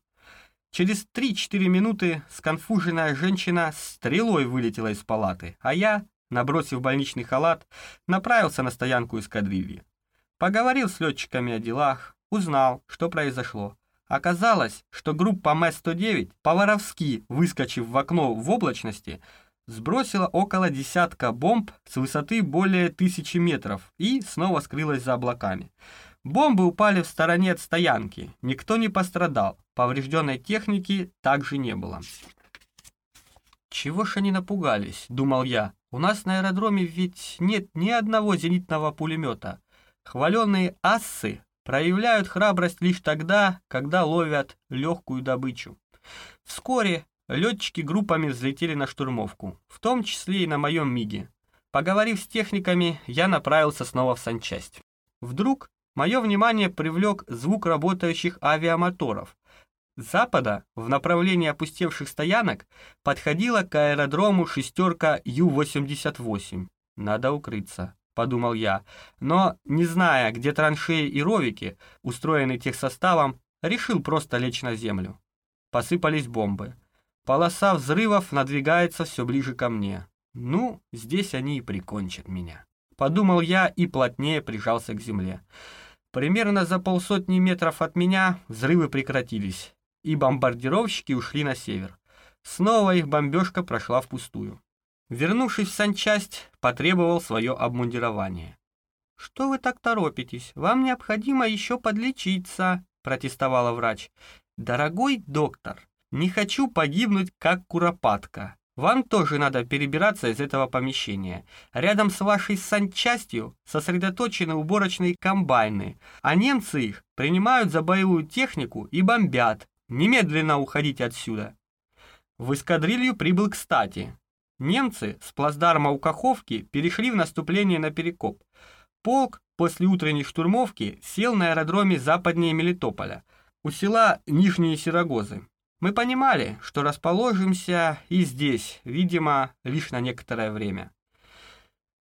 Speaker 1: Через 3-4 минуты сконфуженная женщина стрелой вылетела из палаты, а я, набросив больничный халат, направился на стоянку эскадрильи. Поговорил с летчиками о делах, узнал, что произошло. Оказалось, что группа МЭС-109, по-воровски выскочив в окно в облачности, сбросила около десятка бомб с высоты более тысячи метров и снова скрылась за облаками. Бомбы упали в стороне от стоянки, никто не пострадал, поврежденной техники также не было. «Чего ж они напугались?» — думал я. «У нас на аэродроме ведь нет ни одного зенитного пулемета. Хваленные ассы проявляют храбрость лишь тогда, когда ловят легкую добычу». Вскоре летчики группами взлетели на штурмовку, в том числе и на моем МИГе. Поговорив с техниками, я направился снова в санчасть. Вдруг Мое внимание привлек звук работающих авиамоторов. С запада, в направлении опустевших стоянок, подходила к аэродрому шестерка Ю-88. «Надо укрыться», — подумал я, но, не зная, где траншеи и ровики, устроенные техсоставом, решил просто лечь на землю. Посыпались бомбы. Полоса взрывов надвигается все ближе ко мне. Ну, здесь они и прикончат меня. Подумал я и плотнее прижался к земле. Примерно за полсотни метров от меня взрывы прекратились, и бомбардировщики ушли на север. Снова их бомбежка прошла впустую. Вернувшись в санчасть, потребовал свое обмундирование. «Что вы так торопитесь? Вам необходимо еще подлечиться», — протестовала врач. «Дорогой доктор, не хочу погибнуть, как куропатка. Вам тоже надо перебираться из этого помещения. Рядом с вашей санчастью сосредоточены уборочные комбайны, а немцы их принимают за боевую технику и бомбят. Немедленно уходите отсюда. В эскадрилью прибыл кстати. Немцы с плацдарма у Каховки перешли в наступление на Перекоп. Полк после утренней штурмовки сел на аэродроме западнее Мелитополя, у села Нижние Сирогозы. Мы понимали, что расположимся и здесь, видимо, лишь на некоторое время.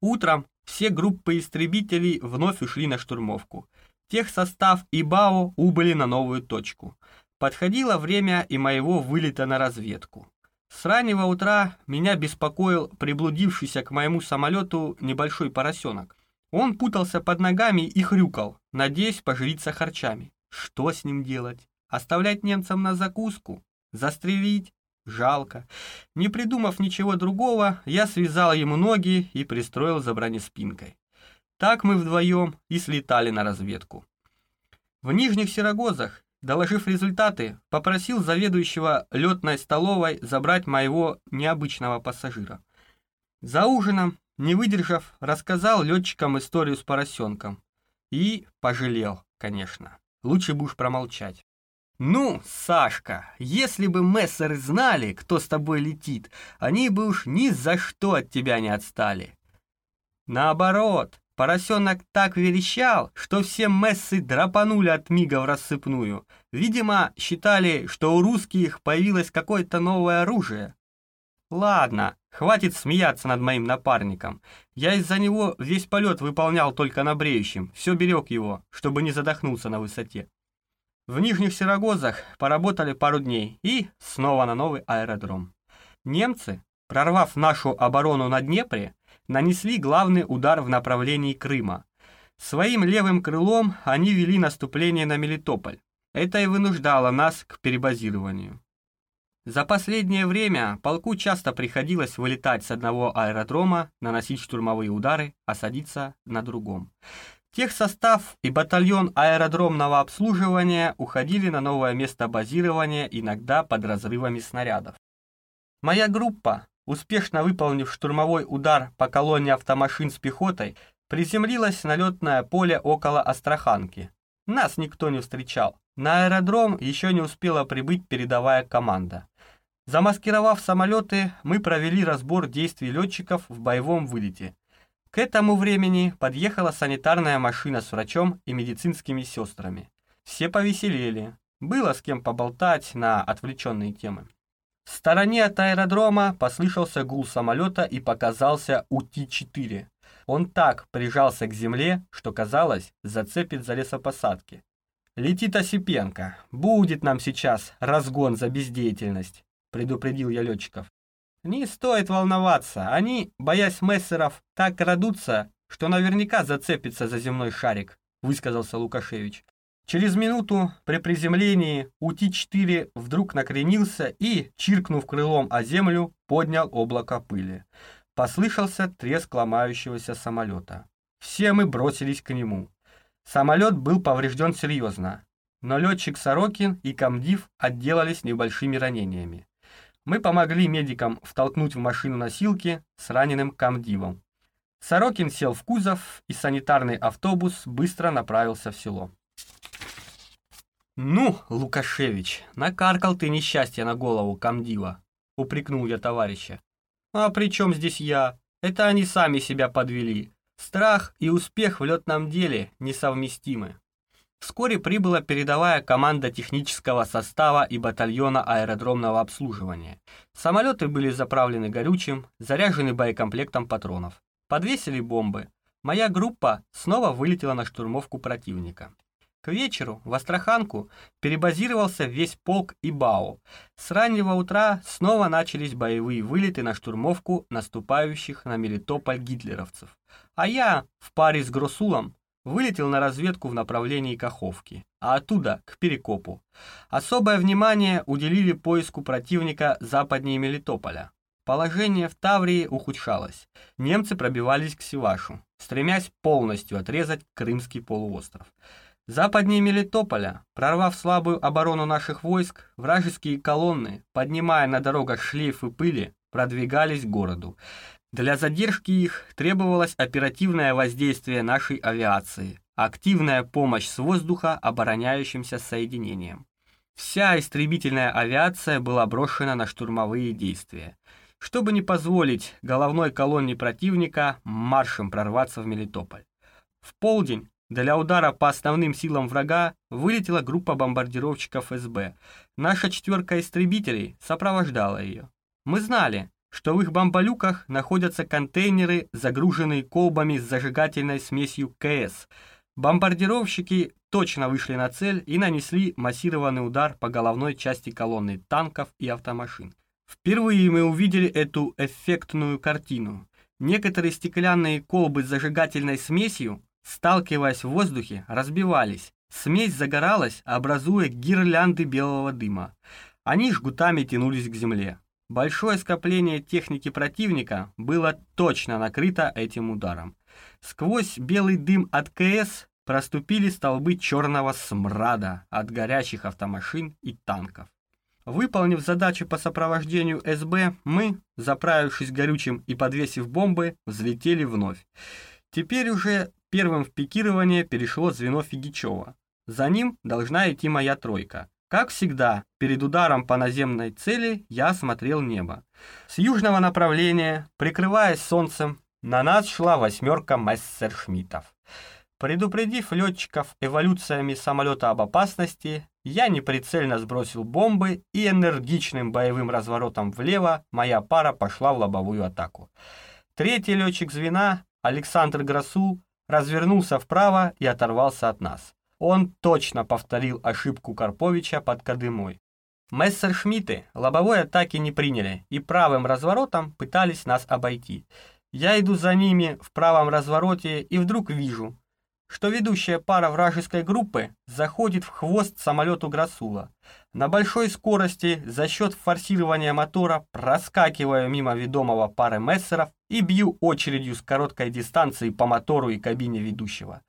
Speaker 1: Утром все группы истребителей вновь ушли на штурмовку. Техсостав и БАО убыли на новую точку. Подходило время и моего вылета на разведку. С раннего утра меня беспокоил приблудившийся к моему самолету небольшой поросенок. Он путался под ногами и хрюкал, надеясь пожриться харчами. Что с ним делать? Оставлять немцам на закуску? Застрелить? Жалко. Не придумав ничего другого, я связал ему ноги и пристроил за бронеспинкой. Так мы вдвоем и слетали на разведку. В Нижних Сирогозах, доложив результаты, попросил заведующего летной столовой забрать моего необычного пассажира. За ужином, не выдержав, рассказал летчикам историю с поросенком. И пожалел, конечно. Лучше уж промолчать. «Ну, Сашка, если бы мессеры знали, кто с тобой летит, они бы уж ни за что от тебя не отстали». Наоборот, поросенок так верещал, что все мессы драпанули от мига в рассыпную. Видимо, считали, что у русских появилось какое-то новое оружие. Ладно, хватит смеяться над моим напарником. Я из-за него весь полет выполнял только на бреющем, все берег его, чтобы не задохнулся на высоте. В Нижних Сирогозах поработали пару дней и снова на новый аэродром. Немцы, прорвав нашу оборону на Днепре, нанесли главный удар в направлении Крыма. Своим левым крылом они вели наступление на Мелитополь. Это и вынуждало нас к перебазированию. За последнее время полку часто приходилось вылетать с одного аэродрома, наносить штурмовые удары, а садиться на другом. Техсостав и батальон аэродромного обслуживания уходили на новое место базирования, иногда под разрывами снарядов. Моя группа, успешно выполнив штурмовой удар по колонне автомашин с пехотой, приземлилась на летное поле около Астраханки. Нас никто не встречал. На аэродром еще не успела прибыть передовая команда. Замаскировав самолеты, мы провели разбор действий летчиков в боевом вылете. К этому времени подъехала санитарная машина с врачом и медицинскими сестрами. Все повеселели. Было с кем поболтать на отвлеченные темы. В стороне от аэродрома послышался гул самолета и показался УТ-4. Он так прижался к земле, что казалось, зацепит за лесопосадки. «Летит Осипенко. Будет нам сейчас разгон за бездеятельность», — предупредил я летчиков. «Не стоит волноваться. Они, боясь мессеров, так крадутся, что наверняка зацепится за земной шарик», — высказался Лукашевич. Через минуту при приземлении УТ-4 вдруг накренился и, чиркнув крылом о землю, поднял облако пыли. Послышался треск ломающегося самолета. Все мы бросились к нему. Самолет был поврежден серьезно, но летчик Сорокин и комдив отделались небольшими ранениями. Мы помогли медикам втолкнуть в машину носилки с раненым комдивом. Сорокин сел в кузов, и санитарный автобус быстро направился в село. «Ну, Лукашевич, накаркал ты несчастье на голову комдива», — упрекнул я товарища. «А при чем здесь я? Это они сами себя подвели. Страх и успех в летном деле несовместимы. Вскоре прибыла передовая команда технического состава и батальона аэродромного обслуживания. Самолеты были заправлены горючим, заряжены боекомплектом патронов. Подвесили бомбы. Моя группа снова вылетела на штурмовку противника. К вечеру в Астраханку перебазировался весь полк и БАО. С раннего утра снова начались боевые вылеты на штурмовку наступающих на Мелитополь гитлеровцев. А я в паре с Гросулом вылетел на разведку в направлении Каховки, а оттуда к Перекопу. Особое внимание уделили поиску противника западнее Мелитополя. Положение в Таврии ухудшалось. Немцы пробивались к Севашу, стремясь полностью отрезать Крымский полуостров. Западнее Мелитополя, прорвав слабую оборону наших войск, вражеские колонны, поднимая на дорогах шлейфы пыли, продвигались к городу. Для задержки их требовалось оперативное воздействие нашей авиации, активная помощь с воздуха обороняющимся соединениям. Вся истребительная авиация была брошена на штурмовые действия, чтобы не позволить головной колонне противника маршем прорваться в Мелитополь. В полдень для удара по основным силам врага вылетела группа бомбардировщиков СБ. Наша четверка истребителей сопровождала ее. Мы знали, что в их бомболюках находятся контейнеры, загруженные колбами с зажигательной смесью КС. Бомбардировщики точно вышли на цель и нанесли массированный удар по головной части колонны танков и автомашин. Впервые мы увидели эту эффектную картину. Некоторые стеклянные колбы с зажигательной смесью сталкиваясь в воздухе, разбивались. Смесь загоралась, образуя гирлянды белого дыма. Они жгутами тянулись к земле. Большое скопление техники противника было точно накрыто этим ударом. Сквозь белый дым от КС проступили столбы черного смрада от горящих автомашин и танков. Выполнив задачу по сопровождению СБ, мы, заправившись горючим и подвесив бомбы, взлетели вновь. Теперь уже Первым в пикирование перешло звено Фигичева. За ним должна идти моя тройка. Как всегда, перед ударом по наземной цели я осмотрел небо. С южного направления, прикрываясь солнцем, на нас шла восьмерка мессершмиттов. Предупредив летчиков эволюциями самолета об опасности, я неприцельно сбросил бомбы и энергичным боевым разворотом влево моя пара пошла в лобовую атаку. Третий летчик звена, Александр Грасул, развернулся вправо и оторвался от нас. Он точно повторил ошибку Карповича под Кадымой. Мессершмитты лобовой атаки не приняли и правым разворотом пытались нас обойти. Я иду за ними в правом развороте и вдруг вижу. что ведущая пара вражеской группы заходит в хвост самолету Грасула. На большой скорости за счет форсирования мотора проскакиваю мимо ведомого пары мессеров и бью очередью с короткой дистанции по мотору и кабине ведущего.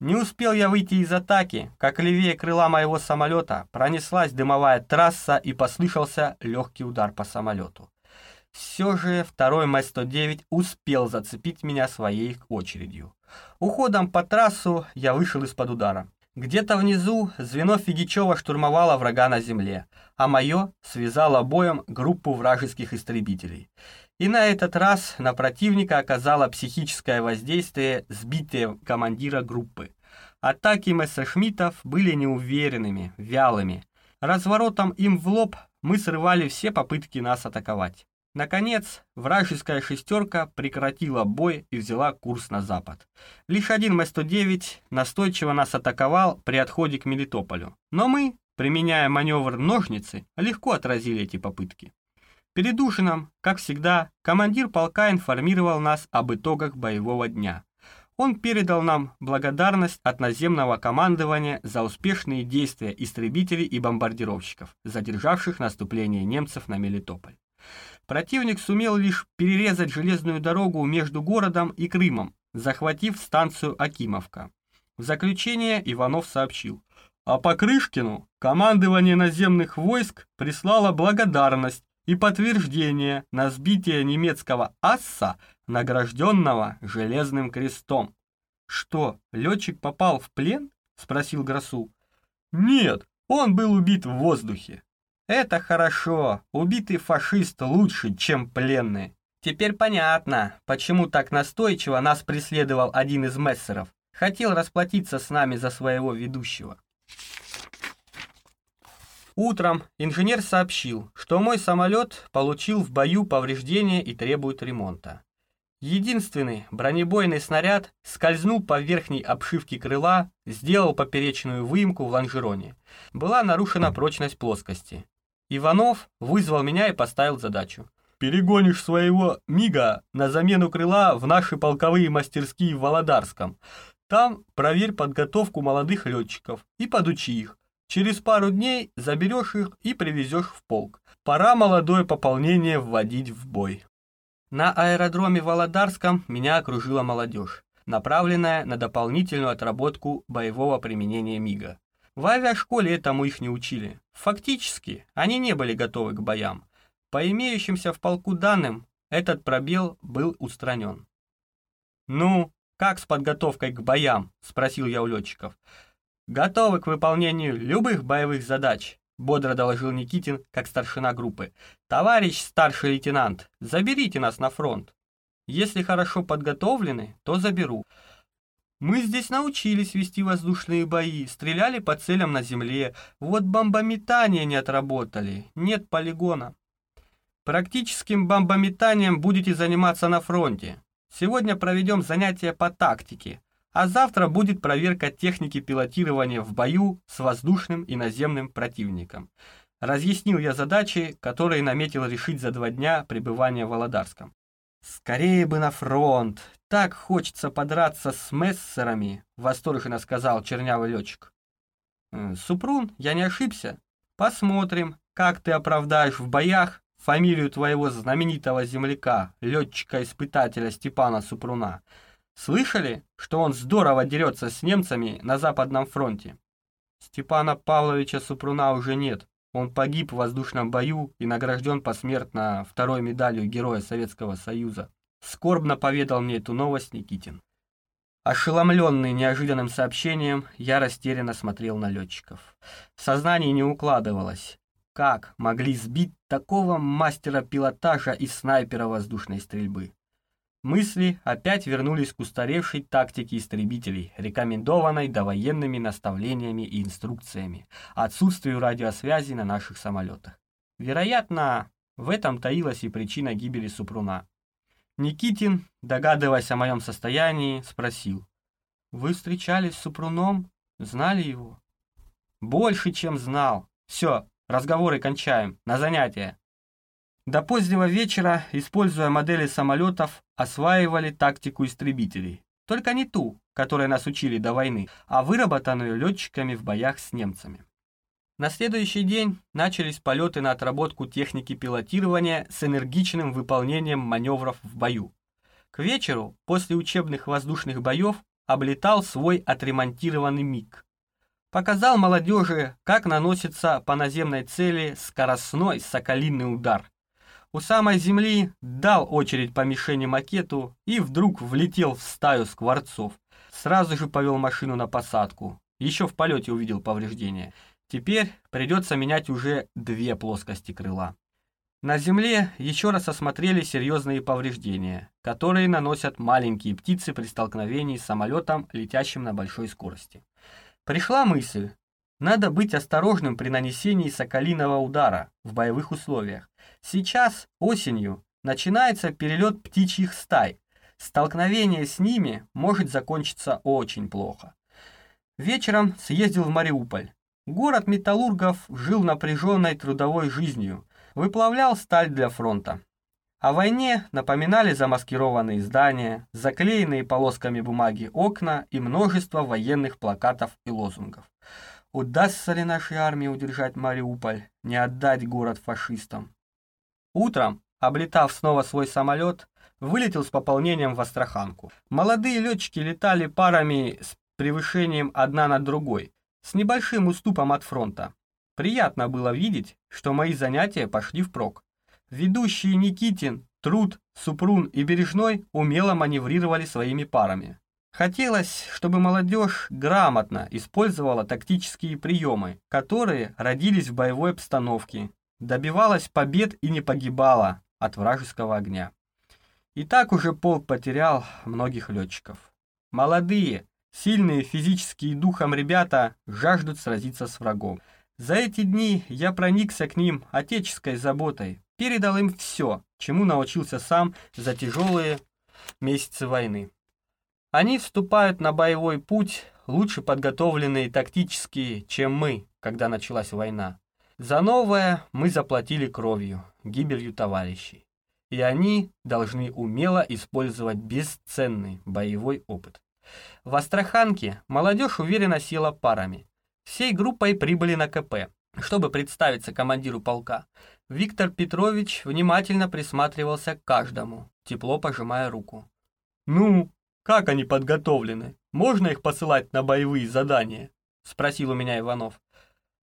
Speaker 1: Не успел я выйти из атаки, как левее крыла моего самолета пронеслась дымовая трасса и послышался легкий удар по самолету. Все же второй М-109 успел зацепить меня своей очередью. Уходом по трассу я вышел из-под удара. Где-то внизу звено Фигичева штурмовало врага на земле, а мое связало боем группу вражеских истребителей. И на этот раз на противника оказало психическое воздействие сбитие командира группы. Атаки мессершмиттов были неуверенными, вялыми. Разворотом им в лоб мы срывали все попытки нас атаковать. Наконец, вражеская шестерка прекратила бой и взяла курс на запад. Лишь один М-109 настойчиво нас атаковал при отходе к Мелитополю. Но мы, применяя маневр ножницы, легко отразили эти попытки. Перед ужином, как всегда, командир полка информировал нас об итогах боевого дня. Он передал нам благодарность от наземного командования за успешные действия истребителей и бомбардировщиков, задержавших наступление немцев на Мелитополь. Противник сумел лишь перерезать железную дорогу между городом и Крымом, захватив станцию Акимовка. В заключение Иванов сообщил, а Покрышкину командование наземных войск прислало благодарность и подтверждение на сбитие немецкого асса, награжденного железным крестом. «Что, летчик попал в плен?» — спросил Гросу. «Нет, он был убит в воздухе. Это хорошо. Убитый фашист лучше, чем пленный. Теперь понятно, почему так настойчиво нас преследовал один из мессеров. Хотел расплатиться с нами за своего ведущего. Утром инженер сообщил, что мой самолет получил в бою повреждения и требует ремонта. Единственный бронебойный снаряд скользнул по верхней обшивке крыла, сделал поперечную выемку в лонжероне. Была нарушена прочность плоскости. Иванов вызвал меня и поставил задачу. «Перегонишь своего МИГа на замену крыла в наши полковые мастерские в Володарском. Там проверь подготовку молодых летчиков и подучи их. Через пару дней заберешь их и привезешь в полк. Пора молодое пополнение вводить в бой». На аэродроме Володарском меня окружила молодежь, направленная на дополнительную отработку боевого применения МИГа. В авиашколе этому их не учили. Фактически, они не были готовы к боям. По имеющимся в полку данным, этот пробел был устранен. «Ну, как с подготовкой к боям?» – спросил я у летчиков. «Готовы к выполнению любых боевых задач», – бодро доложил Никитин, как старшина группы. «Товарищ старший лейтенант, заберите нас на фронт. Если хорошо подготовлены, то заберу. Мы здесь научились вести воздушные бои, стреляли по целям на земле. Вот бомбометание не отработали, нет полигона. Практическим бомбометанием будете заниматься на фронте. Сегодня проведем занятия по тактике, а завтра будет проверка техники пилотирования в бою с воздушным и наземным противником. Разъяснил я задачи, которые наметил решить за два дня пребывания в Володарском. «Скорее бы на фронт! Так хочется подраться с мессерами!» — восторженно сказал чернявый летчик. «Э, «Супрун, я не ошибся. Посмотрим, как ты оправдаешь в боях фамилию твоего знаменитого земляка, летчика-испытателя Степана Супруна. Слышали, что он здорово дерется с немцами на Западном фронте?» Степана Павловича Супруна уже нет. Он погиб в воздушном бою и награжден посмертно второй медалью Героя Советского Союза. Скорбно поведал мне эту новость Никитин. Ошеломленный неожиданным сообщением, я растерянно смотрел на летчиков. В сознании не укладывалось, как могли сбить такого мастера пилотажа и снайпера воздушной стрельбы. Мысли опять вернулись к устаревшей тактике истребителей, рекомендованной довоенными наставлениями и инструкциями, отсутствию радиосвязи на наших самолетах. Вероятно, в этом таилась и причина гибели Супруна. Никитин, догадываясь о моем состоянии, спросил. «Вы встречались с Супруном? Знали его?» «Больше, чем знал. Все, разговоры кончаем. На занятия». До позднего вечера, используя модели самолетов, осваивали тактику истребителей. Только не ту, которой нас учили до войны, а выработанную летчиками в боях с немцами. На следующий день начались полеты на отработку техники пилотирования с энергичным выполнением маневров в бою. К вечеру, после учебных воздушных боев, облетал свой отремонтированный МиГ. Показал молодежи, как наносится по наземной цели скоростной соколиный удар. У самой земли дал очередь по мишени макету и вдруг влетел в стаю скворцов. Сразу же повел машину на посадку. Еще в полете увидел повреждения. Теперь придется менять уже две плоскости крыла. На земле еще раз осмотрели серьезные повреждения, которые наносят маленькие птицы при столкновении с самолетом, летящим на большой скорости. Пришла мысль, надо быть осторожным при нанесении соколиного удара в боевых условиях. Сейчас, осенью, начинается перелет птичьих стай. Столкновение с ними может закончиться очень плохо. Вечером съездил в Мариуполь. Город металлургов жил напряженной трудовой жизнью, выплавлял сталь для фронта. О войне напоминали замаскированные здания, заклеенные полосками бумаги окна и множество военных плакатов и лозунгов. Удастся ли нашей армии удержать Мариуполь, не отдать город фашистам? Утром, облетав снова свой самолет, вылетел с пополнением в Астраханку. Молодые летчики летали парами с превышением одна над другой, с небольшим уступом от фронта. Приятно было видеть, что мои занятия пошли впрок. Ведущие Никитин, Труд, Супрун и Бережной умело маневрировали своими парами. Хотелось, чтобы молодежь грамотно использовала тактические приемы, которые родились в боевой обстановке, добивалась побед и не погибала от вражеского огня. И так уже полк потерял многих летчиков. Молодые, Сильные физически и духом ребята жаждут сразиться с врагом. За эти дни я проникся к ним отеческой заботой, передал им все, чему научился сам за тяжелые месяцы войны. Они вступают на боевой путь, лучше подготовленные тактически, чем мы, когда началась война. За новое мы заплатили кровью, гибелью товарищей. И они должны умело использовать бесценный боевой опыт. В Астраханке молодежь уверенно села парами. Всей группой прибыли на КП, чтобы представиться командиру полка. Виктор Петрович внимательно присматривался к каждому, тепло пожимая руку. «Ну, как они подготовлены? Можно их посылать на боевые задания?» — спросил у меня Иванов.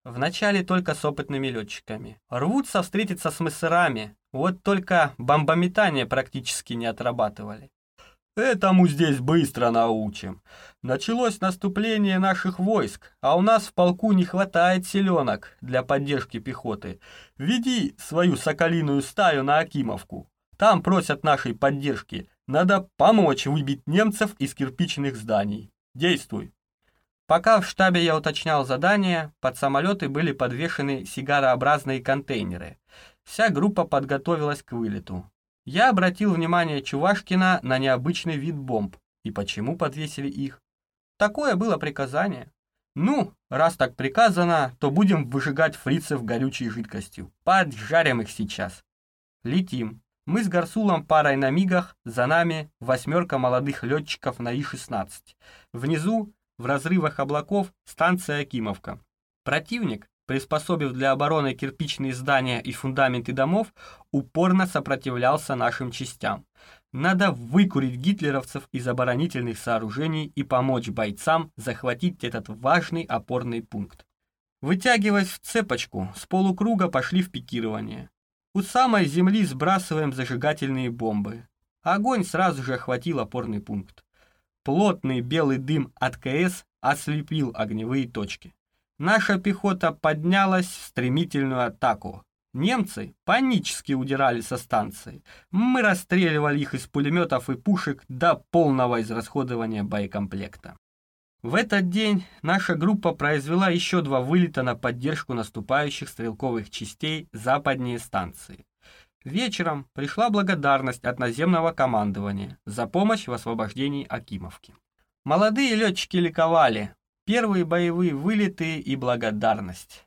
Speaker 1: Вначале только с опытными летчиками. Рвутся встретиться с мысырами, вот только бомбометание практически не отрабатывали. Этому здесь быстро научим. Началось наступление наших войск, а у нас в полку не хватает селенок для поддержки пехоты. Веди свою соколиную стаю на Акимовку. Там просят нашей поддержки. Надо помочь выбить немцев из кирпичных зданий. Действуй. Пока в штабе я уточнял задание, под самолеты были подвешены сигарообразные контейнеры. Вся группа подготовилась к вылету. Я обратил внимание Чувашкина на необычный вид бомб и почему подвесили их. Такое было приказание. Ну, раз так приказано, то будем выжигать фрицев горючей жидкостью. Поджарим их сейчас. Летим. Мы с Гарсулом парой на мигах, за нами восьмерка молодых летчиков на И-16. Внизу, в разрывах облаков, станция Акимовка. Противник приспособив для обороны кирпичные здания и фундаменты домов, упорно сопротивлялся нашим частям. Надо выкурить гитлеровцев из оборонительных сооружений и помочь бойцам захватить этот важный опорный пункт. Вытягиваясь в цепочку, с полукруга пошли в пикирование. У самой земли сбрасываем зажигательные бомбы. Огонь сразу же охватил опорный пункт. Плотный белый дым от КС ослепил огневые точки. Наша пехота поднялась в стремительную атаку. Немцы панически удирали со станции. Мы расстреливали их из пулеметов и пушек до полного израсходования боекомплекта. В этот день наша группа произвела еще два вылета на поддержку наступающих стрелковых частей западнее станции. Вечером пришла благодарность от наземного командования за помощь в освобождении Акимовки. Молодые летчики ликовали, Первые боевые вылеты и благодарность.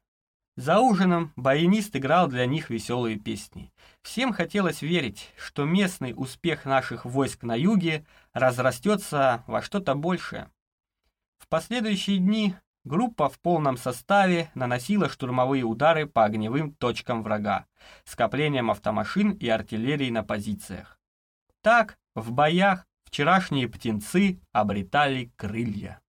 Speaker 1: За ужином баянист играл для них веселые песни. Всем хотелось верить, что местный успех наших войск на юге разрастется во что-то большее. В последующие дни группа в полном составе наносила штурмовые удары по огневым точкам врага, скоплением автомашин и артиллерии на позициях. Так, в боях вчерашние птенцы обретали крылья.